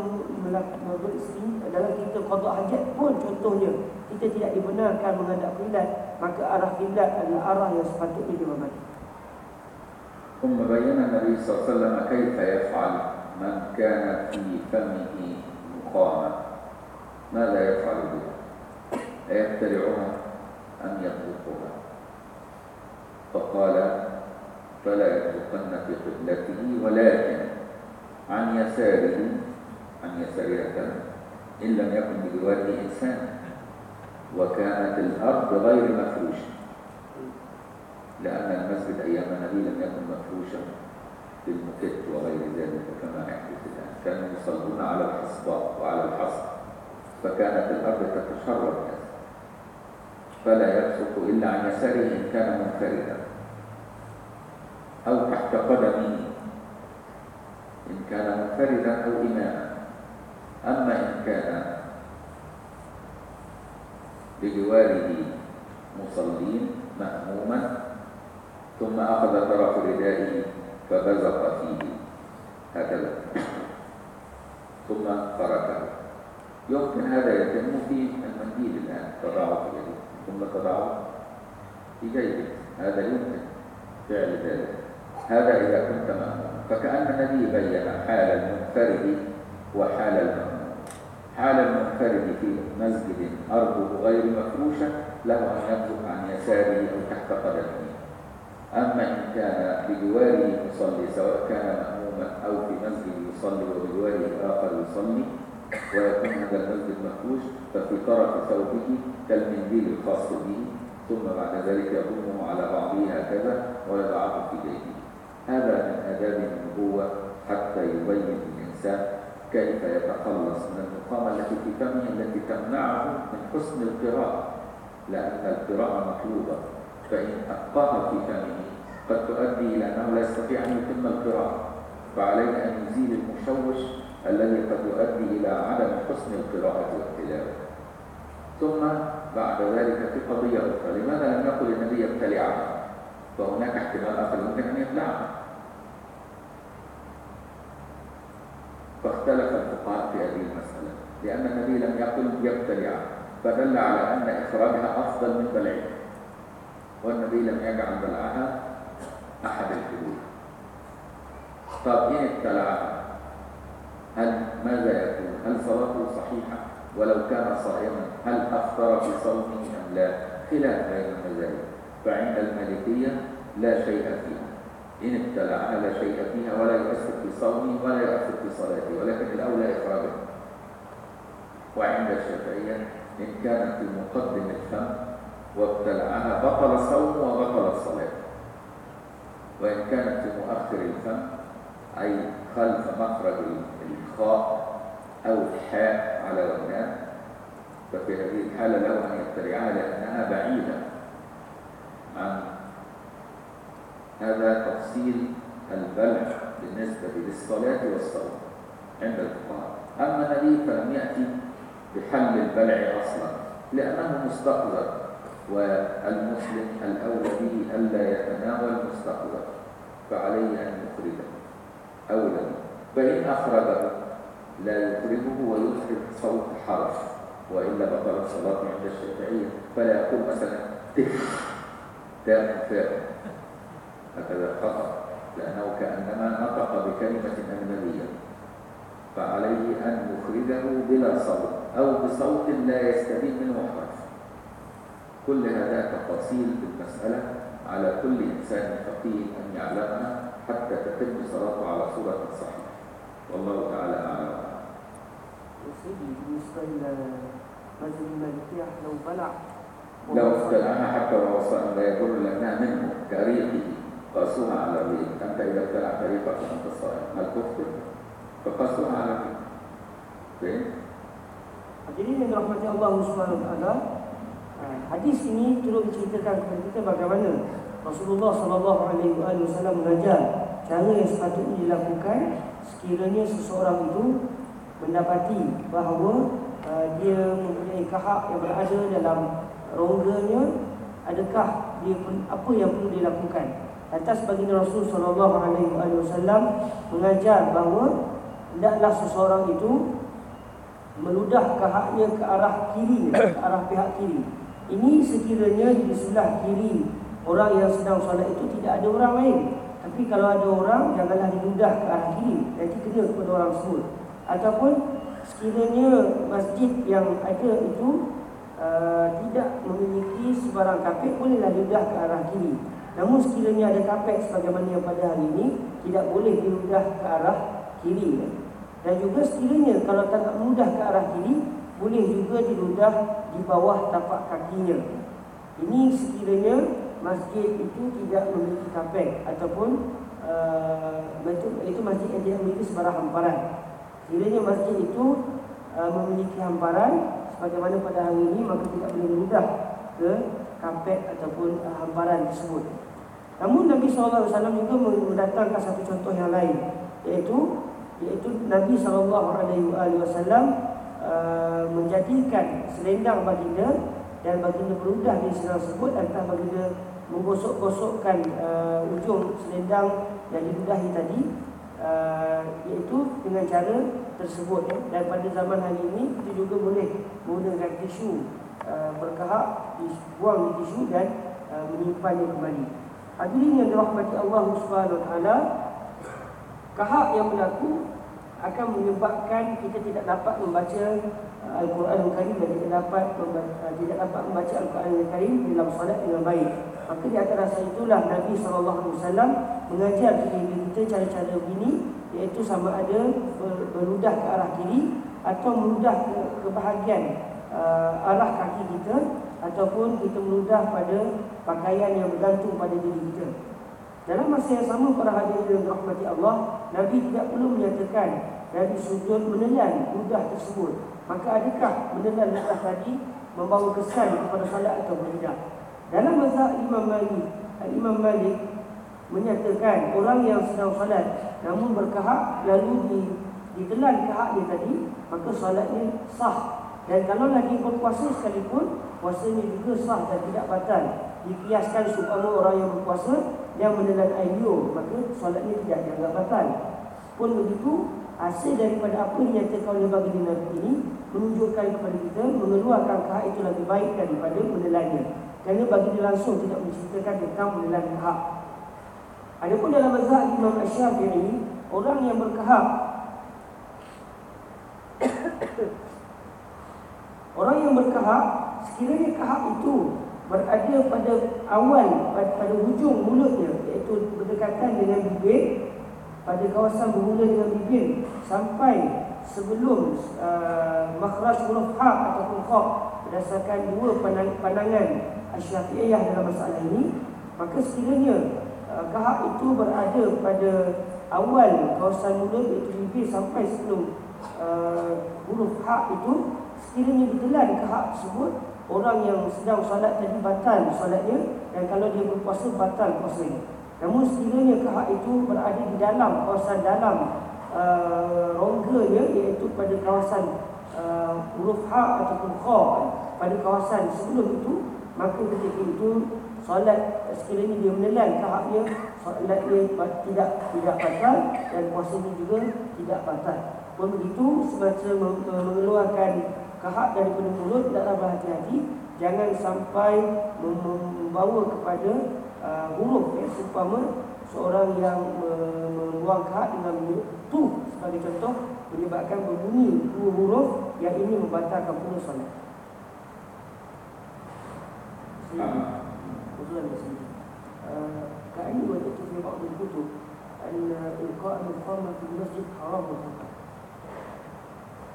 beristri, dalam kita qada hajat pun contohnya kita tidak dibenarkan menghadap kiblat, maka arah kiblat adalah arah yang sepatutnya dimamati. ثم بين النبي صلى الله عليه وسلم كيف يفعل من كان في فمه مقامة ماذا يفعل بها أيبتلعها أم يطلقها؟ فقال فلا يطلقن في قبلته ولكن عن يساره عن يساره إن لم يكن بجواره إنسان وكانت الأرض غير مفروشة. لأن المسجد أيام النبي لم يكن مفروشا بالمكت وغير ذلك كما يحدث الآن. كانوا يصلون على الحصباء وعلى الحصب فكانت الأرض تتشرب فلا يبصق إلا عن يساره إن كان منفردا أو تحت قدمه إن كان منفردا أو إماما. أما إن كان بجواره مصلين مأموما ثم أخذ طرف ردائه فبزق فيه. هكذا. ثم تركه. يمكن هذا يتم في المنديل الآن. تضعه في يدك ثم تضعه في جيبك هذا يمكن. فعل ذلك. هذا إذا كنت مأمون فكأن النبي بين حال المنفرد وحال المأمون. حال المنفرد في مسجد أرضه غير مفروشة له أن يبزق عن يساره أو تحت قدمه. أما إن كان بجواره مصلي سواء كان مأموما أو في مسجد يصلي وبجواره آخر يصلي ويكون هذا المسجد مفروش ففي طرف ثوبه كالمنديل الخاص به ثم بعد ذلك يضمه على بعضه هكذا ويضعه في جيبه هذا من آداب النبوة حتى يبين للإنسان كيف يتخلص من المقامة التي في فمه التي تمنعه من حسن القراءة لأن القراءة مطلوبة. فإن أبقاها في فمه قد تؤدي إلى أنه لا يستطيع أن يتم القراءة فعليه أن يزيل المشوش الذي قد يؤدي إلى عدم حسن القراءة والتلاوة. ثم بعد ذلك في قضية أخرى لماذا لم يقل النبي ابتلعها فهناك احتمال آخر ممكن أن يبلعها فاختلف الفقهاء في هذه المسألة لأن النبي لم يقل يبتلعها فدل على أن إخراجها أفضل من بلعها والنبي لم يجعل بلعها أحد الحدود طب إن ابتلعها هل ماذا يكون؟ هل صلاته صحيحة؟ ولو كان صائما هل أفطر في صومه أم لا؟ خلاف بين المذاهب فعند المالكية لا شيء فيها إن ابتلعها لا شيء فيها ولا يؤثر في صومه ولا يؤثر في صلاته ولكن الأولى إخراجها وعند الشافعية إن كانت في مقدم الفم وابتلعها بطل الصوم وبطل الصلاة. وإن كانت في مؤخر الفم أي خلف مخرج الخاء أو الحاء على وزنان ففي هذه الحالة له أن يبتلعها لأنها بعيدة عن هذا تفصيل البلع بالنسبة للصلاة والصوم عند الفقهاء. أما النبي فلم يأتي بحل البلع أصلا لأنه مستقذر والمسلم الأولى به ألا يتناول مستقذر فعليه أن يخرجه. أولى فإن أخرجه لا يخرجه ويخرج صوت حرف وإلا بطل الصلاة عند الشافعية فلا يقول مثلا تف تاء فاء. هكذا خطأ لأنه كأنما نطق بكلمة أجنبية. فعليه أن يخرجه بلا صوت أو بصوت لا يستبين منه حرف كل هذا تفاصيل في المسألة. على كل إنسان فقيه أن يعلمها حتى تتم صلاته على صورة صحيحة. والله تعالى أعلم. سيدي بالنسبة لمذهب المالكية لو بلع لو ابتلعها حتى وهو صائم لا يضر لأنها منه كريقه قاسوها على الريق. أنت إذا ابتلعت ريقك وأنت صائم هل تفطر؟ فقاسوها على الريق. فهمت؟ Dirahmati Allah Subhanahu Wa Taala, ah, hadis ini turut menceritakan kepada kita bagaimana Rasulullah Sallallahu Alaihi Wasallam mengajar cara yang sepatutnya dilakukan sekiranya seseorang itu mendapati bahawa uh, dia mempunyai kahak yang berada dalam rongganya adakah dia apa yang perlu dilakukan? Atas baginda Rasul sallallahu alaihi wasallam mengajar bahawa hendaklah seseorang itu meludah kahaknya ke arah kiri ke arah pihak kiri ini sekiranya di sebelah kiri orang yang sedang solat itu tidak ada orang lain. Tapi kalau ada orang janganlah diludah ke arah kiri. Nanti kena kepada orang tersebut. Ataupun sekiranya masjid yang ada itu uh, tidak memiliki sebarang kapek bolehlah diludah ke arah kiri. Namun sekiranya ada kapek sebagaimana yang pada hari ini tidak boleh diludah ke arah kiri. Dan juga sekiranya kalau tak mudah ke arah kiri boleh juga diludah di bawah tapak kakinya. Ini sekiranya masjid itu tidak memiliki kapek ataupun uh, itu masjid yang tidak memiliki sebarang hamparan. Sekiranya masjid itu uh, memiliki hamparan sebagaimana pada hari ini maka tidak boleh mudah ke kapek ataupun uh, hamparan tersebut. Namun Nabi SAW juga mendatangkan satu contoh yang lain iaitu iaitu Nabi SAW uh, menjadikan selendang baginda dan baginda berudah di selendang tersebut entah baginda menggosok-gosokkan uh, ujung selendang yang diludahi tadi uh, iaitu dengan cara tersebut ya. dan pada zaman hari ini kita juga boleh menggunakan tisu uh, berkahak dibuang di tisu dan uh, menyimpannya kembali Hadirin yang dirahmati Allah Taala, kahak yang berlaku akan menyebabkan kita tidak dapat membaca uh, Al-Quran Al-Karim dan tidak dapat uh, tidak dapat membaca Al-Quran Al-Karim dalam solat dengan baik. Maka di atas itulah Nabi SAW mengajar kita cara-cara begini iaitu sama ada berludah ke arah kiri atau meludah ke, ke bahagian uh, arah kaki kita ataupun kita meludah pada pakaian yang bergantung pada diri kita. Dalam masa yang sama para hadirin yang dirahmati Allah, Nabi tidak perlu menyatakan dari sudut menelan ludah tersebut. Maka adakah menelan ludah tadi membawa kesan kepada salat atau tidak? Dalam mazhab Imam Malik, Imam Malik menyatakan orang yang sedang salat namun berkahak lalu di ditelan kahak dia tadi, maka salatnya sah. Dan kalau lagi berpuasa sekalipun, puasanya juga sah dan tidak batal dikiaskan supaya orang yang berpuasa yang menelan air liur maka solatnya tidak dianggap batal pun begitu hasil daripada apa yang dinyatakan oleh baginda Nabi ini menunjukkan kepada kita mengeluarkan kahak itu lebih baik daripada menelannya kerana baginda langsung tidak menceritakan tentang menelan kahak Adapun dalam mazhab Imam Asy-Syafi'i orang yang berkahak orang yang berkahak sekiranya kahak itu berada pada awal pada, pada hujung mulutnya iaitu berdekatan dengan bibir pada kawasan bermula dengan bibir sampai sebelum uh, makhraj huruf ha ataupun kha berdasarkan dua pandang, pandangan Asy-Syafi'iyah dalam masalah ini maka sekiranya uh, kahak itu berada pada awal kawasan mulut iaitu bibir sampai sebelum uh, huruf ha itu sekiranya ditelan kahak tersebut orang yang sedang solat tadi batal solatnya dan kalau dia berpuasa batal puasanya. Namun sekiranya kahak itu berada di dalam kawasan dalam uh, rongganya iaitu pada kawasan uh, huruf ha ataupun kha pada kawasan sebelum itu maka ketika itu solat sekiranya dia menelan kahaknya solatnya tidak tidak batal dan puasanya juga tidak batal. Pun begitu semacam mengeluarkan kahak daripada mulut tidaklah berhati-hati jangan sampai membawa kepada uh, huruf ya seumpama seorang yang membuang kahak dengan mulut tu sebagai contoh menyebabkan berbunyi dua huruf yang ini membatalkan pula solat Kami buat itu sebab berputus. An ilqa al-qamah di masjid haram berputus.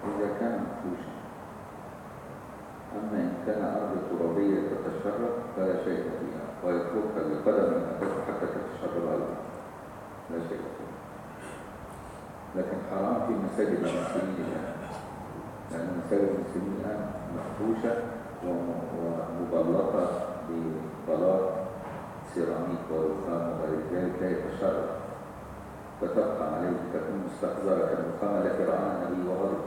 Jika kan berputus. أما إن كان أرض ترابية تتشرب فلا شيء فيها ويتركها بقدم حتى تتشرب الأرض. لا شيء فيها. لكن حرام في مساجد المسلمين الآن. لأن مساجد المسلمين الآن مفروشة ومبلطة ببلاط سيراميك ورخام وغير ذلك لا يتشرب فتبقى عليه تكون مستحضرة كالرخام التي رآها النبي وغيره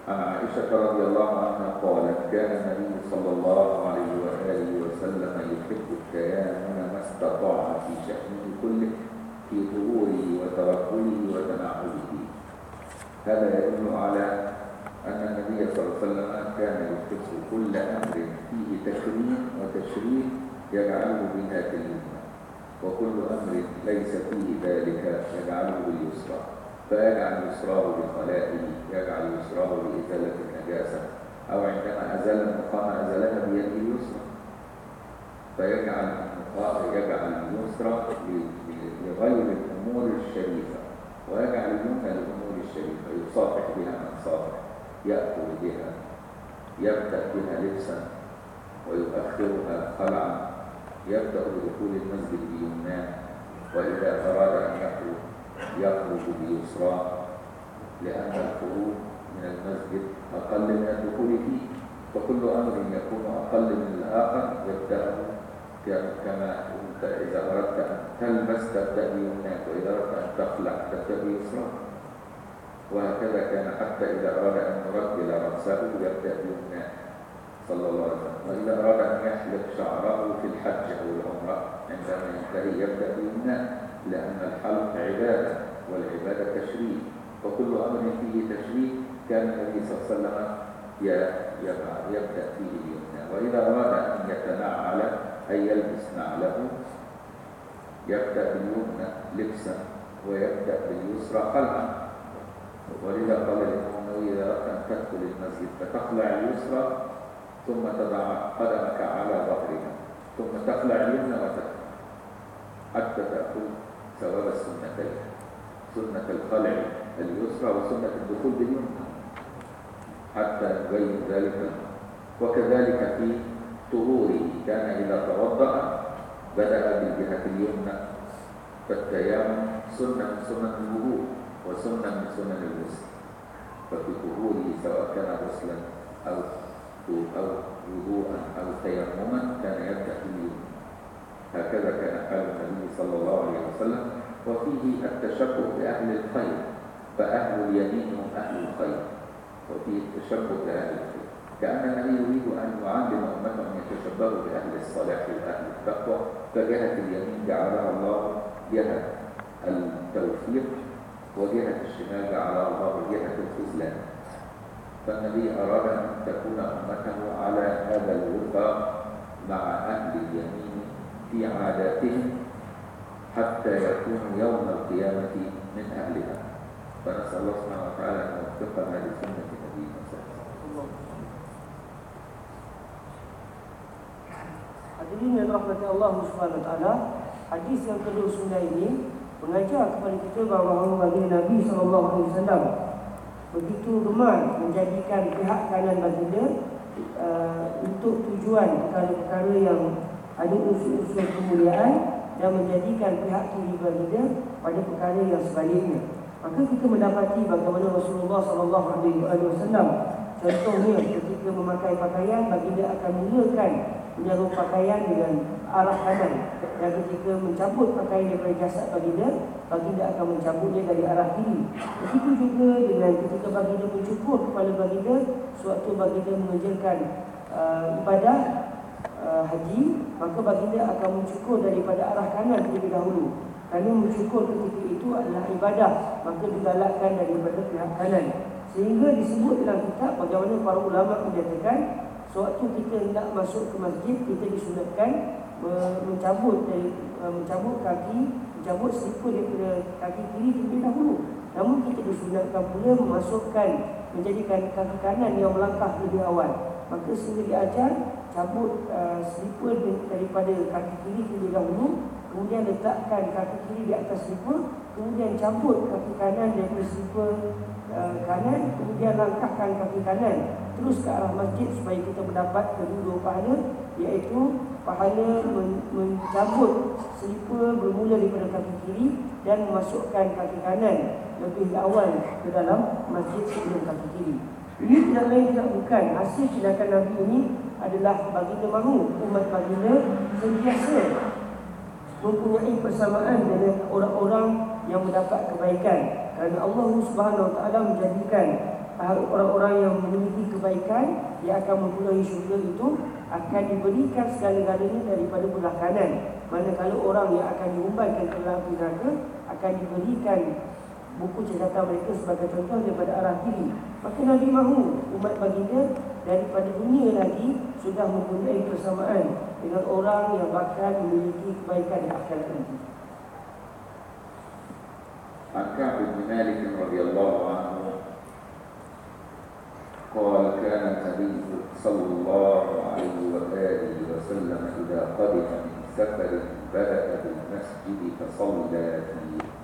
عن عائشة رضي الله عنها قالت كان النبي صلى الله عليه وآله وسلم يحب التيامن ما استطاع في شأنه كله في ظهوره وتركله وتنعله هذا يدل على أن النبي صلى الله عليه وسلم كان يحب كل أمر فيه تكريم وتشريف يجعله بذات اليمنى وكل أمر ليس فيه ذلك يجعله باليسرى فيجعل يسراه بخلائه يجعل يسراه بإزالة النجاسة أو عندما أزال النقاء أزالها بيده اليسرى. فيجعل يجعل اليسرى لغير الأمور الشريفة ويجعل اليمنى للأمور الشريفة يصافح بها من صافح يأكل بها يبدأ بها لبسا ويؤخرها خلعا يبدأ بدخول المسجد بيمناه. وإذا أراد أن يخرج يخرج بيسراه لأن الخروج من المسجد أقل من الدخول فيه فكل أمر يكون أقل من الآخر يبدأه كما أنت إذا أردت أن تلبس تبدأ بيمناك وإذا أردت أن تخلع تبدأ بيسراك وهكذا كان حتى إذا أراد أن يرجل رأسه يبدأ بيمناه صلى الله عليه وسلم. وإذا أراد أن يحلق شعره في الحج أو العمرة عندما ينتهي يبدأ بيمناه لأن الحلق عبادة والعبادة تشريف وكل أمر فيه تشريف كان النبي صلى الله عليه وسلم يبدأ فيه اليمنى. وإذا أراد أن يتنعل أي يلبس نعله يبدأ باليمنى لبسا ويبدأ باليسرى قلعا. ولذا قال الإمام إذا أردت أن تدخل المسجد فتخلع اليسرى ثم تضع قدمك على ظهرها ثم تخلع اليمنى وتدخل. حتى تأخذ ثواب السنتين سنة الخلع اليسرى وسنة الدخول باليمنى. حتى نبين ذلك وكذلك في طهوره كان إذا توضأ بدأ بالجهة اليمنى. فالتيامن سنة من سنن الوضوء وسنة من سنن الغسل. ففي طهوره سواء كان غسلا أو أو وضوءا أو تيمما كان يبدأ باليمنى. هكذا كان حال النبي صلى الله عليه وسلم وفيه التشبه بأهل الخير فأهل اليمين هم أهل الخير. وفيه التشبه بأهل الخير. كأن النبي يريد أن يعلم أمته أن يتشبهوا بأهل الصلاح وأهل التقوى. فجهة اليمين جعلها الله جهة التوفيق وجهة الشمال جعلها الله جهة الخذلان فالنبي أراد أن تكون أمته على هذا الوفاق مع أهل اليمين. في عاداتهم حتى يكونوا يوم القيامة من أهلها فنسأل الله سبحانه وتعالى أن يوفقنا لسنة نبينا صلى الله عليه وسلم Hadirin yang rahmati Allah Subhanahu wa taala, hadis yang kedua sunnah ini mengajar kepada kita bahawa bagi Nabi sallallahu alaihi wasallam begitu gemar menjadikan pihak kanan baginda uh, untuk tujuan perkara-perkara yang ada unsur-unsur kemuliaan dan menjadikan pihak kiri baginda pada perkara yang sebaliknya. Maka kita mendapati bagaimana Rasulullah sallallahu alaihi wasallam contohnya ketika memakai pakaian baginda akan mulakan menjaga pakaian dengan arah kanan dan ketika mencabut pakaian daripada jasad baginda baginda akan mencabutnya dari arah kiri begitu juga dengan ketika baginda mencukur kepala baginda sewaktu baginda mengerjakan uh, ibadah uh, haji maka baginda akan mencukur daripada arah kanan terlebih dahulu kerana mencukur ketika itu adalah ibadah maka digalakkan daripada pihak kanan sehingga disebut dalam kitab bagaimana para ulama menyatakan Sewaktu kita hendak masuk ke masjid, kita disunatkan mencabut dari mencabut kaki, mencabut slipper daripada kaki kiri terlebih dahulu. Namun kita disunatkan pula memasukkan menjadikan kaki kanan yang melangkah lebih awal. Maka sehingga diajar cabut uh, slipper daripada kaki kiri terlebih dahulu, kemudian letakkan kaki kiri di atas slipper, kemudian cabut kaki kanan daripada slipper uh, kanan, kemudian langkahkan kaki kanan terus ke arah masjid supaya kita mendapat kedua pahala iaitu pahala men- mencabut selipar bermula daripada kaki kiri dan memasukkan kaki kanan lebih awal ke dalam masjid sebelum kaki kiri. Ini tidak lain tidak bukan hasil tindakan Nabi ini adalah baginda mahu umat baginda sentiasa mempunyai persamaan dengan orang-orang yang mendapat kebaikan kerana Allah Subhanahu Wa Taala menjadikan orang-orang yang memiliki kebaikan yang akan mempunyai syurga itu akan diberikan segala-galanya daripada belah kanan. Manakala orang yang akan diumbarkan ke dalam neraka akan diberikan buku catatan mereka sebagai contoh daripada arah kiri. Maka Nabi mahu umat baginda daripada dunia lagi sudah mempunyai persamaan dengan orang yang bakal memiliki kebaikan di akhirat nanti. عن كعب بن مالك رضي الله عنه قال كان النبي صلى الله عليه وآله وسلم إذا قدم من سفر بدأ بالمسجد فصلى فيه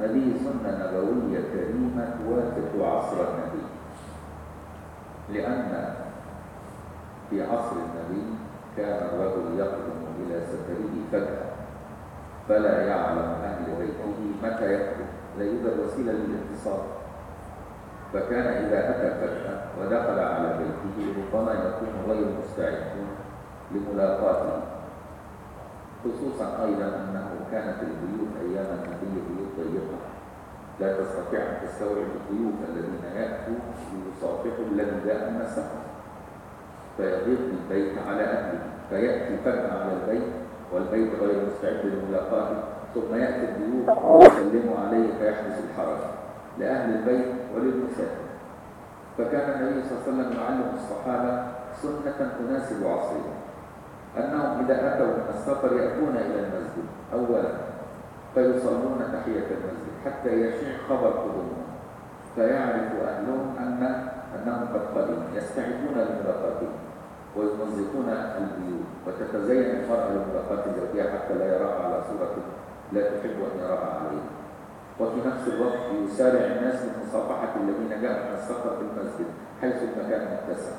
هذه سنة نبوية كريمة توافق عصر النبي. لأن في عصر النبي كان الرجل يقدم إلى سفره فجأة فلا يعلم أهل بيته متى يخرج لا يوجد وسيلة للاتصال. فكان إذا أتى فجأة ودخل على بيته ربما يكون غير مستعد لملاقاته. خصوصا أيضا أنه كانت البيوت أيام النبي بيوت ضيقة. لا تستطيع أن تستوعب الضيوف الذين يأتوا ليصافحوا الذي جاء من السفر فيضيق البيت على أهله فيأتي فجأة على البيت والبيت غير مستعد لملاقاته ثم يأتي الضيوف ويسلموا عليه فيحدث الحرج لأهل البيت وللمسافر فكان النبي صلى الله عليه وسلم يعلم الصحابة سنة تناسب عصرهم. أنهم إذا أتوا من السفر يأتون إلى المسجد. أولا فيصلون تحية المسجد حتى يشيع خبر قدومهم. فيعرف أهلهم أن أنهم قد قدموا يستعدون لملاقاتهم وينظفون البيوت. وتتزين المرأة لملاقاة زوجها حتى لا يراها على صورة لا تحب أن يراها عليه وفي نفس الوقت يسارع الناس لمصافحة الذين جاءوا من السفر في المسجد حيث المكان متسع.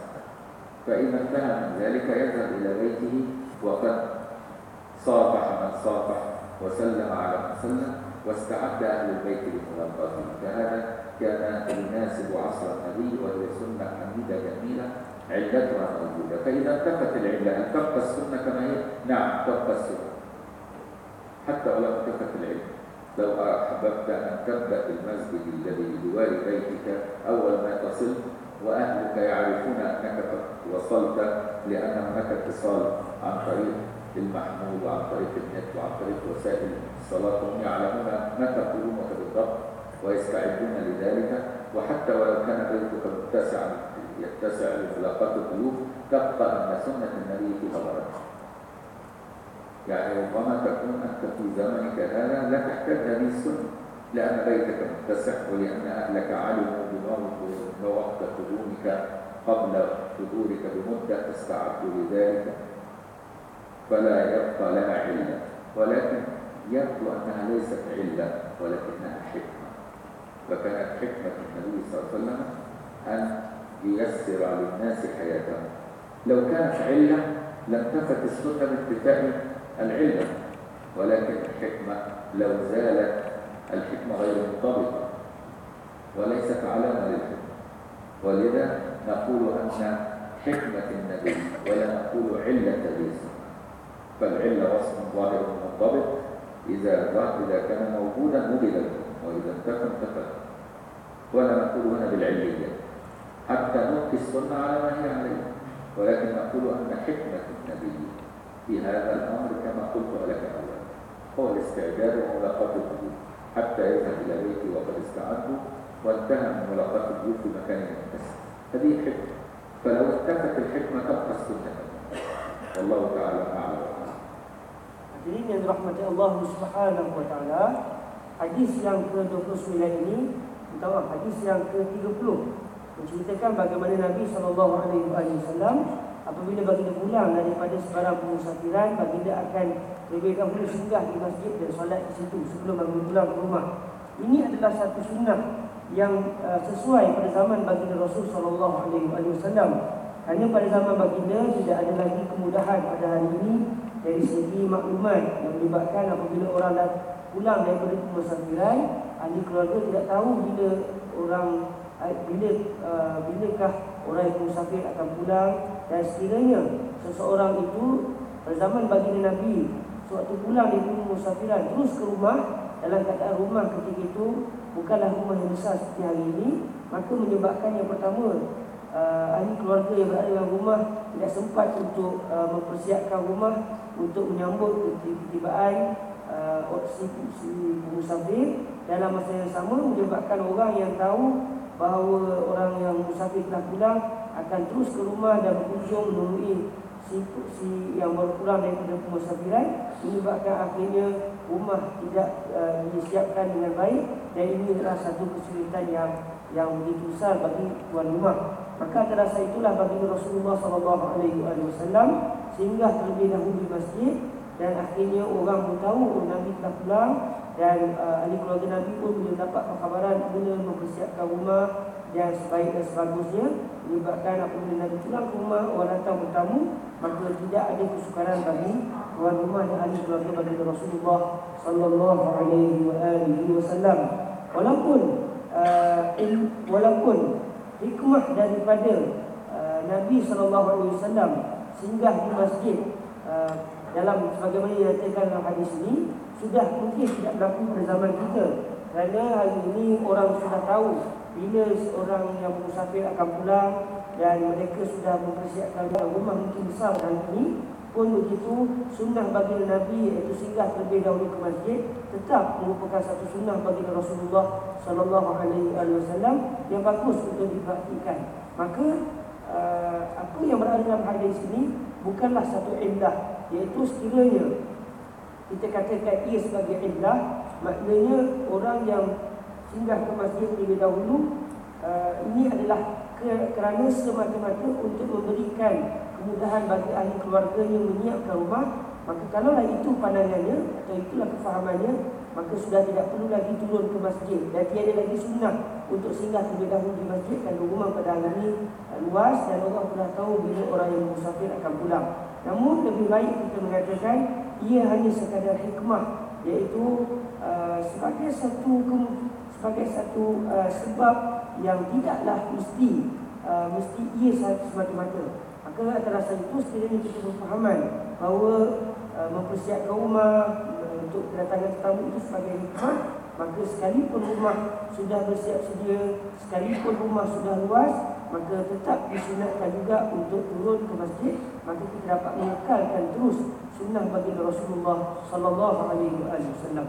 فإذا انتهى من ذلك يذهب إلى بيته وقد صافح من صافح وسلم على من سلم واستعد أهل البيت لملاقاته. فهذا كان يناسب عصر النبي وهي سنة حميدة جميلة علتها موجودة. فإذا انتفت العلة أن تبقى السنة كما هي؟ نعم تبقى السنة. حتى ولو انتفت العلة لو أحببت أن تبدأ بالمسجد الذي بجوار بيتك أول ما تصل وأهلك يعرفون أنك قد وصلت لأن هناك اتصال عن طريق المحمول وعن طريق النت وعن طريق وسائل الاتصالات. هم يعلمون متى قدومك بالضبط ويستعدون لذلك. وحتى ولو كان بيتك متسعا يتسع لملاقاة الضيوف تبقى أن سنة النبي فيها بركة. يعني ربما تكون أنت في زمنك هذا لا تحتاج هذه السنة لأن بيتك متسع ولأن أهلك علموا بوقت قدومك قبل حضورك بمدة استعدوا لذلك فلا يبقى لها علة. ولكن يبدو أنها ليست علة ولكنها حكمة. فكانت حكمة النبي صلى الله عليه وسلم أن ييسر للناس حياتهم لو كانت علة لم تفت السنة بانتفاء العلة. ولكن الحكمة لو زالت الحكمة غير منضبطة وليست علامة للحكمة ولذا نقول أن حكمة النبي ولا نقول علة ليس فالعلة وصف ظاهر منضبط. إذا إذا كان موجودا وجد وإذا انتفى انتفى ولا نقول هنا بالعلية. حتى نبقي السنة على ما هي عليه. ولكن نقول أن حكمة النبي في هذا الأمر كما قلت لك أولا. هو الاستعداد وملاقاة حتى يذهب إلى بيته وقد استعدوا وانتهى من ملاقاة الضيوف في مكان متسع هذه حكمة فلو انتفت الحكمة تبقى السنة والله تعالى أعلم Hadirin yang dirahmati Allah Subhanahu wa taala, hadis yang ke-29 ini, atau hadis yang ke-30 menceritakan bagaimana Nabi sallallahu alaihi wasallam apabila baginda pulang daripada sebarang pemusafiran, baginda akan lebih dahulu singgah di masjid dan solat di situ sebelum baginda pulang ke rumah. Ini adalah satu sunnah yang uh, sesuai pada zaman baginda Rasul sallallahu alaihi wasallam. Hanya pada zaman baginda tidak ada lagi kemudahan pada hari ini dari segi maklumat yang melibatkan apabila orang dah pulang daripada pemusafiran, ahli keluarga tidak tahu bila orang bila uh, bilakah orang yang musafir akan pulang dan sekiranya seseorang itu pada zaman baginda Nabi sewaktu pulang dari musafiran terus ke rumah dalam keadaan rumah ketika itu bukanlah rumah yang besar seperti hari ini maka menyebabkan yang pertama uh, ahli keluarga yang berada dalam rumah tidak sempat untuk uh, mempersiapkan rumah untuk menyambut ketibaan uh, si, si musafir dalam masa yang sama menyebabkan orang yang tahu bahawa orang yang musafir telah pulang akan terus ke rumah dan berkunjung menemui si, si yang baru pulang daripada pemusafiran menyebabkan akhirnya rumah tidak uh, disiapkan dengan baik dan ini adalah satu kesulitan yang yang begitu besar bagi tuan rumah. Maka terasa itulah bagi Rasulullah SAW sehingga terlebih dahulu di masjid dan akhirnya orang pun tahu oh, Nabi telah pulang dan uh, ahli keluarga Nabi pun bila dapat kabaran bila mempersiapkan rumah yang sebaik dan sebagusnya menyebabkan apabila Nabi pulang ke rumah orang datang bertamu maka tidak ada kesukaran bagi tuan rumah dan ahli keluarga bagi Rasulullah sallallahu alaihi wasallam. Walaupun uh, walaupun hikmah daripada uh, Nabi sallallahu alaihi wasallam singgah di masjid uh, dalam sebagaimana yang dikatakan dalam hadis ini sudah mungkin tidak berlaku pada zaman kita. Kerana hari ini orang sudah tahu bila seorang yang musafir akan pulang dan mereka sudah mempersiapkan rumah mungkin besar hari ini pun begitu sunnah bagi Nabi iaitu singgah terlebih dahulu ke masjid tetap merupakan satu sunnah bagi Rasulullah sallallahu alaihi wasallam yang bagus untuk diperhatikan. Maka uh, apa yang berada dalam hadis ini bukanlah satu illah iaitu sekiranya kita katakan ia sebagai illah maknanya orang yang singgah ke masjid terlebih dahulu uh, ini adalah kerana semata-mata untuk memberikan kemudahan bagi ahli keluarganya menyiapkan rumah maka kalaulah itu pandangannya atau itulah kefahamannya maka sudah tidak perlu lagi turun ke masjid dan tiada lagi sunnah untuk singgah terlebih dahulu di masjid dan rumah pada ini eh, luas dan orang sudah tahu bila orang yang musafir akan pulang. Namun lebih baik kita mengatakan ia hanya sekadar hikmah iaitu uh, sebagai satu sebagai satu uh, sebab yang tidaklah mesti uh, mesti ia semata-mata. Maka terasa itu sekiranya kita berfahaman bahawa uh, mempersiapkan rumah uh, untuk kedatangan tetamu itu sebagai hikmah maka sekalipun rumah sudah bersiap sedia sekalipun rumah sudah luas maka tetap disunatkan juga untuk turun ke masjid maka kita dapat mengekalkan terus sunnah bagi Rasulullah sallallahu alaihi wasallam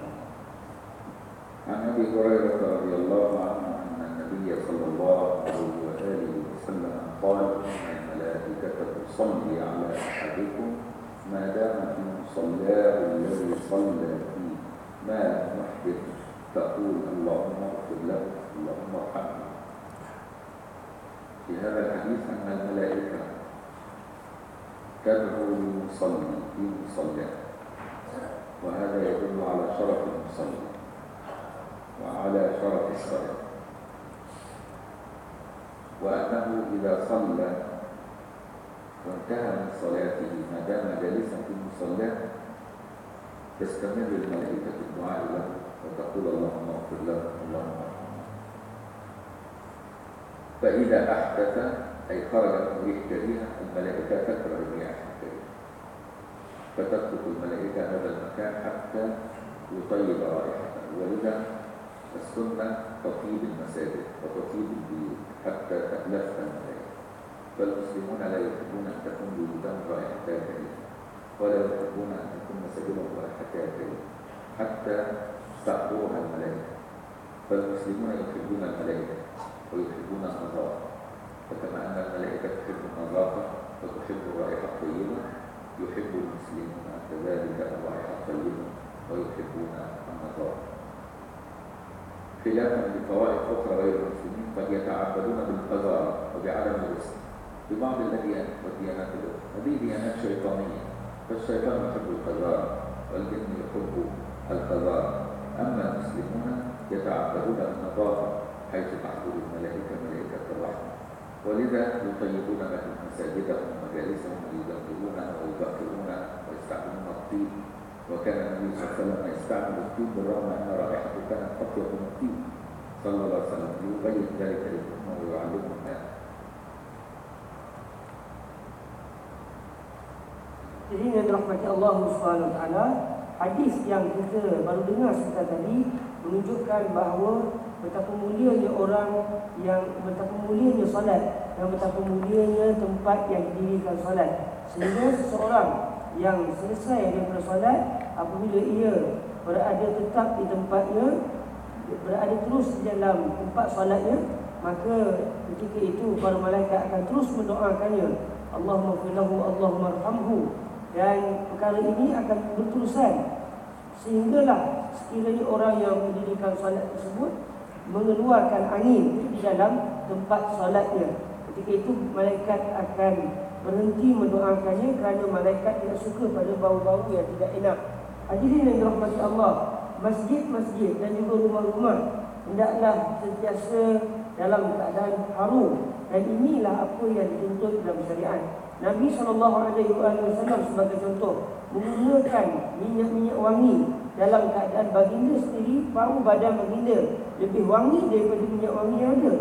An Abi Hurairah radhiyallahu anhu anna Nabi sallallahu alaihi wasallam qala الملائكة تصلي على أحدكم ما دام في مصلاه الذي صلى فيه. ما محدث؟ تقول اللهم اغفر له اللهم ارحمه. في هذا الحديث أن الملائكة تدعو للمصلي في مصلاه. وهذا يدل على شرف المصلي. وعلى شرف الصلاة وأنه إذا صلى وانتهى من صلاته ما دام جالسا في المصلاه تستمر الملائكة الدعاء له وتقول اللهم اغفر له اللهم ارحمه. فإذا أحدث أي خرج من ريح كريهة الملائكة تكره الرياح الكريهة فتترك الملائكة هذا المكان حتى يطيب رائحته. ولذا السنة تطيب المساجد وتطيب البيوت حتى تألفها الملائكة فالمسلمون لا يحبون أن تكون بيوتهم رائحتها كريمة ولا يحبون أن تكون مساجدهم رائحتها كريمة حتى تعبوها الملائكة فالمسلمون يحبون الملائكة ويحبون النظافة. فكما أن الملائكة تحب النظافة وتحب الرائحة الطيبة يحب المسلمون كذلك الرائحة الطيبة ويحبون النظافة. خلافا لطوائف أخرى غير المسلمين قد يتعبدون بالقذارة وبعدم الرزق ببعض الأديان والديانات الأخرى هذه ديانات شيطانية. فالشيطان يحب القذارة والجن يحب القذارة. أما المسلمون يتعبدون بالنظافة حيث تعبد الملائكة ملائكة الرحمة. ولذا يطيبون لهم مساجدهم ومجالسهم ويجملونها ويبكرونها ويستعملون الطيب وكان النبي صلى الله عليه وسلم يستعمل الطيب بالرغم أن رائحته كانت أطيب من الطيب صلى الله عليه وسلم ليبين ذلك للأمة ويعلمهم هذا Jadi yang dirahmati Allah Subhanahu Wa Taala hadis yang kita baru dengar sebentar tadi menunjukkan bahawa betapa mulianya orang yang betapa mulianya solat dan betapa mulianya tempat yang didirikan solat. Sehingga seseorang yang selesai daripada solat apabila ia berada tetap di tempatnya berada terus di dalam tempat solatnya maka ketika itu para malaikat akan terus mendoakannya. Allahumma filahu Allahumma arhamhu dan perkara ini akan berterusan. Sehinggalah sekiranya orang yang mendirikan solat tersebut mengeluarkan angin di dalam tempat solatnya ketika itu malaikat akan berhenti mendoakannya kerana malaikat tidak suka pada bau-bau yang tidak enak hadirin yang dirahmati Allah masjid-masjid dan juga rumah-rumah hendaklah sentiasa dalam keadaan harum dan inilah apa yang dituntut dalam syariat. Nabi SAW sebagai contoh menggunakan minyak-minyak wangi dalam keadaan baginda sendiri bau badan baginda lebih wangi daripada minyak wangi yang ada.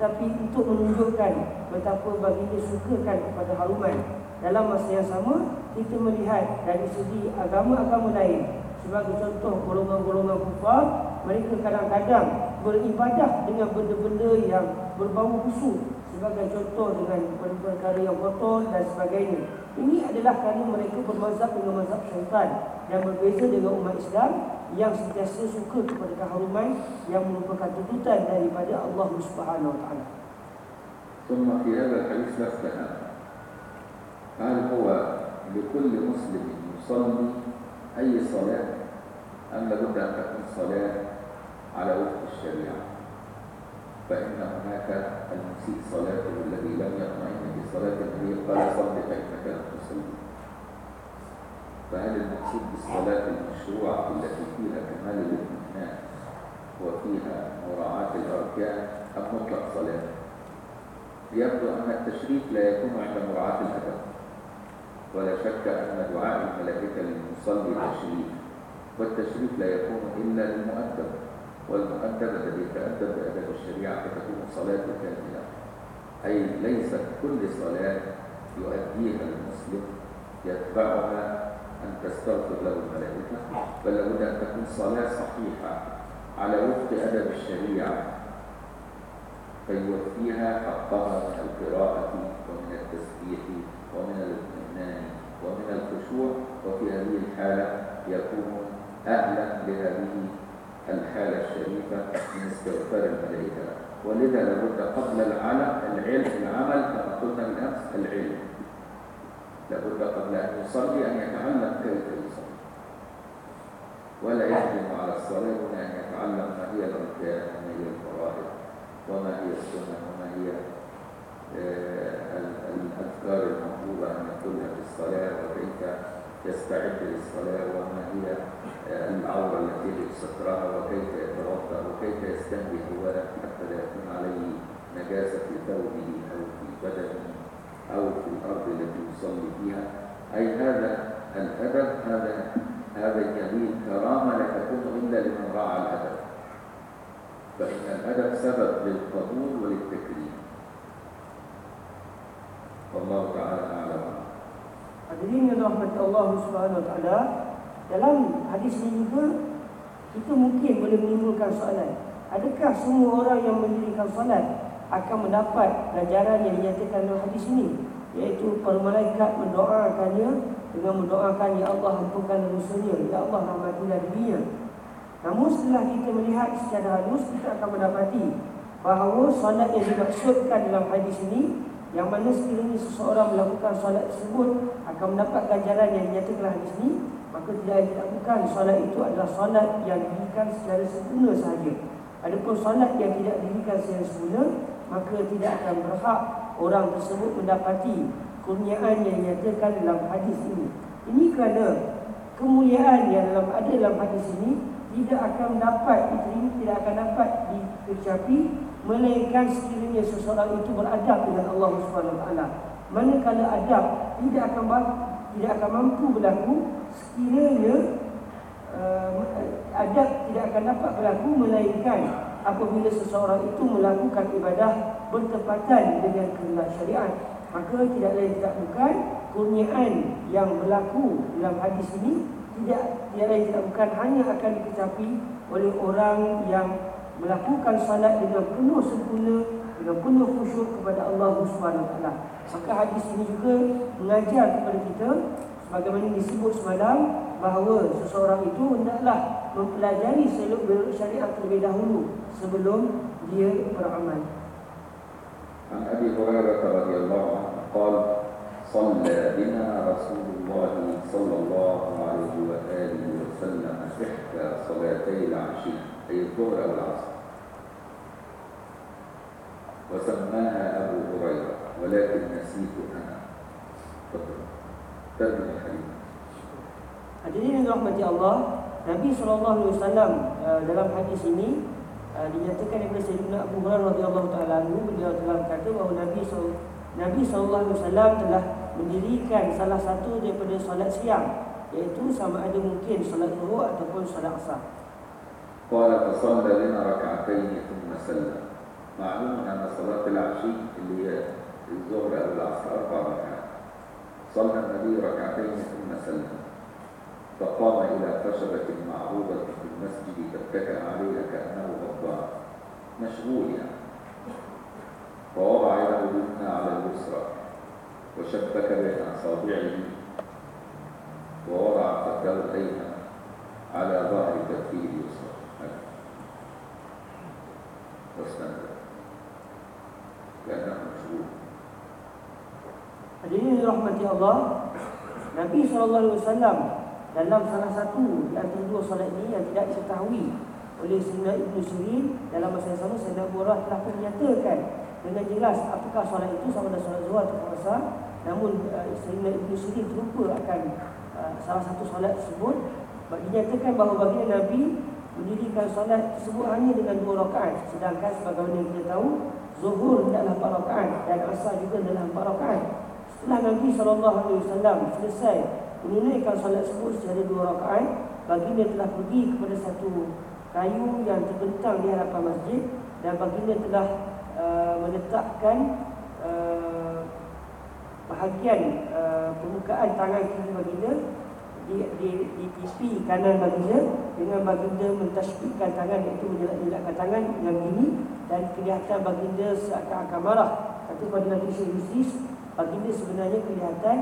Tapi untuk menunjukkan betapa baginda sukakan kepada haruman. Dalam masa yang sama, kita melihat dari segi agama-agama lain Sebagai contoh golongan-golongan kufar Mereka kadang-kadang beribadah dengan benda-benda yang berbau busuk Sebagai contoh dengan perkara yang kotor dan sebagainya Ini adalah kerana mereka bermazhab dengan mazhab syaitan Yang berbeza dengan umat Islam Yang sentiasa suka kepada keharuman Yang merupakan tuntutan daripada Allah Subhanahu Wa Taala. ثم في هذا الحديث لفتة هل هو لكل مسلم يصلي أي صلاة أم لابد أن تكون صلاة على وفق الشريعة فإن هناك المسيء صلاته الذي لم يطمئن بصلاة النبي قال صل فإنك لم تصلي فهل المقصود بالصلاة المشروعة التي فيها كمال الاطمئنان وفيها مراعاة الأركان أم مطلق صلاة؟ يبدو أن التشريف لا يكون عند مراعاة الأدب ولا شك أن دعاء الملائكة للمصلي تشريف والتشريف لا يكون إلا للمؤدب والمؤدب الذي يتأدب بأدب الشريعة فتكون صلاة كاملة أي ليست كل صلاة يؤديها المسلم يتبعها أن تستغفر له الملائكة بل لابد أن تكون صلاة صحيحة على وفق أدب الشريعة فيوفيها حقها من القراءة ومن التسبيح ومن الاطمئنان ومن الخشوع وفي هذه الحالة يكون أهلا لهذه الحالة الشريفة من استغفار الملائكة ولذا لابد قبل العلم العلم العمل كما قلنا بالأمس العلم. لابد قبل أن يصلي أن يتعلم كيف يصلي. ولا يحرم على الصلاة دون أن يتعلم ما هي الأركان وما هي الفرائض وما هي السنة وما هي الأذكار المطلوبة أن يقولها في الصلاة وكيف يستعد للصلاة وما هي العورة التي يجب سترها وكيف يتوضأ وكيف يستنجي هو حتى لا يكون عليه نجاسة في ثوبه أو في بدنه أو في الأرض التي يصلي فيها. أي هذا الأدب هذا هذا الجميل كرامة لا تكون إلا لمن راعى الأدب. فإن الأدب سبب للقبول وللتكريم. والله تعالى أعلم. Hadirin yang dirahmati Allah Subhanahu Wa dalam hadis ini juga kita mungkin boleh menimbulkan soalan. Adakah semua orang yang mendirikan solat akan mendapat ganjaran yang dinyatakan dalam hadis ini? Iaitu para malaikat mendoakannya dengan mendoakan Ya Allah ampunkan dosanya, Ya Allah rahmatilah dirinya. Namun setelah kita melihat secara halus, kita akan mendapati bahawa solat yang dimaksudkan dalam hadis ini yang mana sekiranya seseorang melakukan solat tersebut akan mendapat ganjaran yang dinyatakan di sini maka tidak dilakukan solat itu adalah solat yang diberikan secara sempurna sahaja adapun solat yang tidak diberikan secara sempurna maka tidak akan berhak orang tersebut mendapati kurniaan yang dinyatakan dalam hadis ini ini kerana kemuliaan yang dalam ada dalam hadis ini tidak akan dapat diterima tidak akan dapat dikecapi melainkan sekiranya seseorang itu beradab dengan Allah Subhanahu taala. Manakala adab tidak akan tidak akan mampu berlaku sekiranya uh, adab tidak akan dapat berlaku melainkan apabila seseorang itu melakukan ibadah bertepatan dengan kehendak syariat. Maka tidak lain tidak bukan kurniaan yang berlaku dalam hadis ini tidak tiada tidak bukan hanya akan dikecapi oleh orang yang melakukan salat dengan penuh sempurna dengan penuh khusyuk kepada Allah Subhanahu taala. Maka hadis ini juga mengajar kepada kita sebagaimana disebut semalam bahawa seseorang itu hendaklah mempelajari seluk beluk syariat terlebih dahulu sebelum dia beramal. عن أبي هريرة رضي الله عنه قال صلى بنا رسول الله صلى الله عليه وآله وسلم إحدى صلاتي العشي أي الظهر أو العصر وسماها أبو هريرة ولكن نسيت أنا تفضل ترجم الحديث Hadirin yang dirahmati Allah, Nabi SAW uh, dalam hadis ini uh, dinyatakan daripada Sayyidina Abu Hurairah radhiyallahu taala anhu beliau telah berkata bahawa Nabi SAW, Nabi SAW telah mendirikan salah satu daripada solat siang iaitu sama ada mungkin solat zuhur ataupun solat asar. قال فصلى لنا ركعتين ثم سلم معلوم أن صلاة العشي اللي هي الظهر أو العصر أربع ركعات. صلى النبي ركعتين ثم سلم. فقام إلى خشبة معروضة في المسجد فاتكأ عليها كأنه غضبان. مشغول يعني. فوضع يده اليمنى على اليسرى وشبك بين أصابعه ووضع خده الأيمن على ظهر كفه اليسرى. واستنى كأنه مشغول. Hadirin yang dirahmati Allah, Nabi SAW dalam salah satu di antara dua solat ini yang tidak diketahui oleh Sayyidina Ibn Sirin dalam masa yang sama Sayyidina Abu Hurairah telah menyatakan dengan jelas apakah solat itu sama dengan solat zuhur atau asar namun uh, Sayyidina Ibn Sirin terlupa akan uh, salah satu solat tersebut. Dinyatakan bahawa baginda Nabi mendirikan solat tersebut hanya dengan dua rakaat sedangkan sebagaimana kita tahu zuhur adalah empat rakaat dan asar juga adalah empat rakaat setelah Nabi SAW selesai menunaikan solat tersebut secara dua rakaat, baginda telah pergi kepada satu kayu yang terbentang di hadapan masjid dan baginda telah uh, meletakkan uh, bahagian uh, permukaan tangan kiri baginda di, di, di pipi kanan baginda dengan baginda mentasbihkan tangan iaitu menjelak-jelakkan tangan dengan ini dan kelihatan baginda seakan-akan marah. Kata pada Nabi Syekh baginda sebenarnya kelihatan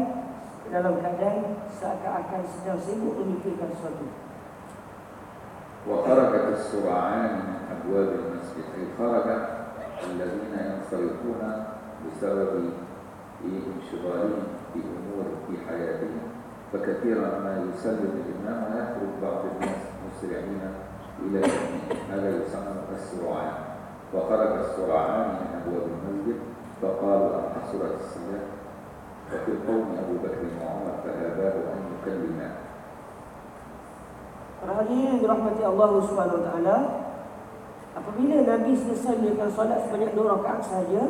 dalam keadaan seakan-akan sedang sibuk memikirkan sesuatu. وخرجت السرعان من أبواب المسجد. أي خرج الذين ينصرفون بسبب انشغالهم بأمور في حياتهم. فكثيرا ما يسلم الإمام ويخرج بعض الناس مسرعين إلى هذا يسمى السرعان وخرج السرعان من أبواب المسجد. فقالوا أن حصلت الصلاة وفي القوم أبو بكر وعمر فأباه أن يكلما Para hadirin yang dirahmati Allah Subhanahu Wa Taala, apabila Nabi selesai melakukan solat sebanyak dua rakaat saja,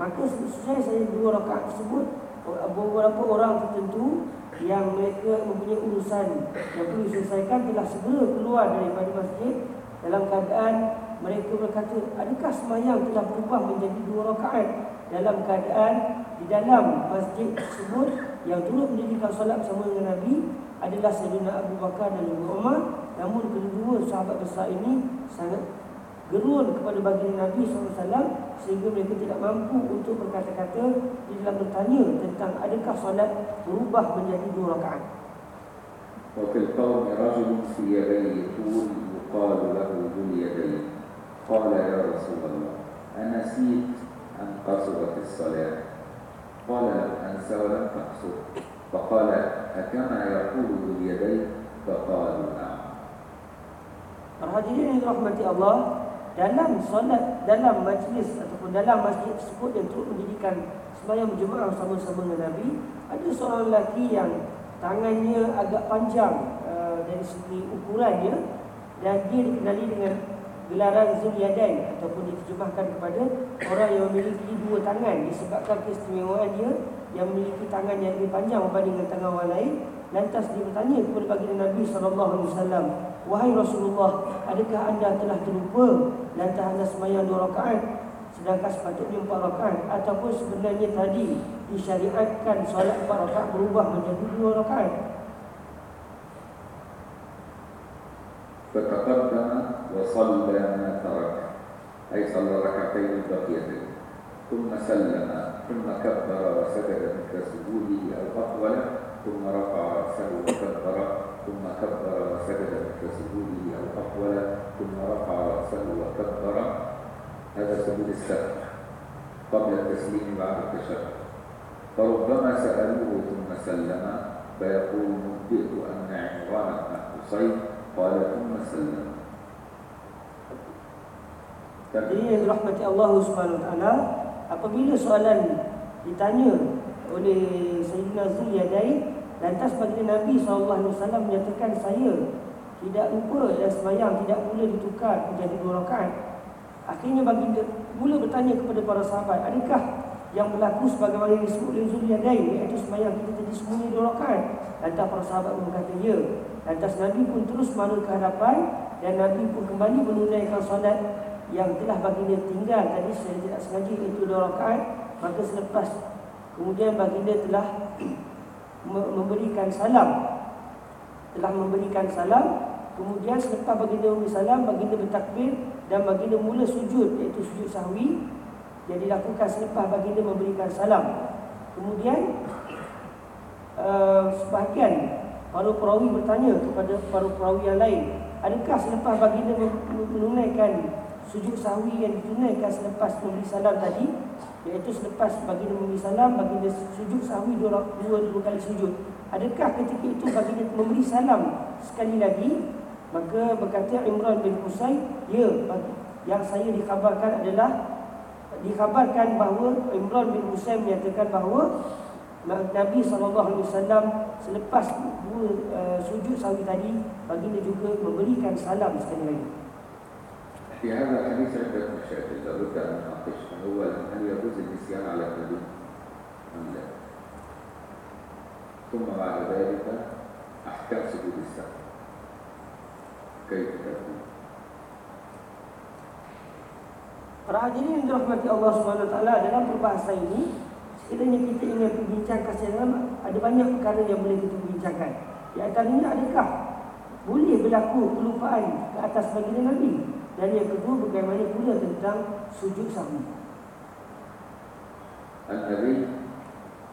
maka selesai saja dua rakaat tersebut, beberapa orang tertentu yang mereka mempunyai urusan yang perlu diselesaikan telah segera keluar daripada masjid dalam keadaan mereka berkata, adakah semayang telah berubah menjadi dua rakaat dalam keadaan di dalam masjid tersebut yang turut mendirikan solat bersama dengan Nabi adalah Sayyidina Abu Bakar dan Abu Umar namun kedua sahabat besar ini sangat gerun kepada baginda Nabi SAW sehingga mereka tidak mampu untuk berkata-kata di dalam bertanya tentang adakah solat berubah menjadi dua rakaat. وفي القوم رجل في يديه طول يقال له ذو اليدين قال يا رسول الله أنسيت أن قصرت الصلاة قال لم أنسى ولم تقصر فقال أكما يقول ذو اليدين فقالوا نعم Para hadirin yang dirahmati Allah dalam solat dalam majlis ataupun dalam masjid tersebut yang turut mendirikan sembahyang berjemaah bersama-sama dengan Nabi ada seorang lelaki yang tangannya agak panjang uh, dari segi ukurannya dan dia dikenali dengan gelaran Zuliyadan ataupun diterjemahkan kepada orang yang memiliki dua tangan. Disebabkan keistimewaan dia yang memiliki tangan yang lebih panjang berbanding tangan orang lain lantas dia bertanya kepada baginda Nabi SAW Wahai Rasulullah, adakah anda telah terlupa? Lantas anda semayang dua rakaat sedangkan sepatutnya empat rakaat ataupun sebenarnya tadi disyariatkan solat empat rakaat berubah menjadi dua rakaat? Berkata وصلى ما ترك. أي صلى ركعتين بقيتين. ثم سلم ثم كبر وسجد مثل سجوده أو أطول. ثم رفع رأسه وكبر ثم كبر وسجد مثل سجوده أو أطول. ثم رفع رأسه وكبر. هذا سجود السهو قبل التسليم بعد التشهد. فربما سألوه ثم سلم فيقول نبئت أن عمران بن حصين. قال ثم سلم. Jadi yang dirahmati Allah Taala, apabila soalan ditanya oleh Sayyidina Zuliyadai, lantas baginda Nabi SAW menyatakan saya tidak lupa dan semayang tidak boleh ditukar menjadi dua rakaat. Akhirnya baginda mula bertanya kepada para sahabat, adakah yang berlaku sebagaimana yang disebut oleh Zuliyadai iaitu semayang kita tadi semuanya dua rakaat? Lantas para sahabat pun berkata ya. Lantas Nabi pun terus malu ke hadapan dan Nabi pun kembali menunaikan solat yang telah baginda tinggal tadi secara tidak sengaja itu dua rakaat maka selepas kemudian baginda telah memberikan salam. Telah memberikan salam kemudian selepas baginda memberi salam baginda bertakbir dan baginda mula sujud iaitu sujud sahwi yang dilakukan selepas baginda memberikan salam. Kemudian uh, sebahagian para perawi bertanya kepada para perawi yang lain adakah selepas baginda menunaikan sujud sahwi yang ditunaikan selepas memberi salam tadi iaitu selepas baginda memberi salam baginda sujud sahwi dua, dua, dua kali sujud. Adakah ketika itu baginda memberi salam sekali lagi? Maka berkata Imran bin Husain ya yang saya dikhabarkan adalah dikhabarkan bahawa Imran bin Husain menyatakan bahawa Nabi SAW selepas dua uh, sujud sahwi tadi baginda juga memberikan salam sekali lagi في هذا الحديث عدة مشاكل لابد أن نناقشها أولا هل يجوز النسيان على النبي أم لا؟ ثم بعد ذلك أحكام سجود السهو كيف تكون؟ Para hadirin yang dirahmati Allah SWT dalam perbahasan ini Sekiranya kita ingin membincangkan secara dalam Ada banyak perkara yang boleh kita bincangkan Di antaranya adakah Boleh berlaku kelupaan ke atas baginda Nabi Dan yang kedua bagaimana pula tentang sujud sahwi? النبي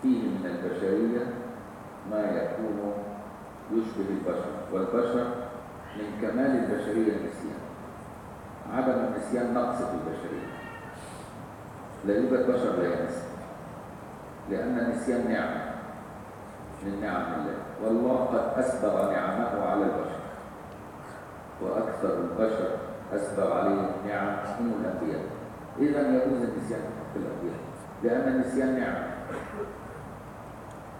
فيه من البشرية ما يكون يشبه البشر والبشر من كمال البشرية النسيان عدم النسيان نقص في البشرية لا يوجد بشر لا ينسى لأن النسيان نعمة من نعم الله والله قد أسبغ نعمه على البشر وأكثر البشر أسبغ عليهم نعم هم الأنبياء إذا يجوز النسيان في الأنبياء لأن النسيان نعمة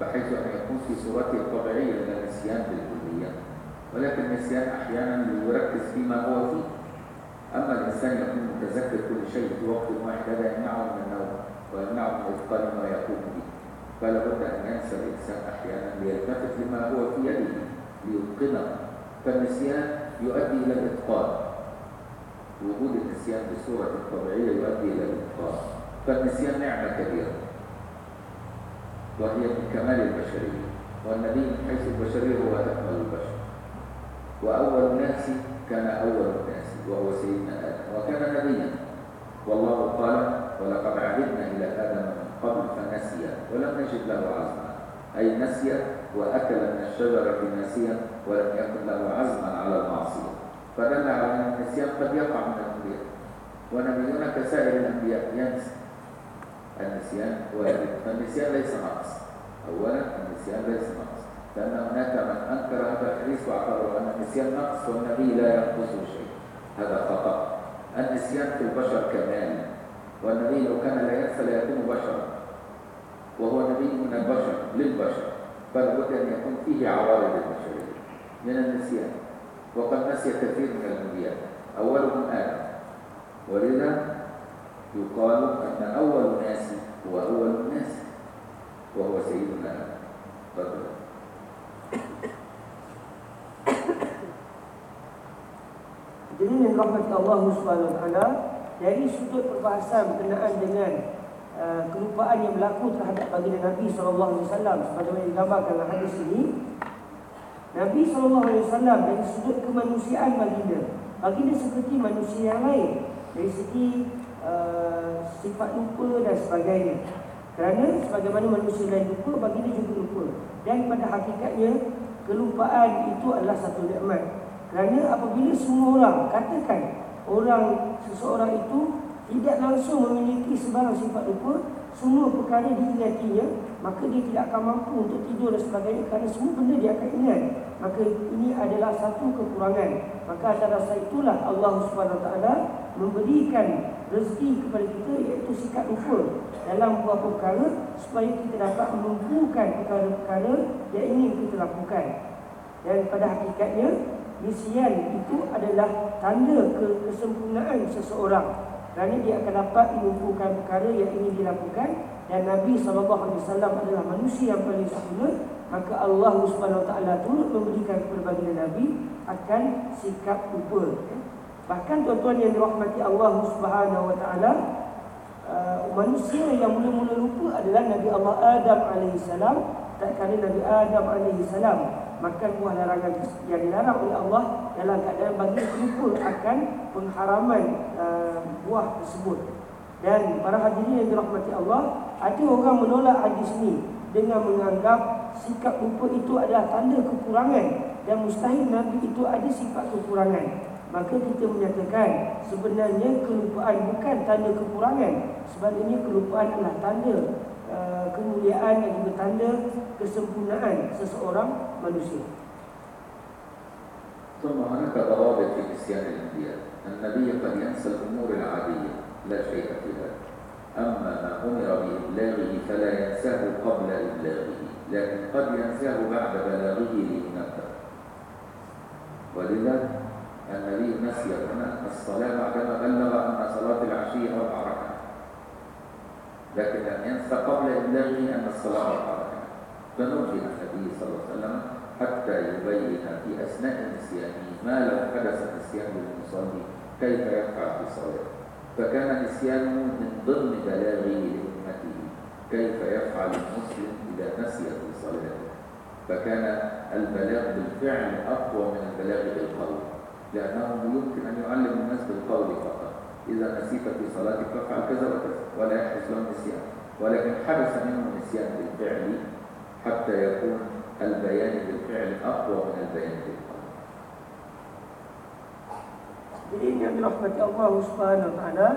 بحيث أن يكون في صورته الطبيعية من النسيان بالكلية. ولكن النسيان أحيانا يركز فيما هو فيه. أما الإنسان يكون متذكر كل شيء في وقت واحد هذا يمنعه من النوم ويمنعه من إتقان ما يقوم به. فلا بد أن ينسى الإنسان أحيانا ليلتفت لما هو في يده ليتقنه. فالنسيان يؤدي إلى الإتقان. وجود النسيان بصورة الطبيعية يؤدي إلى الإتقان فالنسيان نعمة كبيرة. وهي من كمال البشرية. والنبي من حيث البشرية هو أكمل البشر. وأول الناس كان أول الناس وهو سيدنا آدم. وكان نبيا. والله قال ولقد عهدنا إلى آدم من قبل فنسي ولم نجد له عزما. أي نسي وأكل من الشجرة ناسيا ولم يكن له عزما على المعصية. فدل على أن النسيان قد يقع من الأنبياء. ونبينا كسائر الأنبياء. ينسى. النسيان وارد فالنسيان ليس نقص. أولا النسيان ليس نقص. لأن هناك من أنكر هذا الحديث وأعتبر أن النسيان نقص والنبي لا ينقصه شيء. هذا خطأ. النسيان في البشر كمال. والنبي لو كان لا ينسى لا يكون بشرا. وهو نبي من البشر للبشر. فلا بد أن يكون فيه عوارض البشرية. من النسيان. وقد نسي كثير من الأنبياء أولهم آدم ولذا يقال أن أول الناس هو أول الناس وهو سيدنا آدم تفضل Jadi yang rahmat Allah SWT Dari sudut perbahasan berkenaan dengan uh, Kelupaan yang berlaku terhadap baginda Nabi SAW Sebagaimana digambarkan dalam hadis ini Nabi SAW dari sudut kemanusiaan baginda Baginda seperti manusia yang lain. Dari segi uh, sifat lupa dan sebagainya. Kerana sebagaimana manusia lain lupa Baginda juga lupa. Dan pada hakikatnya Kelupaan itu adalah satu nikmat. Kerana apabila semua orang Katakan orang seseorang itu Tidak langsung memiliki sebarang sifat lupa Semua perkara diingatinya maka dia tidak akan mampu untuk tidur dan sebagainya kerana semua benda dia akan ingat maka ini adalah satu kekurangan. Maka atas dasar itulah Allah Subhanahu taala memberikan rezeki kepada kita iaitu sikap lupa dalam beberapa perkara supaya kita dapat menumpukan perkara-perkara yang ingin kita lakukan. Dan pada hakikatnya misian itu adalah tanda kesempurnaan seseorang. Kerana dia akan dapat menumpukan perkara yang ingin dilakukan dan Nabi SAW adalah manusia yang paling sempurna maka Allah Subhanahu Wa Taala turut memberikan kepada Nabi akan sikap lupa bahkan tuan-tuan yang dirahmati Allah Subhanahu Wa Taala uh, manusia yang mula-mula lupa adalah Nabi Allah Adam alaihissalam tak kala Nabi Adam alaihissalam makan buah larangan yang dilarang oleh Allah dalam keadaan bagi lupa akan pengharaman uh, buah tersebut. Dan para hadirin yang dirahmati Allah ada orang menolak hadis ini dengan menganggap sikap lupa itu adalah tanda kekurangan dan mustahil Nabi itu ada sifat kekurangan. Maka kita menyatakan sebenarnya kelupaan bukan tanda kekurangan. Sebaliknya kelupaan adalah tanda uh, kemuliaan dan juga tanda kesempurnaan seseorang manusia. ثم هناك ضوابط في نسيان الانبياء النبي قد ينسى الامور العاديه لا شيء في ذلك أما ما أمر بإبلاغه فلا ينساه قبل إبلاغه لكن قد ينساه بعد بلاغه لينبه ولذا النبي نسي هنا الصلاة بعدما بلغ أن صلاة العشي أربع ركعات. لكن لم ينسى قبل إبلاغه أن الصلاة أربع ركعات. فنبه النبي صلى الله عليه وسلم حتى يبين في أثناء نسيانه ما لو حدث نسيان للمصلي كيف يفعل في صلاته فكان نسيانه من ضمن بلاغه لأمته كيف يفعل المسلم إذا نسي في صلاته فكان البلاغ بالفعل أقوى من البلاغ بالقول لأنه يمكن أن يعلم الناس بالقول فقط. إذا نسيت في صلاتك فافعل كذا وكذا ولا يحدث له نسيان. ولكن حدث منه نسيان بالفعل حتى يكون البيان بالفعل أقوى من البيان بالقول. Jadi ini dirahmati Allah Subhanahu taala.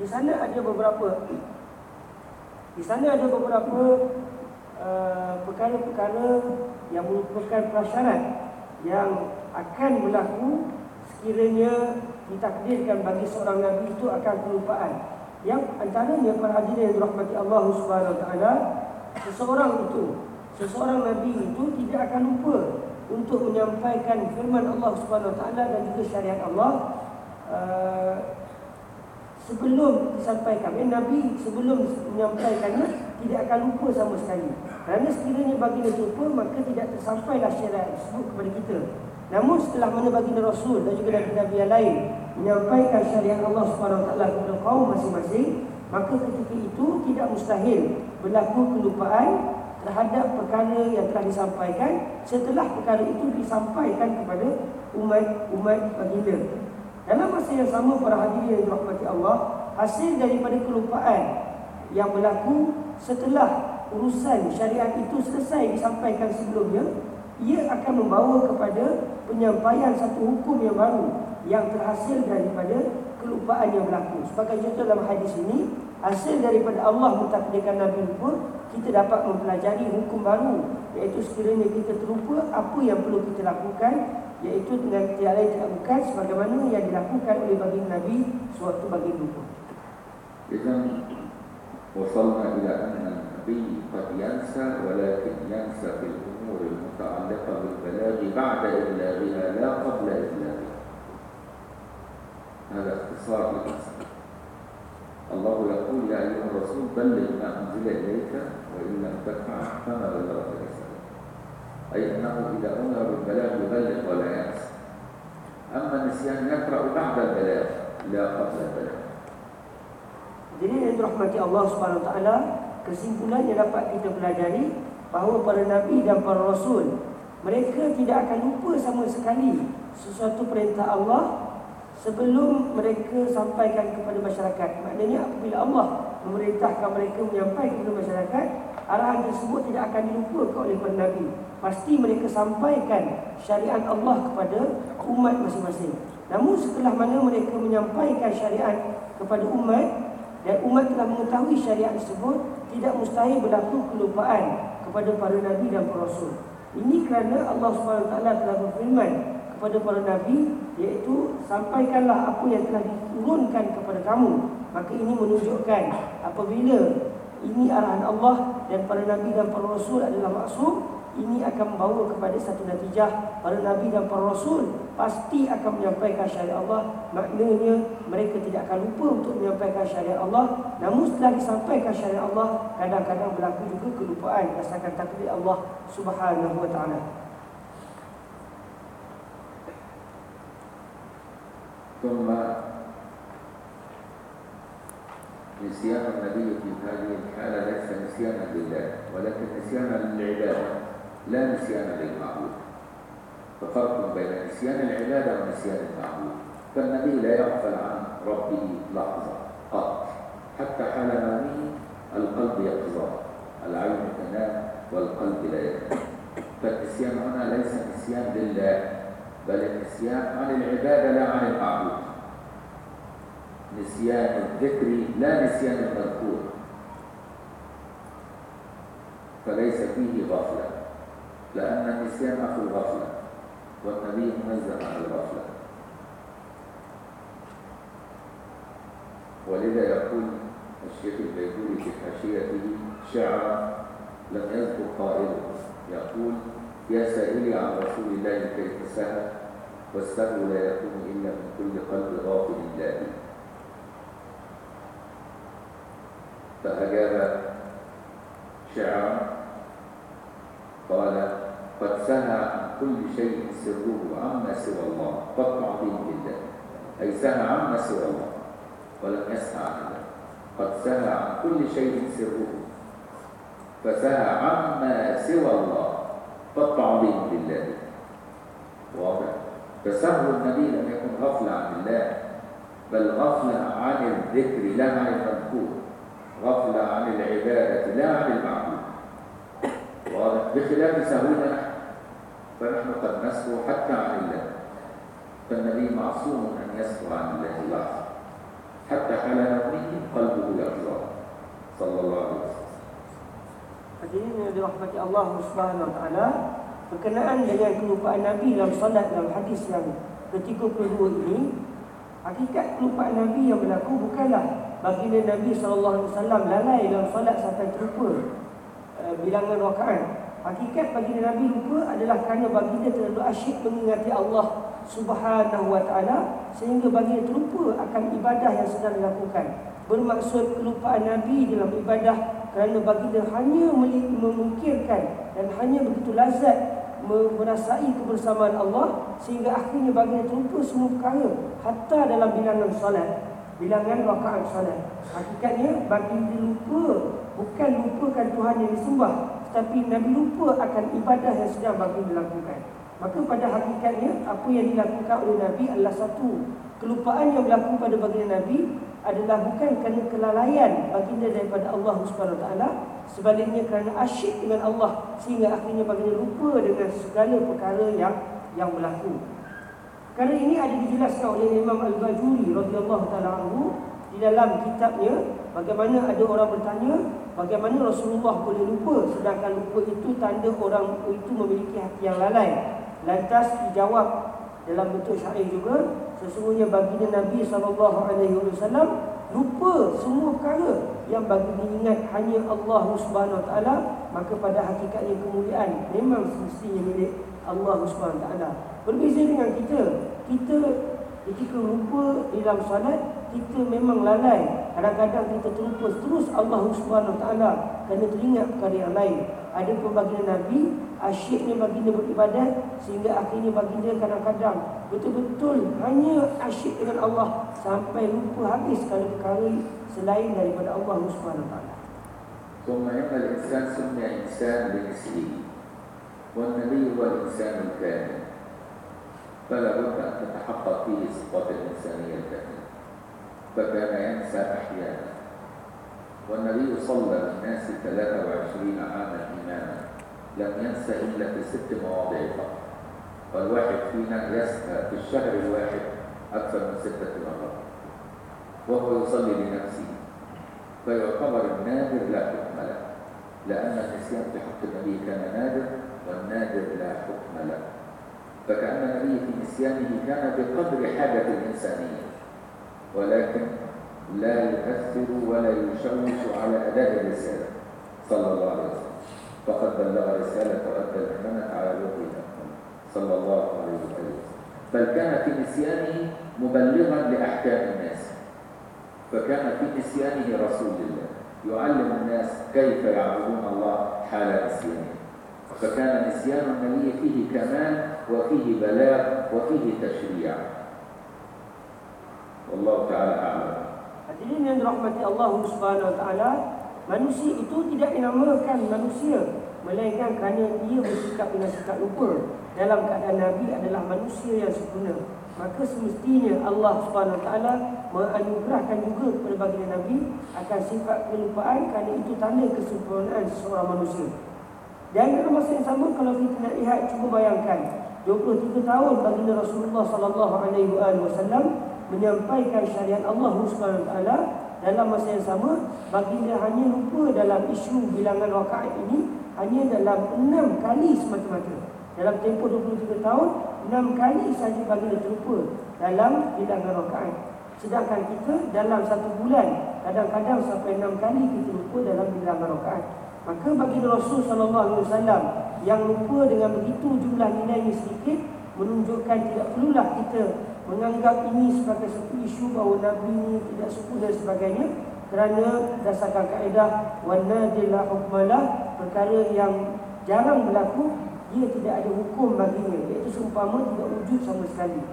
Di sana ada beberapa di sana ada beberapa perkara-perkara yang merupakan prasyarat yang akan berlaku sekiranya ditakdirkan bagi seorang nabi itu akan kelupaan. Yang antaranya para hadirin yang dirahmati Allah Subhanahu taala, seseorang itu, seseorang nabi itu tidak akan lupa untuk menyampaikan firman Allah Subhanahu taala dan juga syariat Allah uh, sebelum disampaikan. Eh, Nabi sebelum menyampaikannya tidak akan lupa sama sekali. Kerana sekiranya baginda lupa maka tidak tersampailah syariat tersebut kepada kita. Namun setelah mana baginda Rasul dan juga Nabi-Nabi yang lain menyampaikan syariat Allah taala kepada kaum masing-masing, maka ketika itu tidak mustahil berlaku kelupaan terhadap perkara yang telah disampaikan setelah perkara itu disampaikan kepada umat-umat baginda. Dalam masa yang sama para hadirin yang dirahmati Allah, hasil daripada kelupaan yang berlaku setelah urusan syariat itu selesai disampaikan sebelumnya, ia akan membawa kepada penyampaian satu hukum yang baru yang terhasil daripada kelupaan yang berlaku. Sebagai contoh dalam hadis ini, hasil daripada Allah mentakdirkan Nabi lupa kita dapat mempelajari hukum baru iaitu sekiranya kita terlupa apa yang perlu kita lakukan iaitu dengan tiada lain tidak bukan sebagaimana yang dilakukan oleh baginda Nabi suatu bagi lupa. وصلنا إلى أن النبي قد ينسى ولكن ينسى في الأمور المتعلقة بالبلاغ بعد إبلاغها لا قبل إبلاغها. هذا اختصار للمسألة الله يقول يا أيها الرسول بلغ ما أنزل إليك وإن لم تفعل فما بلغت رسالته أي أنه إذا أمر بالبلاغ يبلغ ولا ينسى. أما النسيان يقرأ بعد البلاغ لا قبل البلاغ. Jadi yang dirahmati Allah taala, kesimpulan yang dapat kita pelajari bahawa para nabi dan para rasul mereka tidak akan lupa sama sekali sesuatu perintah Allah sebelum mereka sampaikan kepada masyarakat. Maknanya apabila Allah memerintahkan mereka menyampaikan kepada masyarakat, arahan tersebut tidak akan dilupakan oleh para nabi. Pasti mereka sampaikan syariat Allah kepada umat masing-masing. Namun setelah mana mereka menyampaikan syariat kepada umat dan umat telah mengetahui syariat tersebut, tidak mustahil berlaku kelupaan kepada para nabi dan para rasul. Ini kerana Allah SWT telah berfirman kepada para nabi iaitu sampaikanlah apa yang telah diturunkan kepada kamu. Maka ini menunjukkan apabila ini arahan Allah dan para nabi dan para rasul adalah maksum ini akan membawa kepada satu natijah para nabi dan para rasul pasti akan menyampaikan syariat Allah maknanya mereka tidak akan lupa untuk menyampaikan syariat Allah namun setelah disampaikan syariat Allah kadang-kadang berlaku juga kelupaan berdasarkan takdir Allah Subhanahu wa taala ثم نسيان النبي في هذه الحالة ليس نسيانا لله ولكن نسيانا للعبادة لا نسيان للمعبود ففرق بين نسيان العبادة ونسيان المعبود. فالنبي لا يغفل عن ربه لحظة قط. حتى حال نومه القلب يقظى العين تنام والقلب لا ينام. فالنسيان هنا ليس نسيان لله بل النسيان عن العبادة لا عن المعبود. نسيان الذكر لا نسيان المذكور. فليس فيه غفلة. لأن النسيان أخو الغفلة والنبي منزه عن الغفلة. ولذا يقول الشيخ البيتوري في حاشيته شعرا لم يذكر قائله. يقول يا سائلي عن رسول الله كيف سهى والسهو لا يكون إلا من كل قلب غافل الله فأجاب شعرا قال قد سهى عن كل شيء سره عما سوى الله. قد تعظيم لله أي سهى عما سوى الله. ولم يسهى عن قد سهى عن كل شيء سره. فسهى عما سوى الله. قد تعظيم لله واضح. فسهو النبي لم يكن غفلة عن الله بل غفلة عن الذكر لا عن المذكور غفلة عن العبادة لا عن المعبود. بخلاف سهونا نحن فنحن قد نسهو حتى عن الله فالنبي معصوم أن يسهو عن الله لحظة حتى حال نومه قلبه يرجع صلى الله عليه وسلم Hadirin yang dirahmati Allah Subhanahu wa taala, berkenaan dengan kelupaan Nabi dalam solat dalam hadis yang ke-32 ini, hakikat kelupaan Nabi yang berlaku bukanlah baginda Nabi sallallahu alaihi wasallam lalai dalam solat sampai terlupa Eh, bilangan rakaat. Hakikat bagi Nabi lupa adalah kerana baginda terlalu asyik mengingati Allah Subhanahu wa taala sehingga baginda terlupa akan ibadah yang sedang dilakukan. Bermaksud kelupaan Nabi dalam ibadah kerana baginda hanya memikirkan dan hanya begitu lazat merasai kebersamaan Allah sehingga akhirnya baginda terlupa semua perkara hatta dalam bilangan solat bilangan rakaat solat hakikatnya baginda lupa bukan lupakan Tuhan yang disembah tetapi Nabi lupa akan ibadah yang sedang bagi dilakukan maka pada hakikatnya apa yang dilakukan oleh Nabi adalah satu. Kelupaan yang berlaku pada baginda Nabi adalah bukan kerana kelalaian baginda daripada Allah Subhanahu taala sebaliknya kerana asyik dengan Allah sehingga akhirnya baginda lupa dengan segala perkara yang yang berlaku. Kerana ini ada dijelaskan oleh Imam Al-Bajuri radhiyallahu taala anhu di dalam kitabnya bagaimana ada orang bertanya bagaimana Rasulullah boleh lupa sedangkan lupa itu tanda orang itu memiliki hati yang lalai? Lantas dijawab dalam bentuk syair juga sesungguhnya baginda Nabi wasallam lupa semua perkara yang bagi diingat hanya Allah taala maka pada hakikatnya kemuliaan memang semestinya milik Allah taala. Berbeza dengan kita kita ketika lupa dalam solat kita memang lalai. Kadang-kadang kita terlupa terus Allah Subhanahu taala kerana teringat perkara yang lain. Ada pun baginda Nabi asyiknya baginda beribadat sehingga akhirnya baginda kadang-kadang betul-betul hanya asyik dengan Allah sampai lupa habis sekali perkara selain daripada Allah Subhanahu taala. ثم إن الإنسان سمي إنسان بمثله والنبي هو الإنسان الكامل فلا بد أن تتحقق فيه صفات الإنسانية الكاملة فكان ينسى أحيانا. والنبي صلى بالناس 23 عاما إماما. لم ينسى إلا في ست مواضع فقط. والواحد فينا يسهى في الشهر الواحد أكثر من ستة مرات. وهو يصلي لنفسه. فيعتبر النادر لا حكم له. لأن النسيان في حق النبي كان نادر والنادر لا حكم له. فكأن النبي في نسيانه كان بقدر حاجة الإنسانية. ولكن لا يؤثر ولا يشوش على أداء الرسالة. صلى الله عليه وسلم. فقد بلغ رسالة وأدى الأمانة على وجه الأكمل صلى الله عليه وسلم. بل كان في نسيانه مبلغا لأحكام الناس. فكان في نسيانه رسول الله. يعلم الناس كيف يعبدون الله حال نسيانه. فكان نسيان النبي فيه كمال وفيه بلاغ وفيه تشريع. Allah Ta'ala amal. Hadirin yang dirahmati Allah Subhanahu Wa Ta'ala, manusia itu tidak dinamakan manusia, melainkan kerana ia bersikap dengan sikap lupa. Dalam keadaan Nabi adalah manusia yang sempurna. Maka semestinya Allah Subhanahu Wa Ta'ala menganugerahkan juga kepada baginda Nabi akan sifat kelupaan kerana itu tanda kesempurnaan seorang manusia. Dan dalam masa yang sama kalau kita nak lihat cuba bayangkan 23 tahun baginda Rasulullah sallallahu alaihi wasallam menyampaikan syariat Allah taala dalam masa yang sama baginda hanya lupa dalam isu bilangan rakaat ini hanya dalam enam kali semata-mata. Dalam tempoh 23 tahun enam kali saja baginda terlupa dalam bilangan rakaat sedangkan kita dalam satu bulan kadang-kadang sampai enam kali kita lupa dalam bilangan rakaat maka baginda Rasul sallallahu alaihi wasallam yang lupa dengan begitu jumlah nilainya sedikit menunjukkan tidak perlulah kita menganggap ini sebagai satu isu bahawa Nabi ini tidak suku dan sebagainya kerana berdasarkan kaedah wanadillah hukmalah perkara yang jarang berlaku dia tidak ada hukum baginya iaitu seumpama tidak wujud sama sekali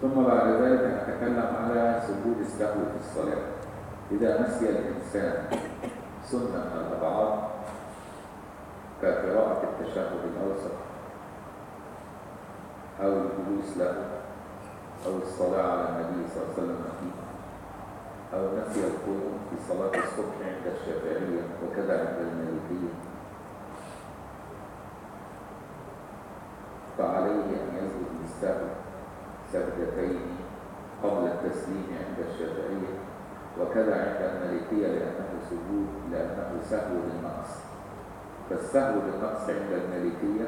ثم بعد ذلك نتكلم على سجود السهو في الصلاة إذا نسي الإنسان سنة من الأبعاد كقراءة التشهد الأوسط أو الجلوس له أو الصلاة على النبي صلى الله عليه وسلم فيه أو نسي القنوت في صلاة الصبح عند الشافعية وكذا عند المالكية. فعليه أن يسجد للسهو سجدتين قبل التسليم عند الشافعية وكذا عند المالكية لأنه سجود لأنه سهو للنقص فالسهو للنقص عند المالكية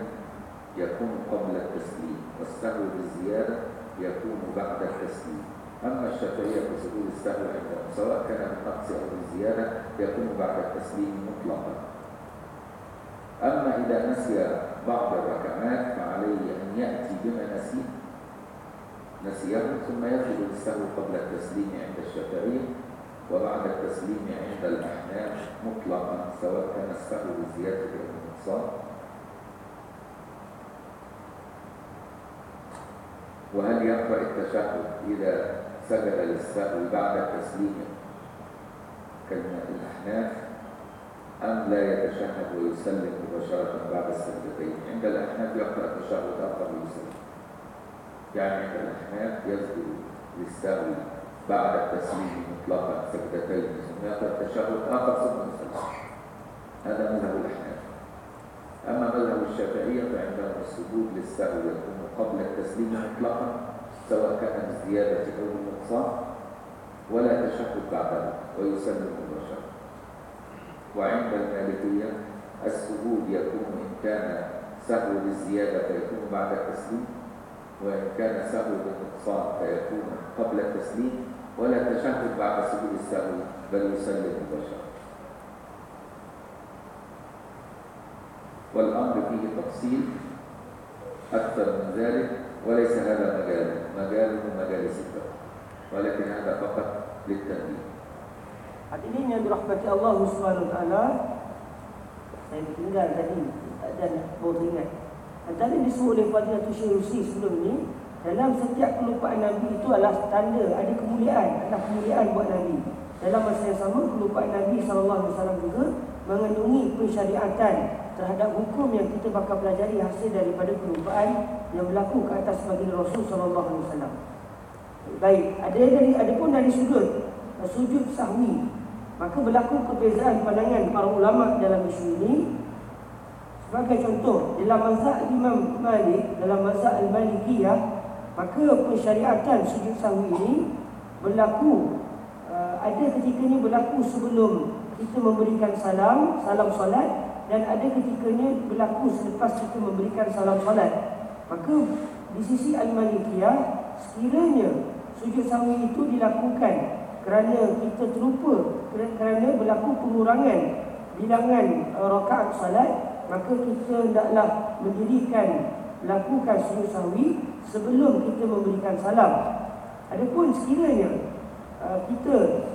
يكون قبل التسليم والسهو بالزيادة يكون بعد التسليم. أما الشافعية في سجود السهو عندهم سواء كان بالنقص أو بالزيادة يكون بعد التسليم مطلقا. أما إذا نسي بعض الركعات فعليه أن يأتي بما نسيه نسيه ثم يسجد السهو قبل التسليم عند الشافعية وبعد التسليم عند الأحناف مطلقا سواء كان السهو بالزيادة أو بالنقصان وهل يقرأ التشهد إذا سجد للسهو بعد التسليم كلمة الأحناف أم لا يتشهد ويسلم مباشرة بعد السجدتين؟ عند الأحناف يقرأ تشهد آخر ويسلم يعني عند الأحناف يسجد للسهو بعد التسليم مطلقا سجدتين ثم يقرأ تشهد آخر ثم يسلم هذا مذهب الأحناف. أما مذهب الشافعية فعندهم السجود للسهو يكون قبل التسليم مطلقا سواء كان بالزيادة أو بالنقصان ولا تشهد بعده ويسلم مباشرة وعند المالكية السجود يكون إن كان سهو بالزيادة فيكون بعد التسليم وإن كان سهو بالنقصان فيكون قبل التسليم ولا تشهد بعد سجود السهو بل يسلم مباشرة والأمر فيه تفصيل أكثر من ذلك وليس هذا مجاله مجاله مجال ستة ولكن هذا فقط للتنبيه Hadirin yang dirahmati Allah Subhanahu Wa Taala, saya tinggal tadi dan baru ingat. Antara yang disebut oleh Fadilatul Syurusi sebelum ini, dalam setiap kelupaan Nabi itu adalah tanda ada kemuliaan, ada kemuliaan buat Nabi. Dalam masa yang sama, kelupaan Nabi SAW juga mengandungi pensyariatan terhadap hukum yang kita bakal pelajari hasil daripada kelupaan yang berlaku ke atas bagi Rasul sallallahu alaihi wasallam. Baik, ada dari ada pun dari sudut uh, sujud sahwi. Maka berlaku perbezaan pandangan para ulama dalam isu ini. Sebagai contoh, dalam mazhab Imam Malik, dalam mazhab Al-Malikiyah, maka pensyariatan sujud sahwi ini berlaku uh, ada ketikanya berlaku sebelum kita memberikan salam, salam solat dan ada ketikanya berlaku selepas kita memberikan salam solat. Maka di sisi Al-Malikiyah sekiranya sujud sahwi itu dilakukan kerana kita terlupa kerana berlaku pengurangan bilangan uh, rakaat solat maka kita hendaklah mendirikan lakukan sujud sahwi sebelum kita memberikan salam. Adapun sekiranya uh, kita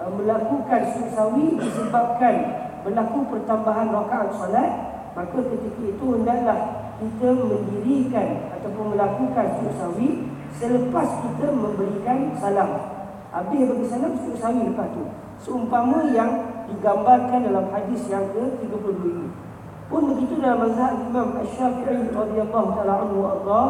uh, melakukan sujud sahwi disebabkan berlaku pertambahan rakaat solat, maka ketika itu hendaklah kita mendirikan ataupun melakukan sujud sahwi selepas kita memberikan salam. Habis bagi salam sujud sahwi lepas tu. Seumpama yang digambarkan dalam hadis yang ke-32 ini. Pun begitu dalam mazhab Imam Asy-Syafi'i radhiyallahu taala anhu Allah,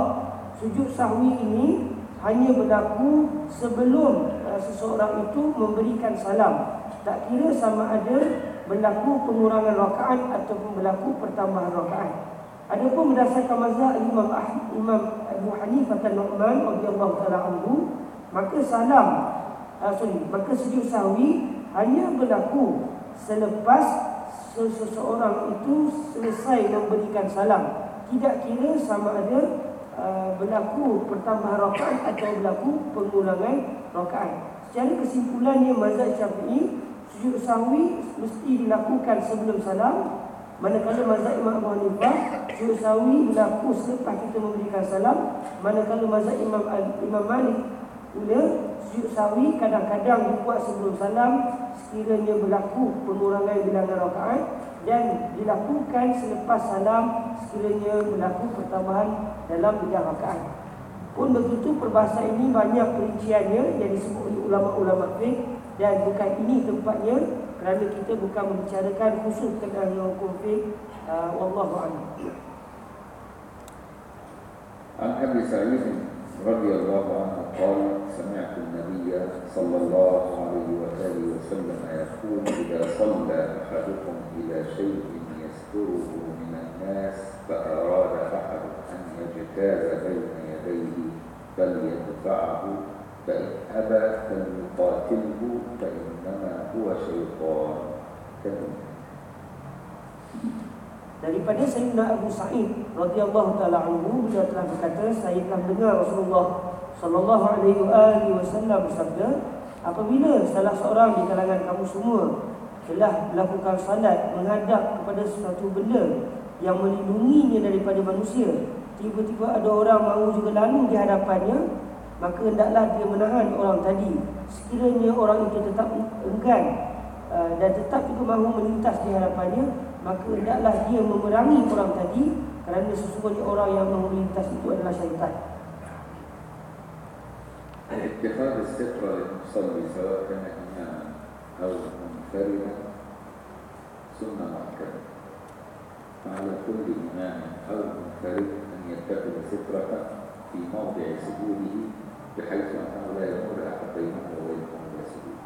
sujud sahwi ini hanya berlaku sebelum uh, seseorang itu memberikan salam. Tak kira sama ada berlaku pengurangan rakaat ataupun berlaku pertambahan rakaat. Adapun berdasarkan mazhab Imam Ahmad, Imam Abu Hanifah An-Nu'man radhiyallahu taala anhu, maka salam uh, sorry, maka sujud sahwi hanya berlaku selepas seseorang itu selesai memberikan salam tidak kira sama ada uh, berlaku pertambahan rakaat atau berlaku pengulangan rakaat secara kesimpulannya mazhab Syafi'i sujud sahwi mesti dilakukan sebelum salam. Manakala mazhab Imam Abu Hanifah sujud sahwi berlaku selepas kita memberikan salam. Manakala mazhab Imam Imam Malik pula sujud sahwi kadang-kadang dibuat sebelum salam sekiranya berlaku pengurangan bilangan rakaat dan dilakukan selepas salam sekiranya berlaku pertambahan dalam bidang rakaat. Pun begitu perbahasan ini banyak perinciannya yang disebut oleh ulama-ulama fiqh dan bukan ini tempatnya kerana kita bukan membicarakan khusus tentang hukum fiqh uh, wallahu a'lam. عن ابي سعيد رضي الله عنه قال سمعت النبي صلى الله عليه واله وسلم يقول اذا صلى احدكم الى شيء يستره من الناس فاراد احد ان يجتاز بين يديه فليدفعه فان ابى فليقاتله فانما هو شيطان كذب Daripada Sayyidina Abu Sa'id radhiyallahu taala anhu beliau telah berkata saya telah mendengar Rasulullah sallallahu alaihi wasallam bersabda apabila salah seorang di kalangan kamu semua telah melakukan salat menghadap kepada sesuatu benda yang melindunginya daripada manusia tiba-tiba ada orang mahu juga lalu di hadapannya maka hendaklah dia menahan orang tadi sekiranya orang itu tetap enggan uh, dan tetap juga mahu melintas di hadapannya maka hendaklah dia memerangi orang tadi kerana sesungguhnya orang yang mahu melintas itu adalah syaitan. اتخاذ السترة للمصلي سواء كان إماما أو منفردا سنة مؤكدة فعلى كل إمام أو منفرد أن يتخذ سترة في موضع سجوده بحيث أنه لا يمر أحد بينه وبين موضع سجوده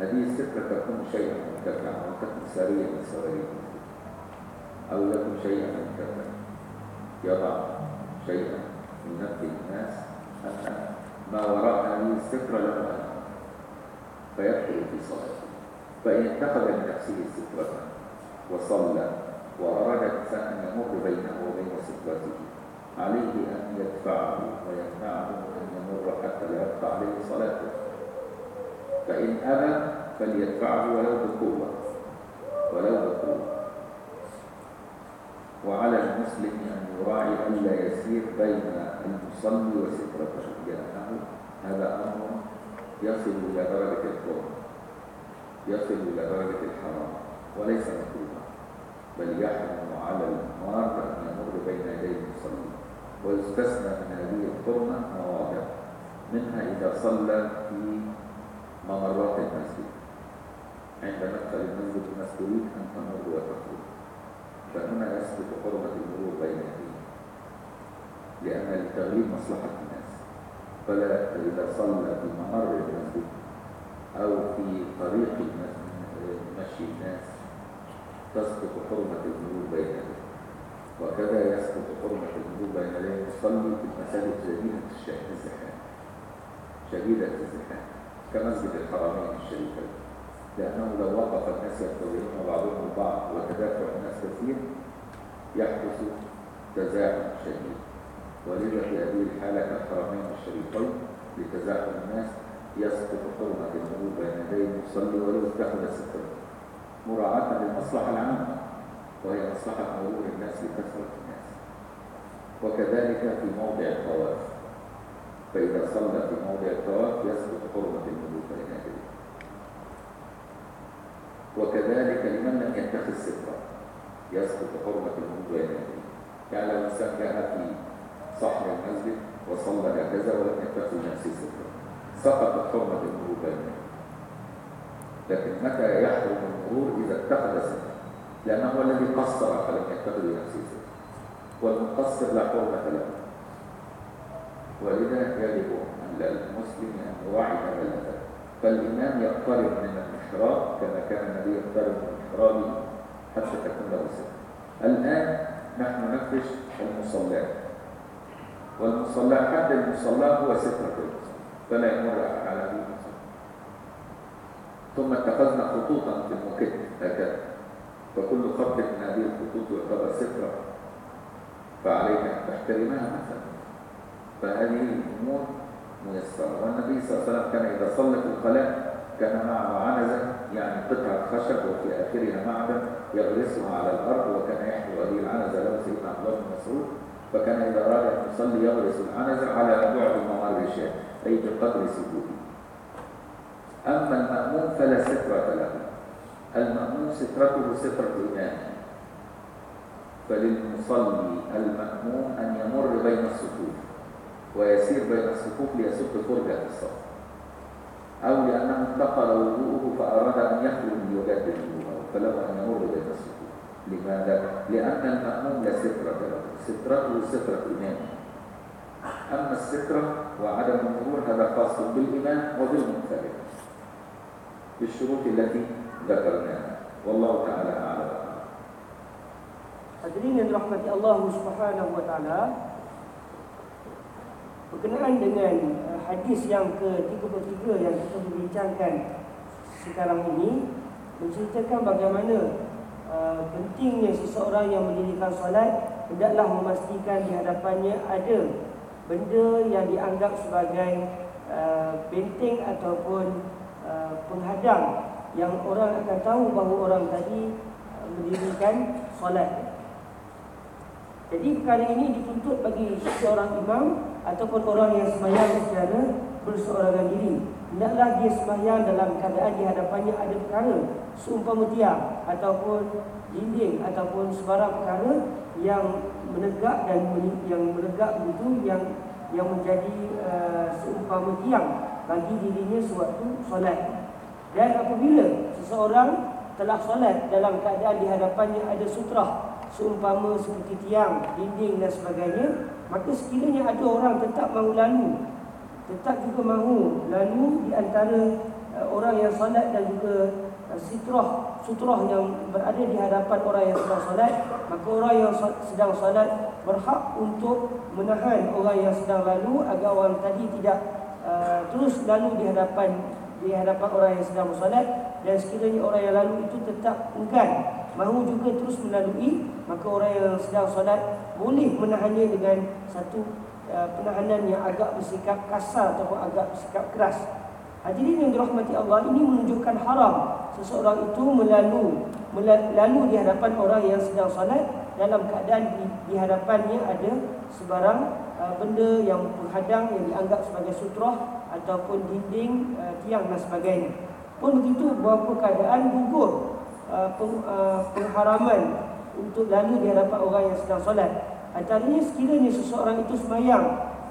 هذه السترة تكون شيئا مرتفعا وتكون سريعا من سواري أو يكون شيئا مرتفعا يضع شيئا ينبه الناس أن ما وراء هذه السترة له فيدخل في صلاته فإن اتخذ لنفسه سترة وصلى وأراد الإنسان أن يمر بينه وبين سترته عليه أن يدفعه ويمنعه أن يمر حتى لا يقطع عليه صلاته. فإن أبى فليدفعه ولو بقوة ولو بقوة. وعلى المسلم أن يراعي ألا يسير بين المصلي وسترته لأنه هذا أمر يصل إلى درجة الحرم يصل إلى درجة الحرام وليس مكروها بل يحرم على المار أن يمر بين يدي المصلي ويستثنى من هذه الحرمة مواضع. منها إذا صلى في ممرات المسجد. عند مدخل المسجد المسجد أن تمر وتخرج. فهنا يسقط حرمة المرور بين يديه. لأن لتغليب مصلحة الناس. فلا إذا صلى في ممر المسجد أو في طريق مشي الناس تسقط حرمة المرور بين يديه. وكذا يسقط حرمة المرور بين يديه. المصلي في المساجد شديدة الش- الزحام شديدة الزحام كمسجد الحرمين الشريفين لأنه لو وقف الناس ينتظرون بعضهم البعض وتدافع الناس كثير يحدث تزاحم شديد. ولذا في هذه الحالة كالحرمين الشريفين لتزاحم الناس يسقط حرمة المرور بين يدي المصلي ولو اتخذ سترا مراعاة للمصلحة العامة وهي مصلحة مرور الناس لكثرة الناس. وكذلك في موضع الطواف فإذا صلى في موضع الطواف يسقط حرمة بين يديه وكذلك لمن لم يتخذ سترا يسقط حرمة بين يديه يعني لو إنسان كان في صحن المسجد وصلى هكذا ولم يتخذ نفسه سترا سقطت حرمة بين يديه لكن متى يحرم المرور إذا اتخذ سترا لأنه هو الذي قصر فلم يتخذ لنفسه سترا والمقصر لا حرمة له. ولذا يجب أن المسلم أن يراعي هذا الأدب فالإمام يقترب من المحراب كما كان النبي يقترب من محرابه حتى تكون له سترة الآن نحن نفرش المصلات والمصلى حد المصلى هو سترة فلا يمر على هذه المصلى. ثم اتخذنا خطوطا في المكت هكذا. فكل خط من هذه الخطوط يعتبر سترة. فعليك أن تحترمها مثلا. فهذه الأمور ميسرة. والنبي صلى الله عليه وسلم كان إذا صلى في الخلاء كان معه عنزة يعني قطعة خشب وفي آخرها معدن يغرسها على الأرض وكان يحمل هذه العنزة له سيدنا عبد الله بن مسعود. فكان إذا أراد أن يصلي يغرس العنزة على بعد ممر الشام أي بقدر سجوده. أما المأموم فلا سترة له. المأموم سترته سترة إمامه فللمصلي المأموم أن يمر بين الصفوف ويسير بين الصفوف ليسد فرجة الصف. أو لأنه انتقل وضوءه فأراد أن يخرج ليجدد وضوءه فله أن يمر بين الصفوف. لماذا؟ لأن المأموم لا سترة له سترته سترة إمامه أما السترة وعدم المرور هذا خاص بالإمام وبالمنفرد. بالشروط التي ذكرناها. والله تعالى أعلم. dirahmati Allah Subhanahu wa taala. Berkenaan dengan uh, hadis yang ke-33 yang kita berbincangkan sekarang ini menceritakan bagaimana uh, pentingnya seseorang yang mendirikan solat hendaklah memastikan di hadapannya ada benda yang dianggap sebagai uh, benteng ataupun penghadang yang orang akan tahu bahawa orang tadi mendirikan solat. Jadi perkara ini dituntut bagi seorang imam ataupun orang yang sembahyang secara berseorangan diri. Hendaklah dia sembahyang dalam keadaan di hadapannya ada perkara seumpama tiang ataupun dinding ataupun sebarang perkara yang menegak dan yang menegak begitu yang yang menjadi uh, seumpama tiang bagi dirinya sewaktu solat. Dan apabila seseorang telah solat dalam keadaan di hadapannya ada sutrah seumpama seperti tiang, dinding dan sebagainya, maka sekiranya ada orang tetap mahu lalu, tetap juga mahu lalu di antara uh, orang yang solat dan juga uh, sitrah, sutrah yang berada di hadapan orang yang sedang solat, maka orang yang sedang solat berhak untuk menahan orang yang sedang lalu agar orang tadi tidak uh, terus lalu di hadapan di hadapan orang yang sedang bersolat dan sekiranya orang yang lalu itu tetap enggan mahu juga terus melalui maka orang yang sedang solat boleh menahannya dengan satu uh, penahanan yang agak bersikap kasar ataupun agak bersikap keras. Hadirin yang dirahmati Allah ini menunjukkan haram seseorang itu melalu melalu di hadapan orang yang sedang solat dalam keadaan di, di hadapannya ada sebarang uh, benda yang menghadang yang dianggap sebagai sutrah ataupun dinding uh, tiang dan sebagainya. Pun begitu beberapa keadaan gugur uh, uh, pengharaman untuk lalu di hadapan orang yang sedang solat. Antaranya sekiranya seseorang itu semayang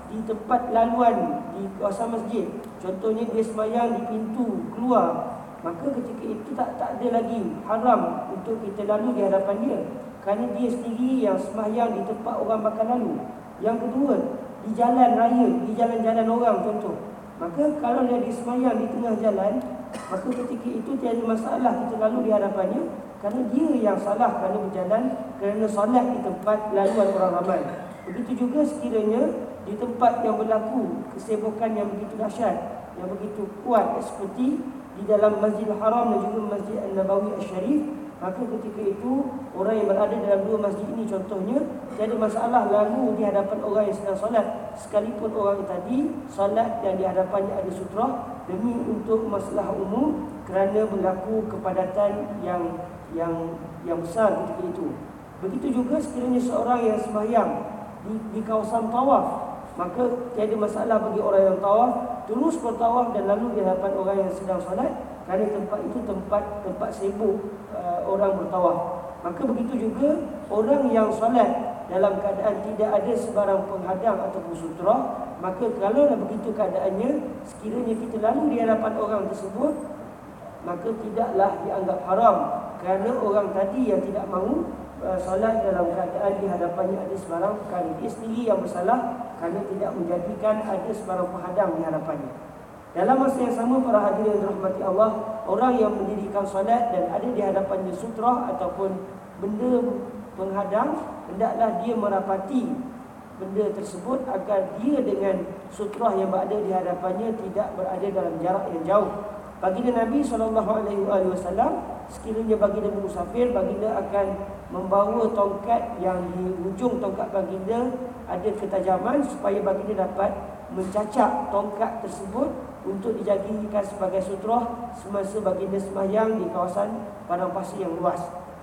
di tempat laluan di kawasan masjid. Contohnya dia semayang di pintu keluar. Maka ketika itu tak tak ada lagi haram untuk kita lalu di hadapan dia. kerana dia sendiri yang sembahyang di tempat orang makan lalu. Yang kedua, di jalan raya, di jalan-jalan orang contoh. Maka kalau dia disemayang di tengah jalan, maka ketika itu tiada masalah kita lalu di hadapannya kerana dia yang salah kerana berjalan kerana solat di tempat laluan orang ramai. Begitu juga sekiranya di tempat yang berlaku kesibukan yang begitu dahsyat, yang begitu kuat seperti di dalam Masjidil Haram dan juga Masjid An-Nabawi Asy-Syarif, Maka ketika itu orang yang berada dalam dua masjid ini contohnya tiada masalah lalu di hadapan orang yang sedang solat sekalipun orang tadi solat dan di hadapannya ada sutra demi untuk masalah umum kerana berlaku kepadatan yang yang yang besar ketika itu. Begitu juga sekiranya seorang yang sembahyang di, di kawasan tawaf maka tiada masalah bagi orang yang tawaf terus bertawaf dan lalu di hadapan orang yang sedang solat kerana tempat itu tempat tempat sibuk orang bertawaf. Maka begitu juga orang yang solat dalam keadaan tidak ada sebarang penghadang ataupun sutra, maka kalau dah begitu keadaannya, sekiranya kita lalu di hadapan orang tersebut, maka tidaklah dianggap haram kerana orang tadi yang tidak mahu uh, solat dalam keadaan di hadapannya ada sebarang perkara. Dia sendiri yang bersalah kerana tidak menjadikan ada sebarang penghadang di hadapannya. Dalam masa yang sama para hadirin yang dirahmati Allah, orang yang mendirikan solat dan ada di hadapannya sutra ataupun benda penghadang, hendaklah dia merapati benda tersebut agar dia dengan sutra yang berada di hadapannya tidak berada dalam jarak yang jauh. Baginda Nabi SAW sekiranya baginda musafir, baginda akan membawa tongkat yang di ujung tongkat baginda ada ketajaman supaya baginda dapat mencacak tongkat tersebut untuk dijadikan sebagai sutroh semasa baginda sembahyang di kawasan padang pasir yang luas.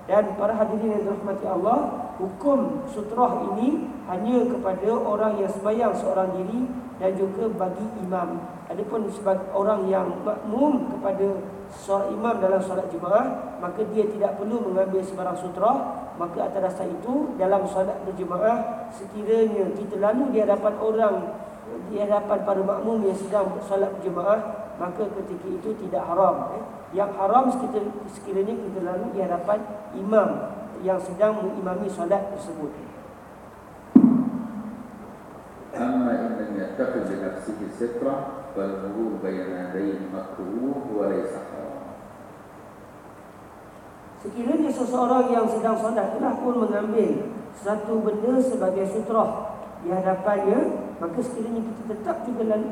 Dan para hadirin yang dirahmati Allah, hukum sutroh ini hanya kepada orang yang sembahyang seorang diri dan juga bagi imam. Adapun sebagai orang yang makmum kepada seorang imam dalam solat jemaah, maka dia tidak perlu mengambil sebarang sutroh. Maka atas dasar itu, dalam solat berjemaah, sekiranya kita lalu di hadapan orang di hadapan para makmum yang sedang solat berjemaah maka ketika itu tidak haram eh. yang haram sekiranya kita lalu di hadapan imam yang sedang mengimami solat tersebut أما إن لم يتخذ بنفسه سترة فالمرور بين يديه مكروه وليس حرام Sekiranya seseorang yang sedang solat telah pun mengambil satu benda sebagai sutrah di hadapannya maka sekiranya kita tetap juga lalu.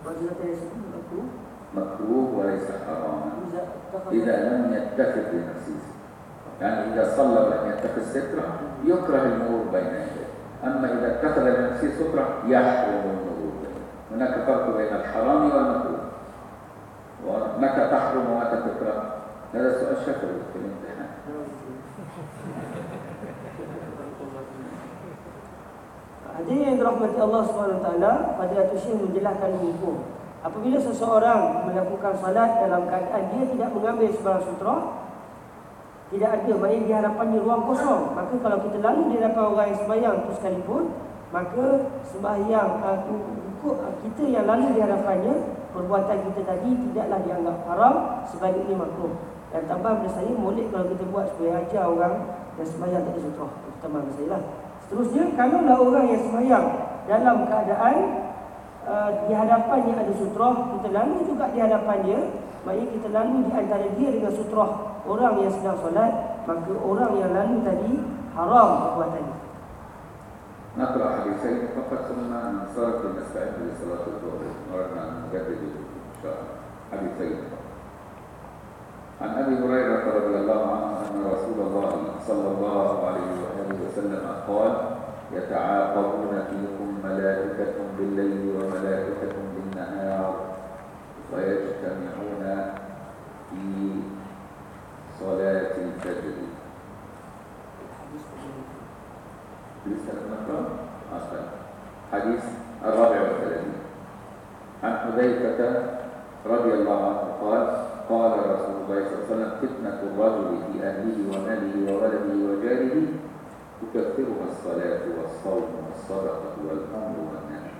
Bagi kata yang sebut aku مكروه وليس حراما إذا لم يتخذ بنفسه يعني إذا صلى ولم يتخذ سترة يكره المرور بين يديه أما إذا اتخذ بنفسه سترة يحرم المرور هناك فرق بين الحرام والمكروه ومتى تحرم ومتى تكره هذا سؤال شفوي في Hadirin yang dirahmati Allah SWT Pada Datuk Syekh menjelaskan hukum Apabila seseorang melakukan salat dalam keadaan dia tidak mengambil sebarang sutra Tidak ada, maknanya di hadapannya ruang kosong Maka kalau kita lalu di hadapan orang yang sembahyang itu sekalipun Maka sembahyang aku kita yang lalu di hadapannya Perbuatan kita tadi tidaklah dianggap haram sebagai makruh. Dan tambah pada saya, boleh kalau kita buat supaya ajar orang yang sembahyang tak ada sutra. Tambah saya lah Seterusnya, kalaulah orang yang semayang dalam keadaan uh, di hadapannya ada sutroh, kita lalu juga di hadapannya, maknanya kita lalu di antara dia dengan sutroh orang yang sedang solat, maka orang yang lalu tadi haram perbuatannya. نقرأ حديثين فقط ثم ننصرف لنستعد لصلاة الظهر مرنا نجدد إن شاء الله حديثين عن أبي هريرة رضي الله عنه أن رسول الله صلى الله عليه وآله وسلم قال يتعاقبون فيكم ملائكة بالليل وملائكة بالنهار ويجتمعون في صلاة الفجر. حديث الرابع والثلاثين. عن حذيفة رضي الله عنه قال قال رسول الله صلى الله عليه وسلم فتنة الرجل في أهله وماله وولده وجاره تكفرها الصلاة والصوم والصدقة والأمر والنهي.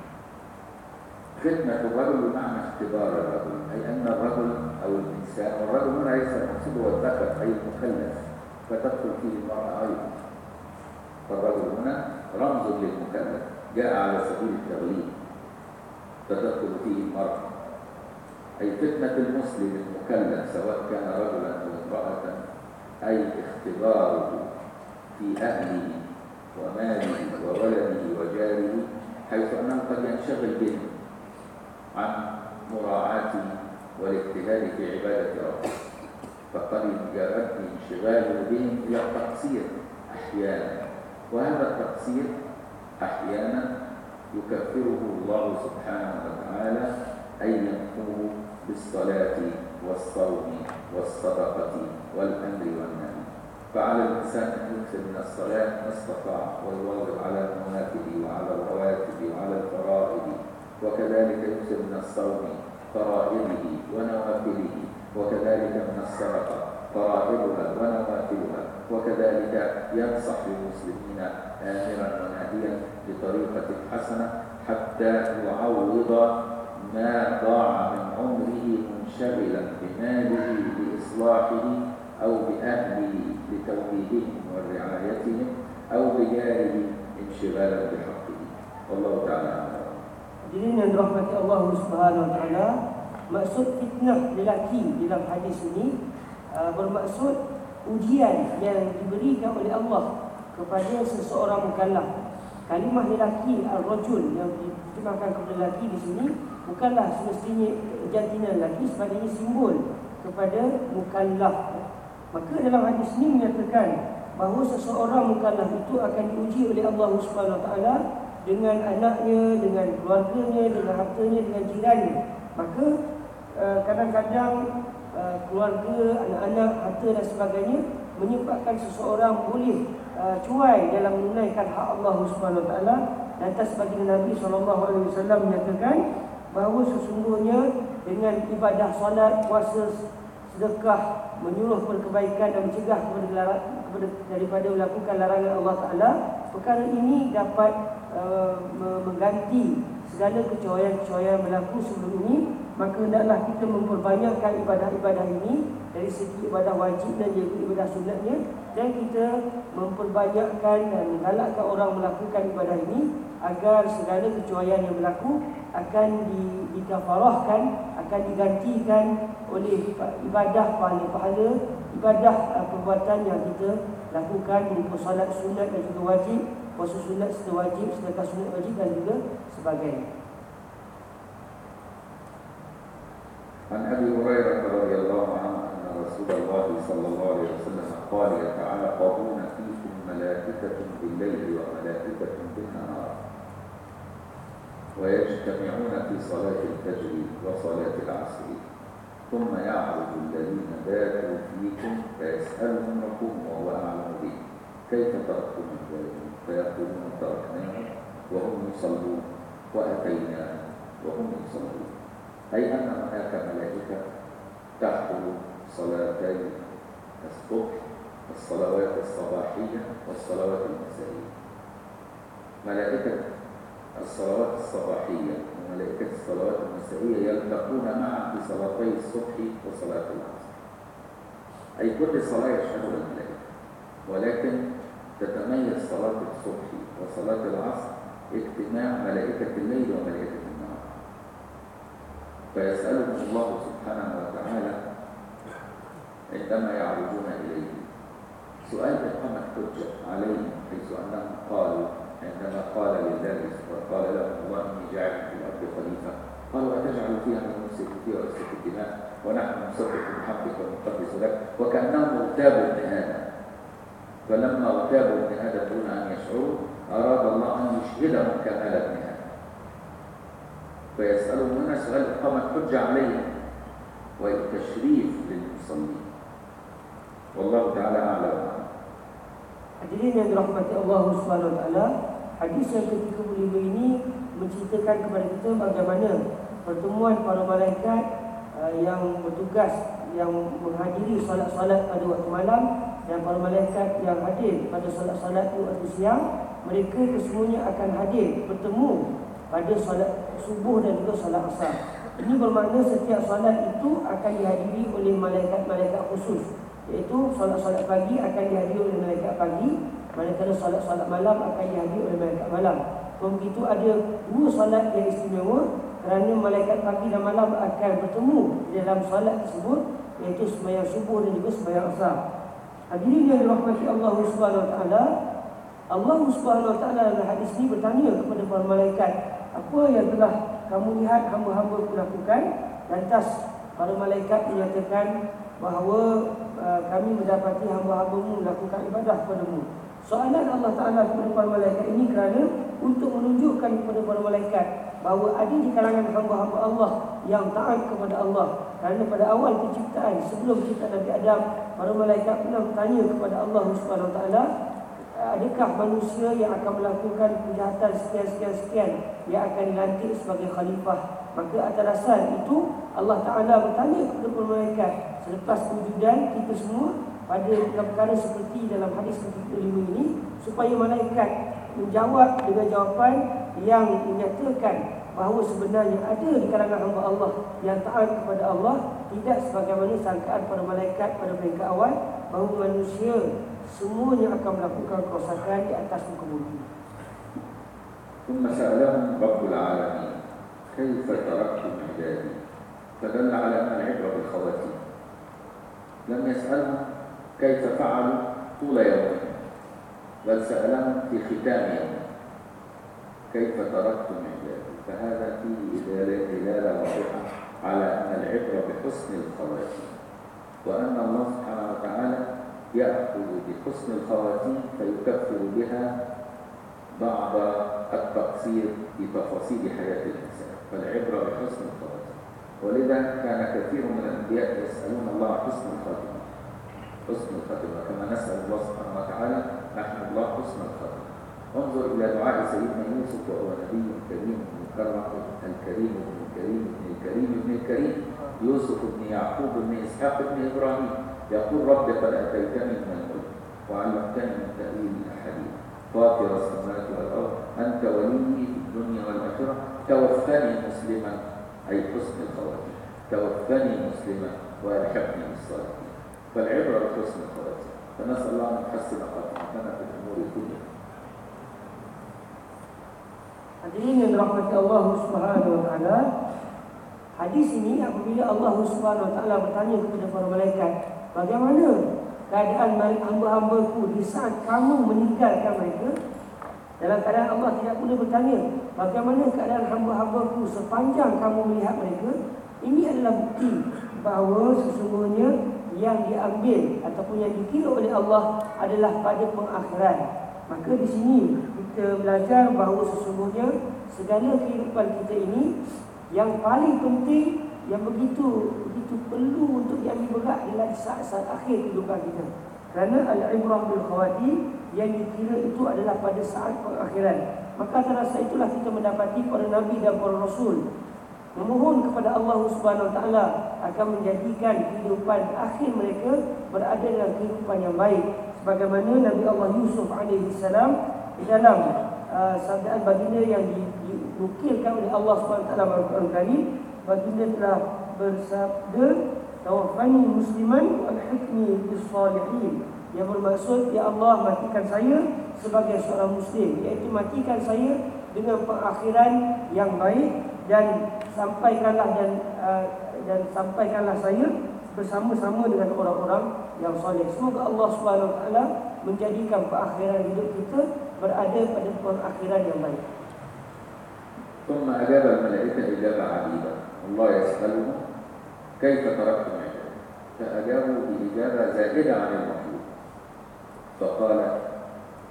فتنة الرجل بمعنى اختبار الرجل أي أن الرجل أو الإنسان والرجل هنا ليس المقصود هو الذكر أي المكلف فتدخل فيه المرأة أيضا. فالرجل هنا رمز للمكلف جاء على سبيل التغليب فتدخل فيه المرأة. أي فتنة المسلم المكلف سواء كان رجلا أو امرأة أي اختباره في أهله وماله وولده وجاره حيث أنه قد ينشغل به عن مراعاة والاجتهاد في عبادة ربه. فقد يؤدي انشغاله بهم إلى التقصير أحيانا. وهذا التقصير أحيانا يكفره الله سبحانه وتعالى أن ينفوه بالصلاة والصوم والصدقة والأمر والنهي. فعلى الإنسان أن يكثر من الصلاة ما استطاع ويواظب على النوافل وعلى الرواتب وعلى الفرائض. وكذلك يكثر من الصوم فرائضه ونوافله. وكذلك من الصدقة فرائضها ونوافلها. وكذلك ينصح للمسلمين آمرا ونهيا بطريقة حسنة حتى يعوض ما ضاع من عمره منشغلا بماله لإصلاحه أو بأهله لتوحيدهم ورعايتهم أو بجاره انشغالا بحقه والله تعالى أعلم Hadirin yang dirahmati Allah Subhanahu Wa Taala, maksud fitnah lelaki dalam hadis ini uh, bermaksud ujian yang diberikan oleh Allah kepada seseorang mukallaf. Kalimah lelaki al-rajul yang diterjemahkan kepada lelaki di sini bukanlah semestinya jantina lelaki sebagai simbol kepada mukallaf. Maka dalam hadis ini menyatakan bahawa seseorang mukallaf itu akan diuji oleh Allah Subhanahu Wa Taala dengan anaknya, dengan keluarganya, dengan hartanya, dengan jirannya. Maka uh, kadang-kadang uh, keluarga, anak-anak, harta dan sebagainya menyebabkan seseorang boleh uh, cuai dalam menunaikan hak Allah Subhanahu taala. Dan atas baginda Nabi wasallam menyatakan bahawa sesungguhnya dengan ibadah solat, puasa, sedekah, menyuruh perkebaikan dan mencegah kepada, kepada daripada melakukan larangan Allah taala, perkara ini dapat Uh, mengganti segala kecewayaan-kecewayaan berlaku sebelum ini maka hendaklah kita memperbanyakkan ibadah-ibadah ini dari segi ibadah wajib dan juga ibadah sunatnya dan kita memperbanyakkan dan menggalakkan orang melakukan ibadah ini agar segala kecewayaan yang berlaku akan dikafarahkan akan digantikan oleh ibadah pahala-pahala ibadah uh, perbuatan yang kita lakukan berupa solat sunat dan juga wajib puasa sunat serta wajib, sedekah sunat wajib dan juga sebagainya. عن أبي هريرة رضي الله عنه أن رسول الله صلى الله عليه وسلم قال يتعاقبون فيكم ملائكة بالليل وملائكة بالنهار ويجتمعون في صلاة الفجر وصلاة العصر. ثم يعرض الذين باتوا فيكم فيسالهم ربهم وهو أعلم به. كيف تركتم ذلك فيقولون تركناه وهم يصلون؟ وأتينا وهم يصلون. أي أن هناك ملائكة تحضر صلاتي الصبح الصلوات الصباحية والصلوات المسائية ملائكة الصلوات الصباحية وملائكة الصلوات المسائية يلتقون معا في صلاتي الصبح وصلاة العصر. أي كل صلاة يشهدها الملائكة ولكن تتميز صلاة الصبح وصلاة العصر اجتماع ملائكة الليل وملائكة فيسألهم الله سبحانه وتعالى عندما يعرضون إليه. سؤال إقامة حجة عليهم حيث أنهم قالوا عندما قال لله قال لهم الله إني جاعل في الأرض خليفة. قالوا أتجعل فيها من يمسك فيها ويسفك الدماء ونحن نسبح بحمدك ونقدس لك. وكأنهم ارتابوا من هذا فلما اغتابوا ابن هذا دون أن يشعروا أراد الله أن يشهدهم كمال ابن فيسألهم هنا سؤال إقامة حجة عليهم والتشريف للمصلين والله تعالى أعلم Hadirin yang dirahmati Allah Subhanahu Wa Taala, hadis yang ke-35 ini menceritakan kepada kita bagaimana pertemuan para malaikat uh, yang bertugas yang menghadiri solat-solat pada waktu malam dan para malaikat yang hadir pada solat-solat waktu siang mereka kesemuanya akan hadir bertemu pada solat subuh dan juga solat asar. Ini bermakna setiap solat itu akan dihadiri oleh malaikat-malaikat khusus. Iaitu solat-solat pagi akan dihadiri oleh malaikat pagi Manakala solat-solat malam akan dihadiri oleh malaikat malam. Begitu ada dua solat yang istimewa Kerana malaikat pagi dan malam akan bertemu dalam solat tersebut Iaitu sembahyang subuh dan juga sembahyang asar. Hadirin yang dirahmati Allah Subhanahu Wa Taala Allah Subhanahu Wa Taala dalam hadis ini bertanya kepada para malaikat Apa yang telah kamu lihat hamba-hamba lakukan Lantas para malaikat menyatakan bahawa uh, kami mendapati hamba-hambamu melakukan ibadah kepadamu. Soalan Allah Ta'ala kepada para malaikat ini kerana untuk menunjukkan kepada para malaikat bahawa ada di kalangan hamba-hamba Allah yang taat kepada Allah. Kerana pada awal penciptaan, sebelum kita Nabi Adam, para malaikat pernah bertanya kepada Allah Subhanahu Taala, adakah manusia yang akan melakukan kejahatan sekian-sekian-sekian yang akan dilantik sebagai khalifah. Maka atas dasar itu Allah Ta'ala bertanya kepada malaikat Selepas kewujudan kita semua Pada perkara seperti dalam hadis ketiga lima ini Supaya malaikat menjawab dengan jawapan Yang menyatakan bahawa sebenarnya ada di kalangan hamba Allah Yang taat kepada Allah Tidak sebagaimana sangkaan para malaikat pada peringkat awal Bahawa manusia semuanya akan melakukan kerosakan di atas muka bumi. ثم سألهم رب العالمين كيف تركتم عبادي فدل على أن العبرة بالخواتيم. لم يسألهم كيف فعلوا طول يومهم بل سألهم في ختام يومهم كيف تركتم عبادي فهذا فيه دلالة واضحة على أن العبرة بحسن الخواتيم وأن الله سبحانه وتعالى يأخذ بحسن الخواتيم فيكفر بها بعض التقصير في تفاصيل حياة الإنسان. فالعبرة بحسن الخواتيم. ولذا كان كثير من الأنبياء يسألون الله حسن الخاتمة. حسن الخاتمة. كما نسأل الله سبحانه وتعالى نحن الله حسن الخاتمة. انظر إلى دعاء سيدنا يوسف وهو نبي كريم مكرم الكريم ابن الكريم ابن الكريم ابن الكريم يوسف بن يعقوب بن إسحاق بن إبراهيم. يقول رب قد أتيتني من الملك وعلمتني من تأويل الأحاديث. فاطر السماوات والأرض أنت ولي في الدنيا والآخرة. توفني مسلما أي حسن الخواتيم توفني مسلما وألحقني بالصالحين. فالعبرة بحسن الخواتيم فنسأل الله أن يحسن خاتمتنا في الأمور كلها Hadirin yang dirahmati Allah Subhanahu wa taala. Hadis ini apabila Allah Subhanahu wa taala bertanya kepada para malaikat, bagaimana keadaan hamba-hambaku di saat kamu meninggalkan mereka? Dalam keadaan Allah tidak pernah bertanya, bagaimana keadaan hamba-hambaku sepanjang kamu melihat mereka? Ini adalah bukti bahawa sesungguhnya yang diambil ataupun yang dikira oleh Allah adalah pada pengakhiran. Maka di sini kita belajar bahawa sesungguhnya segala kehidupan kita ini yang paling penting yang begitu begitu perlu untuk yang berat adalah saat-saat akhir kehidupan kita. Kerana al-ibrah bil khawati yang dikira itu adalah pada saat pengakhiran. Maka terasa itulah kita mendapati para nabi dan para rasul memohon kepada Allah Subhanahu Wa Taala akan menjadikan kehidupan akhir mereka berada dalam kehidupan yang baik sebagaimana Nabi Allah Yusuf alaihi salam di dalam uh, sabdaan baginda yang dinukilkan oleh Allah Subhanahu Wa Taala Al-Quran Karim baginda telah bersabda tawaffani musliman wal hikmi bis salihin yang bermaksud ya Allah matikan saya sebagai seorang muslim iaitu matikan saya dengan pengakhiran yang baik dan sampaikanlah dan uh, dan sampaikanlah saya bersama-sama dengan orang-orang yang soleh. Semoga Allah Subhanahu Wa Taala menjadikan perakhiran hidup kita berada pada perakhiran yang baik. ثم أجاب الملائكة إجابة عجيبة الله يسأله كيف تركتم عبادي فأجابوا بإجابة زائدة عن المطلوب. فقال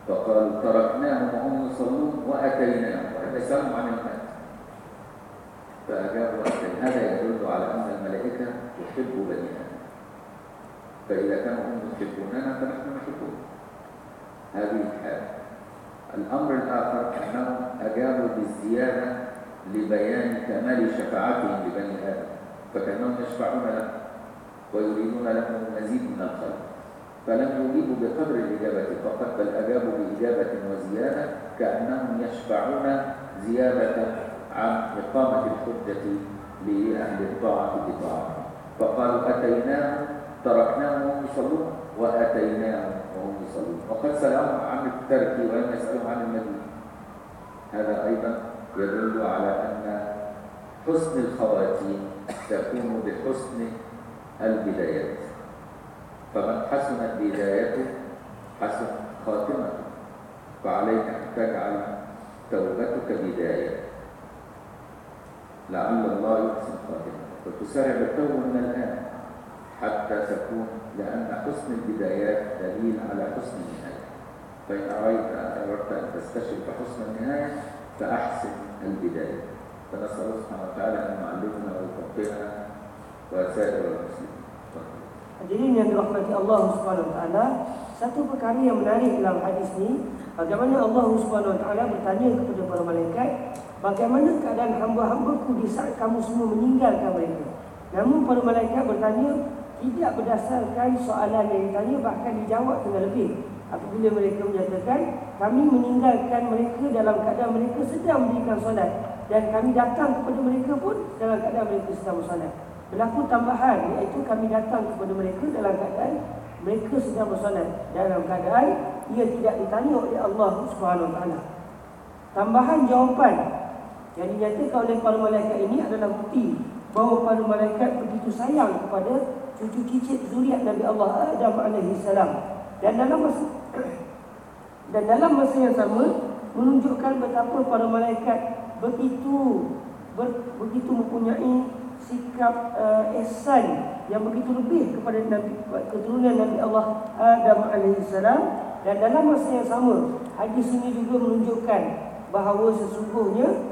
فقالوا تركناهم وهم يصلون وأتيناهم وهذا سلم عن المات. فأجابوا أتينا هذا يدل على أن الملائكة تحب بني آدم. فإذا كانوا هم يحبوننا فنحن نحبهم. هذه الحالة الأمر الآخر أنهم أجابوا بالزيادة لبيان كمال شفاعتهم لبني آدم. فكأنهم يشفعون لهم ويريدون لهم المزيد من الخلق. فلم يجيبوا بقدر الإجابة فقط بل أجابوا بإجابة وزيادة كأنهم يشفعون زيادة عن إقامة الحجة لأهل الطاعة بطاعة. فقالوا أتيناه تركناهم وهم يصلون. وأتيناهم وهم يصلون. وقد سالهم عن الترك ولم يسالهم عن المدين. هذا أيضا يدل على أن حسن الخواتيم تكون بحسن البدايات. فمن حسنت بدايته حسن خاتمته. فعليك أن تجعل توبتك بداية. لعل الله يحسن خاتمتك فتسارع بالتوبة من الآن حتى تكون لأن حسن البدايات دليل على حسن النهاية. فإن اردت أردت أن تستشرف حسن النهاية فأحسن البداية. فنسال الله سبحانه وتعالى ان يعلمنا ويفقهنا وسائر المسلمين Hadirin yang dirahmati Allah Subhanahu Wa Taala, satu perkara yang menarik dalam hadis ni, bagaimana Allah Subhanahu Wa Taala bertanya kepada para malaikat, bagaimana keadaan hamba-hambaku di saat kamu semua meninggalkan mereka. Namun para malaikat bertanya tidak berdasarkan soalan yang ditanya bahkan dijawab dengan lebih. Apabila mereka menyatakan kami meninggalkan mereka dalam keadaan mereka sedang mendirikan solat dan kami datang kepada mereka pun dalam keadaan mereka sedang bersolat. Berlaku tambahan iaitu kami datang kepada mereka dalam keadaan mereka sedang bersolat dalam keadaan ia tidak ditanya oleh Allah Subhanahu Wa. Tambahan jawapan yang dinyatakan oleh para malaikat ini adalah bukti bahawa para malaikat begitu sayang kepada cucu cicit zuriat Nabi Allah Adam alaihi salam. Dan dalam masa dan dalam masa yang sama menunjukkan betapa para malaikat begitu ber, begitu mempunyai sikap uh, ihsan yang begitu lebih kepada Nabi keturunan Nabi Allah Adam alaihissalam dan dalam masa yang sama hadis ini juga menunjukkan bahawa sesungguhnya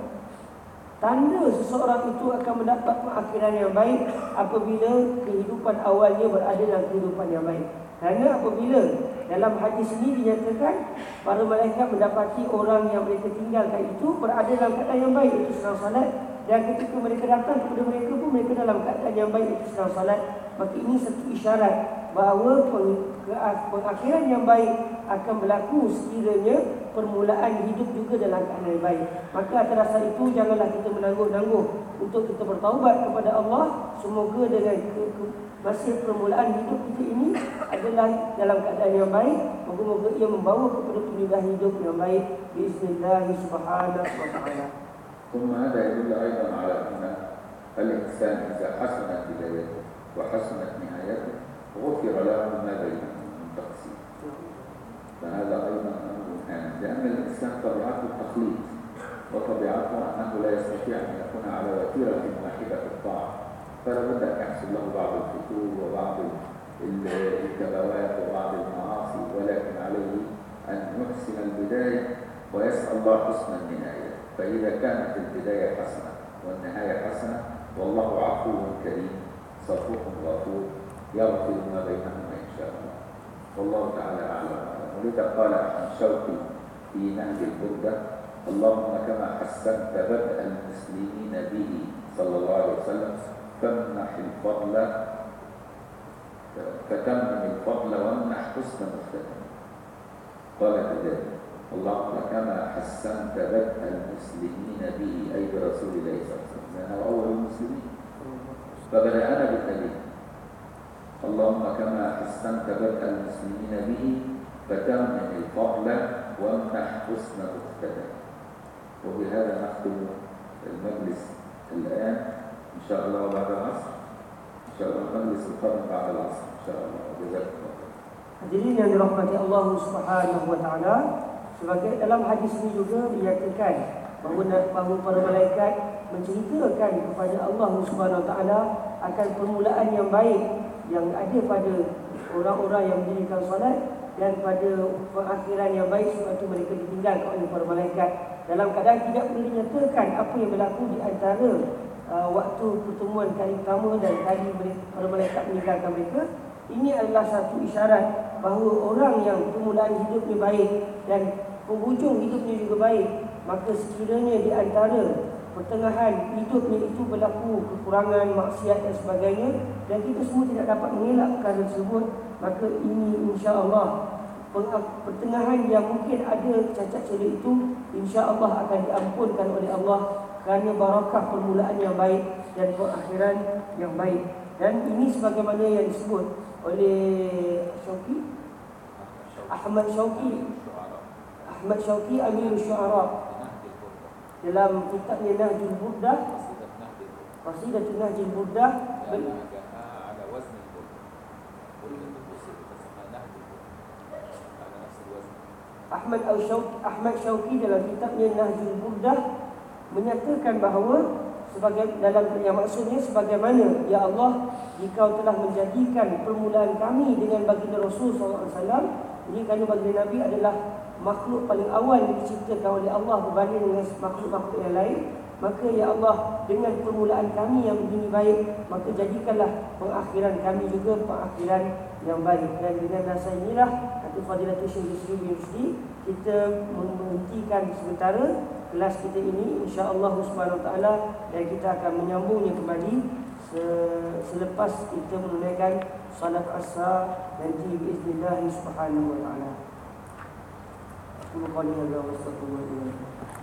tanda seseorang itu akan mendapat pengakhiran yang baik apabila kehidupan awalnya berada dalam kehidupan yang baik. Kerana apabila dalam hadis ini dinyatakan para malaikat mendapati orang yang mereka tinggalkan itu berada dalam keadaan yang baik itu sedang salat dan ketika mereka datang kepada mereka pun mereka dalam keadaan yang baik itu sedang salat maka ini satu isyarat bahawa pengakhiran yang baik akan berlaku sekiranya permulaan hidup juga dalam keadaan yang baik. Maka atas dasar itu janganlah kita menangguh-nangguh untuk kita bertaubat kepada Allah. Semoga dengan ke, ke, masih permulaan hidup kita ini adalah dalam keadaan yang baik. Moga-moga ia membawa kepada pilihan hidup yang baik. Bismillah subhanahu wa ta'ala. ثم هذا يدل أيضا على ان الانسان اذا حسنت بدايته وحسنت نهايته غفر له ما بينه من تقصير فهذا أيضا أمر هام لأن الانسان طبيعته التقليد وطبيعته انه لا يستطيع ان يكون على وتيره واحدة في الطاعه فلا بد ان يحصل له بعض الفتور وبعض الكبوات وبعض المعاصي ولكن عليه أن يحسن البداية ويسأل الله حسن النهاية. فإذا كانت البداية حسنة والنهاية حسنة والله عفو كريم صفوح غفور يغفر ما بينهما إن شاء الله. والله تعالى أعلم. ولذا قال أحمد شوقي في نهج البرده اللهم كما حسنت بدء المسلمين به صلى الله عليه وسلم فامنح الفضل. فتمم الفضل وامنح حسن مختتم قال كذلك اللهم كما حسنت بدء المسلمين به أي برسول الله صلى الله عليه وسلم لأنه اول المسلمين. فبدانا بالنبي اللهم كما حسنت بدء المسلمين به فتمم الفضل وامنح حسن مختتم وبهذا نختم المجلس الآن. ان شاء الله بعد العصر ان شاء الله المجلس القادم بعد العصر ان شاء الله جزاكم الله Hadirin yang dirahmati Allah Subhanahu wa taala, sebagai dalam hadis ini juga dinyatakan bahawa bahawa para malaikat menceritakan kepada Allah Subhanahu wa taala akan permulaan yang baik yang ada pada orang-orang yang mendirikan solat dan pada pengakhiran yang baik sebab itu mereka ditinggalkan oleh para malaikat dalam keadaan tidak boleh dinyatakan apa yang berlaku di antara uh, waktu pertemuan kali pertama dan kali para malaikat meninggalkan mereka ini adalah satu isyarat bahawa orang yang permulaan hidupnya baik dan penghujung hidupnya juga baik maka sekiranya di antara pertengahan hidupnya itu berlaku kekurangan maksiat dan sebagainya dan kita semua tidak dapat mengelak perkara tersebut maka ini insya-Allah pertengahan yang mungkin ada cacat celah itu insya-Allah akan diampunkan oleh Allah kerana barakah permulaan yang baik dan keakhiran yang baik. Dan ini sebagaimana yang disebut oleh Syauqi Ahmad Syauqi Ahmad Syauqi Amir Syuara dalam kitabnya Nahjul Burda pasti dah tengah Burda Ahmad Al Ahmad Syauqi dalam kitabnya Nahjul Burda menyatakan bahawa sebagai dalam yang maksudnya sebagaimana ya Allah jika telah menjadikan permulaan kami dengan baginda Rasul SAW ini kerana baginda Nabi adalah makhluk paling awal yang diciptakan oleh Allah berbanding dengan makhluk-makhluk yang lain. Maka ya Allah dengan permulaan kami yang begini baik maka jadikanlah pengakhiran kami juga pengakhiran yang baik. Dan dengan dasar inilah kata Fadilatul Syekh Yusri kita menghentikan sementara kelas kita ini insya-Allah Subhanahu taala dan kita akan menyambungnya kembali se- selepas kita menunaikan salat asar nanti biiznillah Subhanahu Wa taala. Kasih kerana